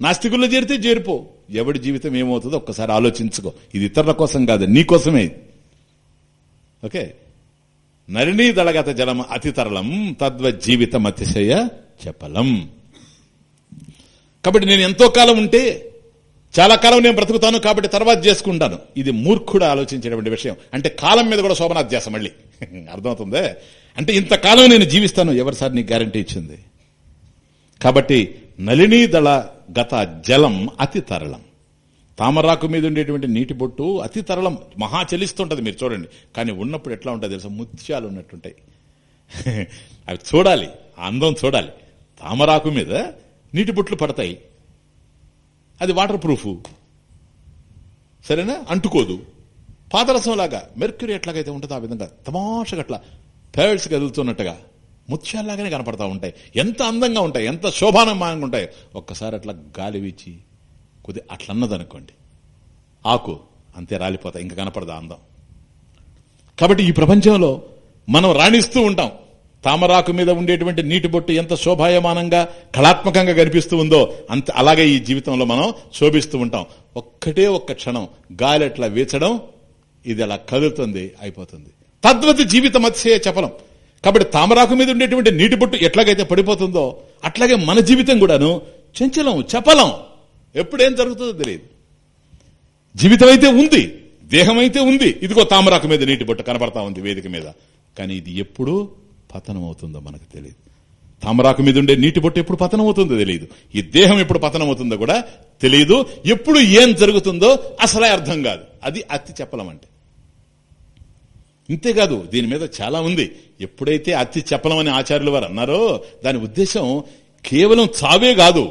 నాస్తికుల్లో చేరితే చేరిపో. ఎవడి జీవితం ఏమవుతుందో ఒక్కసారి ఆలోచించుకో. ఇది ఇతరుల కోసం కాదు నీ కోసమే ఓకే? నరిణీ దళగత జలం అతి తరలం తద్వ జీవితం అతిశయ చెప్పలం కాబట్టి నేను ఎంతో కాలం ఉంటే చాలా కాలం నేను బ్రతుకుతాను కాబట్టి తర్వాత చేసుకుంటాను. ఇది మూర్ఖుడు ఆలోచించేటువంటి విషయం. అంటే కాలం మీద కూడా శోభనాధ్యాసం మళ్ళీ. అర్థమవుతుందే? అంటే ఇంతకాలం నేను జీవిస్తాను. ఎవరి సార్ నీకు గ్యారంటీ ఇచ్చింది? కాబట్టి నలినీదళ గత జలం అతి తరళం. తామరాకు మీద ఉండేటువంటి నీటి బొట్టు అతి తరళం. మహా చెలిస్తుంటది మీరు చూడండి. కానీ ఉన్నప్పుడు ఎట్లా ఉంటుంది తెలుసా? ముత్యాలు ఉన్నట్టుంటాయి. అవి చూడాలి. అందం చూడాలి. తామరాకు మీద నీటి బొట్లు పడతాయి. అది వాటర్ ప్రూఫ్ సరేనా? అంటుకోదు. పాదరసం లాగా మెర్క్యూరీ ఎట్లాగైతే ఉంటుందో ఆ విధంగా తమాషగా అట్లా పేర్స్ కదులుతున్నట్టుగా ముత్యాల్లాగానే కనపడతా ఉంటాయి. ఎంత అందంగా ఉంటాయి ఎంత శోభానమానంగా ఉంటాయి. ఒక్కసారి అట్లా గాలి వీచి కొద్ది అట్లన్నదనుకోండి. ఆకు అంతే రాలిపోతాయి ఇంకా కనపడదా అందం. కాబట్టి ఈ ప్రపంచంలో మనం రాణిస్తూ ఉంటాం. తామరాకు మీద ఉండేటువంటి నీటి బొట్టు ఎంత శోభాయమానంగా కళాత్మకంగా కనిపిస్తూ ఉందో అంత అలాగే ఈ జీవితంలో మనం శోభిస్తూ ఉంటాం. ఒక్కటే ఒక్క క్షణం గాలి అట్లా వీచడం ఇది అలా కదులుతుంది అయిపోతుంది. తద్వతి జీవితం అతిశయ చపలం. కాబట్టి తామరాకు మీద ఉండేటువంటి నీటి బొట్టు ఎట్లాగైతే పడిపోతుందో అట్లాగే మన జీవితం కూడాను చంచలం చపలం. ఎప్పుడేం జరుగుతుందో తెలియదు. జీవితం అయితే ఉంది దేహం అయితే ఉంది. ఇదిగో తామరాకు మీద నీటి బొట్టు కనపడతా ఉంది వేదిక మీద. కానీ ఇది ఎప్పుడూ పతనం అవుతుందో మనకు తెలియదు తామరాకు మీద ఉండే నీటి బొట్టు ఎప్పుడు పతనం అవుతుందో తెలియదు ఈ దేహం ఎప్పుడు పతనం అవుతుందో కూడా తెలియదు ఎప్పుడు ఏం జరుగుతుందో అసలే అర్థం కాదు. అది అతి చెప్పలమంటే ఇంతేకాదు దీని మీద చాలా ఉంది. ఎప్పుడైతే అతి చెప్పలమని ఆచార్యులు ఆచార్యుల వారు అన్నారో దాని ఉద్దేశం కేవలం చావే కాదు.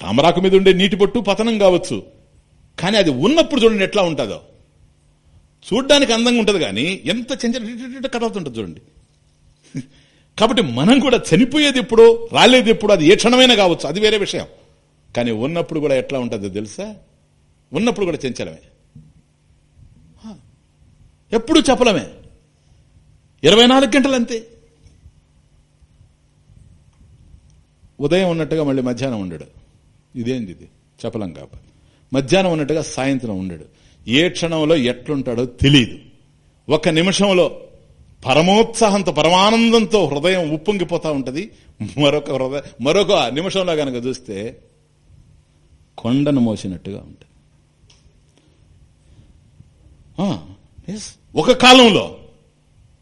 తామరాకు మీద ఉండే నీటి బొట్టు పతనం కావచ్చు. కానీ అది ఉన్నప్పుడు చూడండి ఎట్లా ఉంటుందో. చూడ్డానికి అందంగా ఉంటుంది కానీ ఎంత చెంచల కట్ అవుతుంటుంది చూడండి. కాబట్టి మనం కూడా చనిపోయేది ఎప్పుడు రాలేదు ఎప్పుడు అది ఏ క్షణమైనా కావచ్చు అది వేరే విషయం. కానీ ఉన్నప్పుడు కూడా ఎట్లా ఉంటుందో తెలుసా? ఉన్నప్పుడు కూడా చెంచలమే. ఎప్పుడు చెప్పలమే. ఇరవై నాలుగు గంటలు అంతే ఉదయం ఉన్నట్టుగా మళ్ళీ మధ్యాహ్నం ఉండడు. ఇదేంది ఇది? చెప్పలం కాబట్టి. మధ్యాహ్నం ఉన్నట్టుగా సాయంత్రం ఉండడు. ఏ క్షణంలో ఎట్లుంటాడో తెలియదు ఒక నిమిషంలో పరమోత్సాహంతో పరమానందంతో హృదయం ఉప్పొంగిపోతా ఉంటుంది. మరొక హృదయ మరొక నిమిషంలో కనుక చూస్తే కొండను మోసినట్టుగా ఉంటుంది. ఒక కాలంలో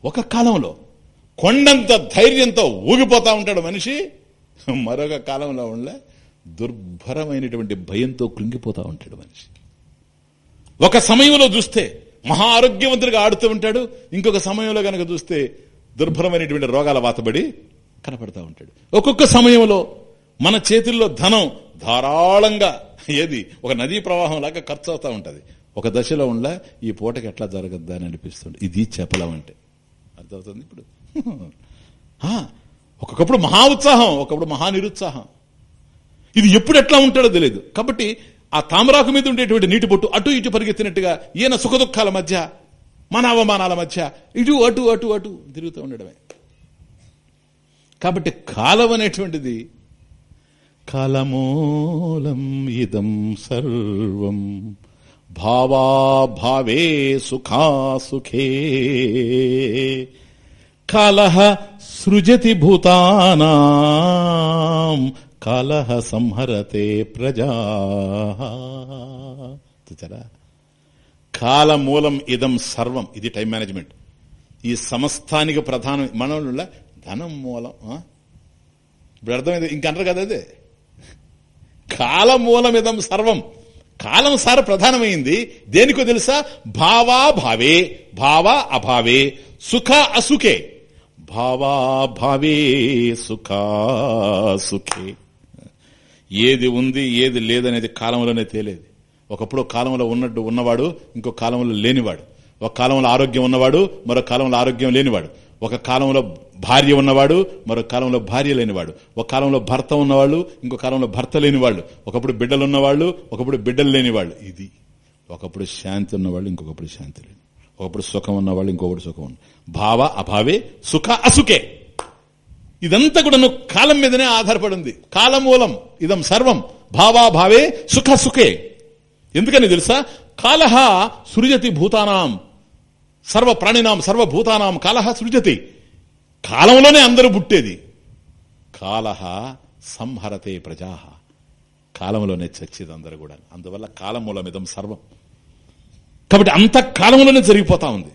ఒక కాలంలో కొండంత ధైర్యంతో ఊగిపోతా ఉంటాడు మనిషి. మరొక కాలంలో ఉండే దుర్భరమైనటువంటి భయంతో కృంగిపోతా ఉంటాడు మనిషి. ఒక సమయంలో చూస్తే మహా ఆరోగ్యవంతుడిగా ఆడుతూ ఉంటాడు. ఇంకొక సమయంలో గనక చూస్తే దుర్భరమైనటువంటి రోగాల వాతబడి కనపడతా ఉంటాడు. ఒక్కొక్క సమయంలో మన చేతుల్లో ధనం ధారాళంగా ఏది? ఒక నదీ ప్రవాహం లాగా ఖర్చు అవుతా ఉంటుంది. ఒక దశలో ఉండ ఈ పూటకి ఎట్లా జరగద్దా అని అనిపిస్తుంది. ఇది చెప్పలం అంటే. అర్థమవుతుంది ఇప్పుడు? ఆ, ఒక్కొక్కప్పుడు మహా ఉత్సాహం ఒకప్పుడు మహా నిరుత్సాహం. ఇది ఎప్పుడు ఎట్లా ఉంటాడో తెలియదు కాబట్టి ఆ తామరాకు మీద ఉండేటువంటి నీటి బొట్టు అటు ఇటు పరిగెత్తినట్టుగా ఈయన సుఖదుఖాల మధ్య మన అవమానాల మధ్య ఇటు అటు అటు అటు తిరుగుతూ ఉండడమే. కాబట్టి కాలం అనేటువంటిది కాలమూలం ఇదం సర్వం భావాభావే సుఖాసుఖే కాల సృజతి భూతానాం కలహ సంహరతే ప్రజా. చూచారా కాలమూలం ఇదం సర్వం ఇది టైం మేనేజ్మెంట్. ఈ సమస్తానికి ప్రధానం మనలో ధనం మూలం ఇప్పుడు అర్థమైంది? ఇంకంటారు కదా అదే. కాలమూలమిదం సర్వం. కాలం సార ప్రధానమైంది. దేనికో తెలుసా? భావా భావే భావ అభావే సుఖ అసుఖే. భావాభావే సుఖా సుఖే. ఏది ఉంది ఏది లేదనేది కాలంలోనే తేలేది. ఒకప్పుడు కాలంలో ఉన్నట్టు ఉన్నవాడు ఇంకో కాలంలో లేనివాడు. ఒక కాలంలో ఆరోగ్యం ఉన్నవాడు మరో కాలంలో ఆరోగ్యం లేనివాడు. ఒక కాలంలో భార్య ఉన్నవాడు మరో కాలంలో భార్య లేనివాడు. ఒక కాలంలో భర్త ఉన్నవాళ్ళు ఇంకో కాలంలో భర్త లేనివాళ్ళు. ఒకప్పుడు బిడ్డలు ఉన్నవాళ్ళు ఒకప్పుడు బిడ్డలు లేనివాళ్ళు. ఇది. ఒకప్పుడు శాంతి ఉన్నవాళ్ళు ఇంకొకప్పుడు శాంతి లేని. ఒకప్పుడు సుఖం ఉన్నవాళ్ళు ఇంకొకటి సుఖం ఉన్న. భావ అభావే సుఖ అసుఖే. ఇదంతా కూడా కాలం మీదనే ఆధారపడింది. కాలమూలం ఇదం సర్వం. భావాభావే సుఖ సుఖే. ఎందుకని తెలుసా? కాలహ సృజతి భూతానాం. సర్వ ప్రాణినాం సర్వభూతానాం కాలహ సృజతి. కాలంలోనే అందరూ పుట్టేది. కాలహ సంహరతే ప్రజా. కాలంలోనే చచ్చేది అందరూ కూడా అందువల్ల కాలమూలమిదం సర్వం. కాబట్టి అంత కాలంలోనే జరిగిపోతా ఉంది.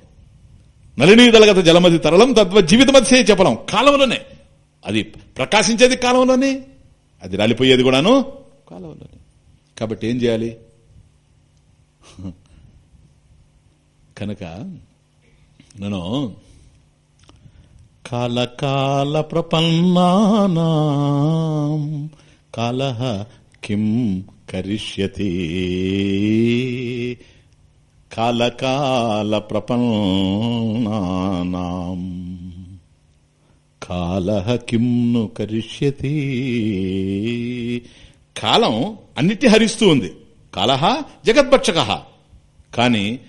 నలినీ దళగత జలమది తరలం తద్వ జీవితమధ్యే చెప్పలం. కాలంలోనే. అది ప్రకాశించేది కాలంలోనే అది రాలిపోయేది కూడాను కాలంలోనే. కాబట్టి ఏం చేయాలి? కనుక నేను కాలకాల ప్రపన్నా కాలహ కిం కరిష్యతి. కాలకాల ప్రపన్నా కాలహ కిమ్ను కరిష్యతి. కాలం అన్నిటి హరిస్తూ ఉంది. కాలహ జగద్భక్షక. కానీ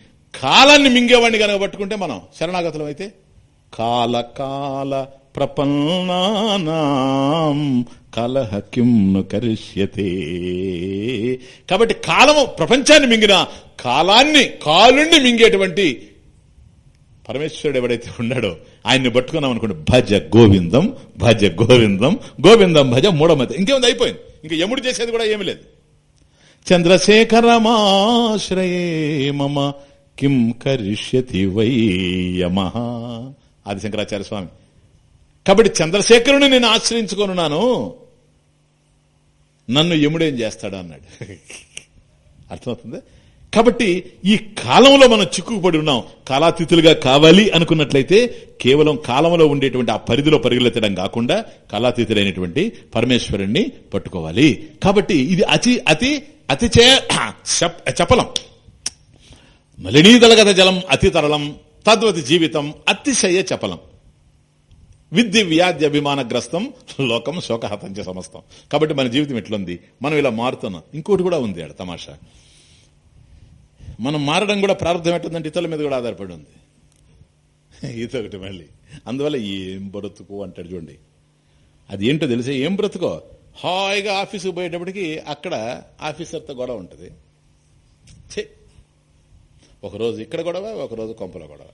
కాలాన్ని మింగేవాడిని కనుక పట్టుకుంటే మనం శరణాగతులం అయితే కాల కాల ప్రపన్నానాం కలహ కిమ్ను కరిష్యతే. కాబట్టి కాలము ప్రపంచాన్ని మింగిన కాలాన్ని కాలుణ్ణి మింగేటువంటి పరమేశ్వరుడు ఎవడైతే ఉన్నాడో ఆయన్ని పట్టుకున్నాం అనుకోండి భజ గోవిందం భజ గోవిందం గోవిందం భజ మూడమతి ఇంకేముంది? అయిపోయింది. ఇంకా యముడు చేసేది కూడా ఏమి లేదు. చంద్రశేఖరమాశ్రయే మమ కిం కరిష్యతి వై యమ. ఆది శంకరాచార్య స్వామి. కాబట్టి చంద్రశేఖరుని నేను ఆశ్రయించుకొనున్నాను. నన్ను యముడేం చేస్తాడు అన్నాడు. అర్థమవుతుంది? కాబట్టి ఈ కాలంలో మనం చిక్కుకుపడి ఉన్నాం. కాలాతీతులుగా కావాలి అనుకున్నట్లయితే కేవలం కాలంలో ఉండేటువంటి ఆ పరిధిలో పరిగెత్తడం కాకుండా కాలాతీతులైనటువంటి పరమేశ్వరుణ్ణి పట్టుకోవాలి. కాబట్టి ఇది అతి అతి అతి చే చపలం మలినీదలగత జలం అతి తరళం తద్వతి జీవితం అతిశయ చపలం విద్య వ్యాధి అభిమానగ్రస్తం లోకం శోకహతంచ సమస్తం. కాబట్టి మన జీవితం ఎట్లుంది? మనం ఇలా మారుతున్నాం. ఇంకోటి కూడా ఉంది ఆడ తమాషా. మనం మారడం కూడా ప్రారంభం ఎట్టుందంటే ఇతరుల మీద కూడా ఆధారపడి ఉంది. ఇదొకటి మళ్ళీ. అందువల్ల ఏం బ్రతుకు అంటాడు చూడండి. అది ఏంటో తెలిసే ఏం బ్రతుకో? హాయిగా ఆఫీసుకు పోయేటప్పటికి అక్కడ ఆఫీసర్తో గొడవ ఉంటుంది. ఒకరోజు ఇక్కడ గొడవ ఒకరోజు కొంపలో గొడవ.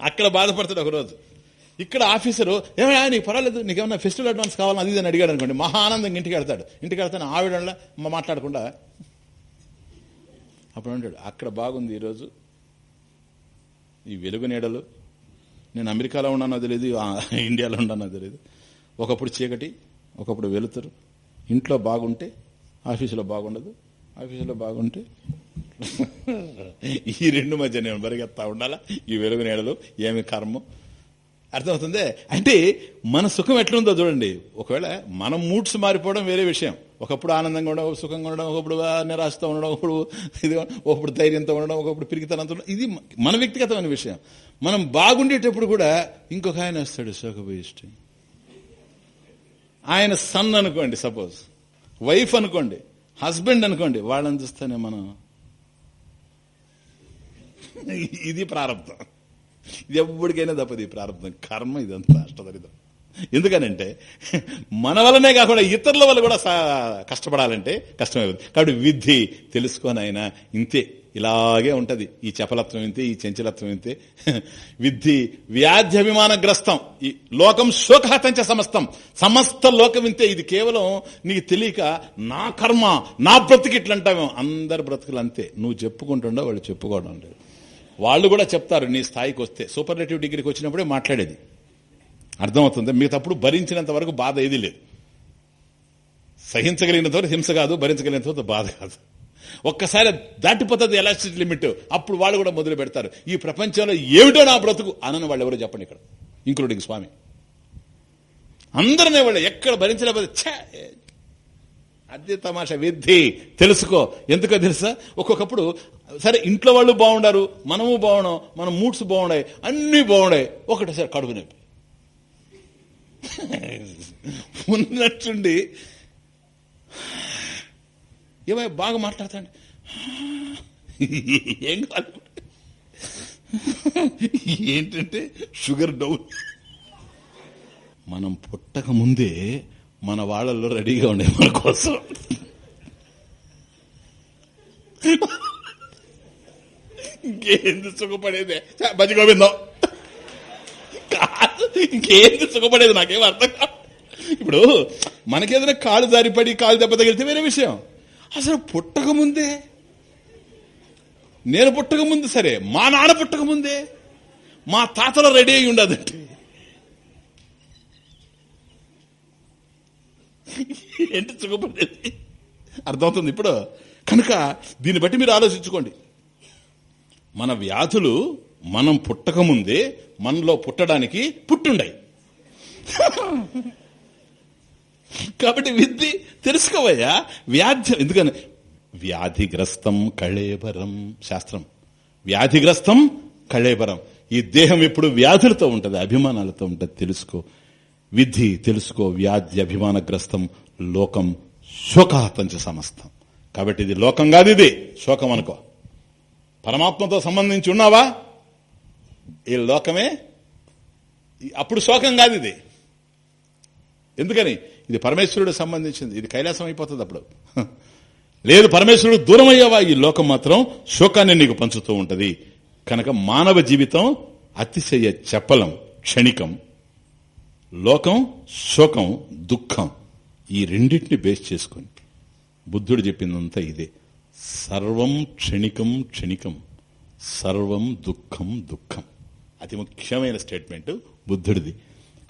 అక్కడ బాధపడతాడు ఒకరోజు. ఇక్కడ ఆఫీసరు ఏమైనా నీకు పర్వాలేదు నీకేమన్నా ఫెస్టివల్ అడ్వాన్స్ కావాలని అది ఇది అని అడిగాడు అనుకోండి. మహా ఆనందంగా ఇంటికి వెళ్తాడు. ఇంటికి వెళ్తాను ఆవిడ మాట్లాడకుండా అప్పుడు అంటాడు అక్కడ బాగుంది ఈరోజు. ఈ వెలుగు నీడలు. నేను అమెరికాలో ఉన్నానో తెలియదు ఇండియాలో ఉన్నానో తెలియదు ఒకప్పుడు చీకటి ఒకప్పుడు వెలుతురు. ఇంట్లో బాగుంటే ఆఫీసులో బాగుండదు ఆఫీసులో బాగుంటే ఈ రెండు మధ్య నేను పరిగెత్తా ఉండాలా? ఈ వెలుగు నీడలు ఏమి కర్మం? అర్థమవుతుంది? అంటే మన సుఖం ఎట్లుందో చూడండి. ఒకవేళ మన మూడ్స్ మారిపోవడం వేరే విషయం. ఒకప్పుడు ఆనందంగా ఉండడం సుఖంగా ఉండడం ఒకప్పుడు నిరాశతో ఉండడం ఒకప్పుడు ఇది ఒకప్పుడు ధైర్యంతో ఉండడం ఒకప్పుడు పిరికితనంతో ఉండడం. ఇది మన వ్యక్తిగతమైన విషయం. మనం బాగుండేటప్పుడు కూడా ఇంకొక ఆయన వస్తాడు సుఖభూయిష్టి ఆయన సన్ అనుకోండి సపోజ్. వైఫ్ అనుకోండి హస్బెండ్ అనుకోండి వాళ్ళని చూస్తేనే మనం ఇది ప్రారంభం. ఇది ఎప్పటికైనా తప్పదు ఈ ప్రారంభం. కర్మ ఇదంతా అష్టదరిద్రం. ఎందుకనంటే మన వల్లనే కాకుండా ఇతరుల వల్ల కూడా సా- కష్టపడాలంటే కష్టమైపోతుంది. కాబట్టి విద్ధి తెలుసుకోనైనా ఇంతే. ఇలాగే ఉంటది. ఈ చపలత్వం ఇంతే ఈ చెంచలత్వం ఇంతే. విద్ధి వ్యాధ్యభిమానగ్రస్తం. ఈ లోకం శోకహతంచ సమస్తం. సమస్త లోకం ఇంతే. ఇది కేవలం నీకు తెలియక నా కర్మ నా బ్రతికి ఇట్లంటావేమో. అందరి బ్రతుకులు అంతే. నువ్వు చెప్పుకుంటుండో వాళ్ళు చెప్పుకోవడం లేదు. వాళ్ళు కూడా చెప్తారు నీ స్థాయికి వస్తే సూపర్లేటివ్ డిగ్రీకి వచ్చినప్పుడే మాట్లాడేది. అర్థమవుతుంది? మిగతప్పుడు భరించినంత వరకు బాధ ఏది లేదు. సహించగలిగినంత వరకు హింస కాదు భరించగలిగినంత వరకు బాధ కాదు. ఒక్కసారి దాటిపోతుంది ఎలాస్టిక్ లిమిట్. అప్పుడు వాళ్ళు కూడా మొదలు పెడతారు. ఈ ప్రపంచంలో ఏమిటో నా బ్రతుకు అనని వాళ్ళు ఎవరో చెప్పండి ఇక్కడ. ఇంక్లూడింగ్ స్వామి. అందరినే వాళ్ళు ఎక్కడ భరించలేకపోతే ఛే, అదే తమాషా విద్ధి. తెలుసుకో. ఎందుకో తెలుసా? ఒక్కొక్కప్పుడు సరే ఇంట్లో వాళ్ళు బాగుండారు మనము బాగున్నాం మన మూడ్స్ బాగున్నాయి అన్నీ బాగున్నాయి. ఒకటేసారి కడుపు నొప్పి. ఉన్నట్టుండి. ఏమై బాగా మాట్లాడతాండి. ఏం కాదు. ఏంటంటే షుగర్ డౌన్. మనం పుట్టక ముందే మన వాళ్ళల్లో రెడీగా ఉండే మన కోసం. ఇంకేంది సుఖపడేదే. ఛ, కాదు ఇంకేంది సుఖపడేది నాకేం అర్థం కాదు. ఇప్పుడు మనకేదైనా కాలు జారిపడి కాలు దెబ్బ తగిలితే వేరే విషయం. అసలు పుట్టక ముందే నేను పుట్టక ముందు సరే మా నాన్న పుట్టక ముందే మా తాతలో రెడీ అయి ఉండదండి ఏంటి సుఖపడేది? అర్థమవుతుంది ఇప్పుడు. కనుక దీన్ని బట్టి మీరు ఆలోచించుకోండి. మన వ్యాధులు మనం పుట్టకముందే మనలో పుట్టడానికి పుట్టుండయి. కాబట్టి విద్య తెలుసుకోవయ్యా వ్యాధ్యం ఎందుకని? వ్యాధిగ్రస్తం కళేబరం శాస్త్రం. వ్యాధిగ్రస్తం కళేబరం. ఈ దేహం ఎప్పుడు వ్యాధులతో ఉంటది అభిమానాలతో ఉంటది తెలుసుకో. విధి తెలుసుకో వ్యాధి అభిమానగ్రస్తం లోకం శోకాహతంచ సమస్తం. కాబట్టి ఇది లోకం కాదు ఇది శోకం అనుకో. పరమాత్మతో సంబంధించి ఉన్నావా? ఈ లోకమే? అప్పుడు శోకం కాదు ఇది. ఎందుకని? ఇది పరమేశ్వరుడు సంబంధించింది. ఇది కైలాసం అయిపోతుంది అప్పుడు. లేదు పరమేశ్వరుడు దూరం అయ్యేవా ఈ లోకం మాత్రం శోకాన్ని నీకు పంచుతూ ఉంటది. కనుక మానవ జీవితం అతిశయ చపలం క్షణికం. లోకం శోకం దుఃఖం. ఈ రెండింటిని బేస్ చేసుకుని. బుద్ధుడు చెప్పిందంతా ఇదే. సర్వం క్షణికం క్షణికం. సర్వం దుఃఖం దుఃఖం. అతి ముఖ్యమైన స్టేట్మెంట్ బుద్ధుడిది.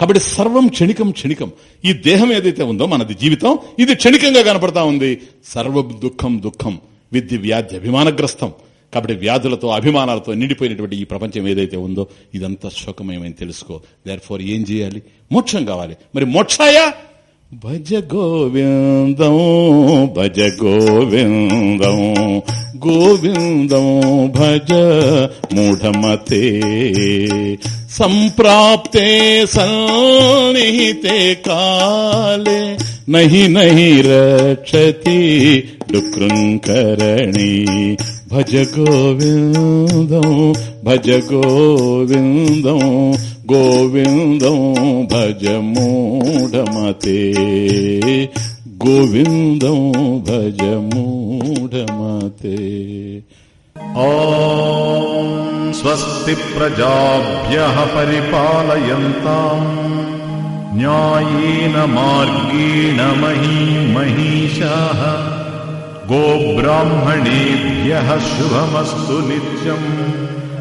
కాబట్టి సర్వం క్షణికం క్షణికం. ఈ దేహం ఏదైతే ఉందో మనది జీవితం ఇది క్షణికంగా కనపడతా ఉంది. సర్వ దుఃఖం దుఃఖం విద్య వ్యాధి అభిమానగ్రస్తం. కాబట్టి వ్యాధులతో అభిమానాలతో నిండిపోయినటువంటి ఈ ప్రపంచం ఏదైతే ఉందో ఇదంతా శోకమయమని తెలుసుకో. దేర్ ఫోర్ ఏం చేయాలి? మోక్షం కావాలి. మరి మోక్షాయా? భజ గోవిందం భజ గోవిందం. గోవిందం భజ మూఢమతే. సంప్రాప్తే సన్నిహితే కాలే నహి నహి రక్షతి డుకృంకరణి. భజ గోవిందం భజ గోవిందం गोविन्दो भज मूढमते गोविन्दो भज मूढमते ओ स्वस्ति प्रजाभ्यः परिपालयन्ताम् न्यायेन मार्गेण मही महिषाः गोब्राह्मणेभ्यः शुभमस्तु नित्यम्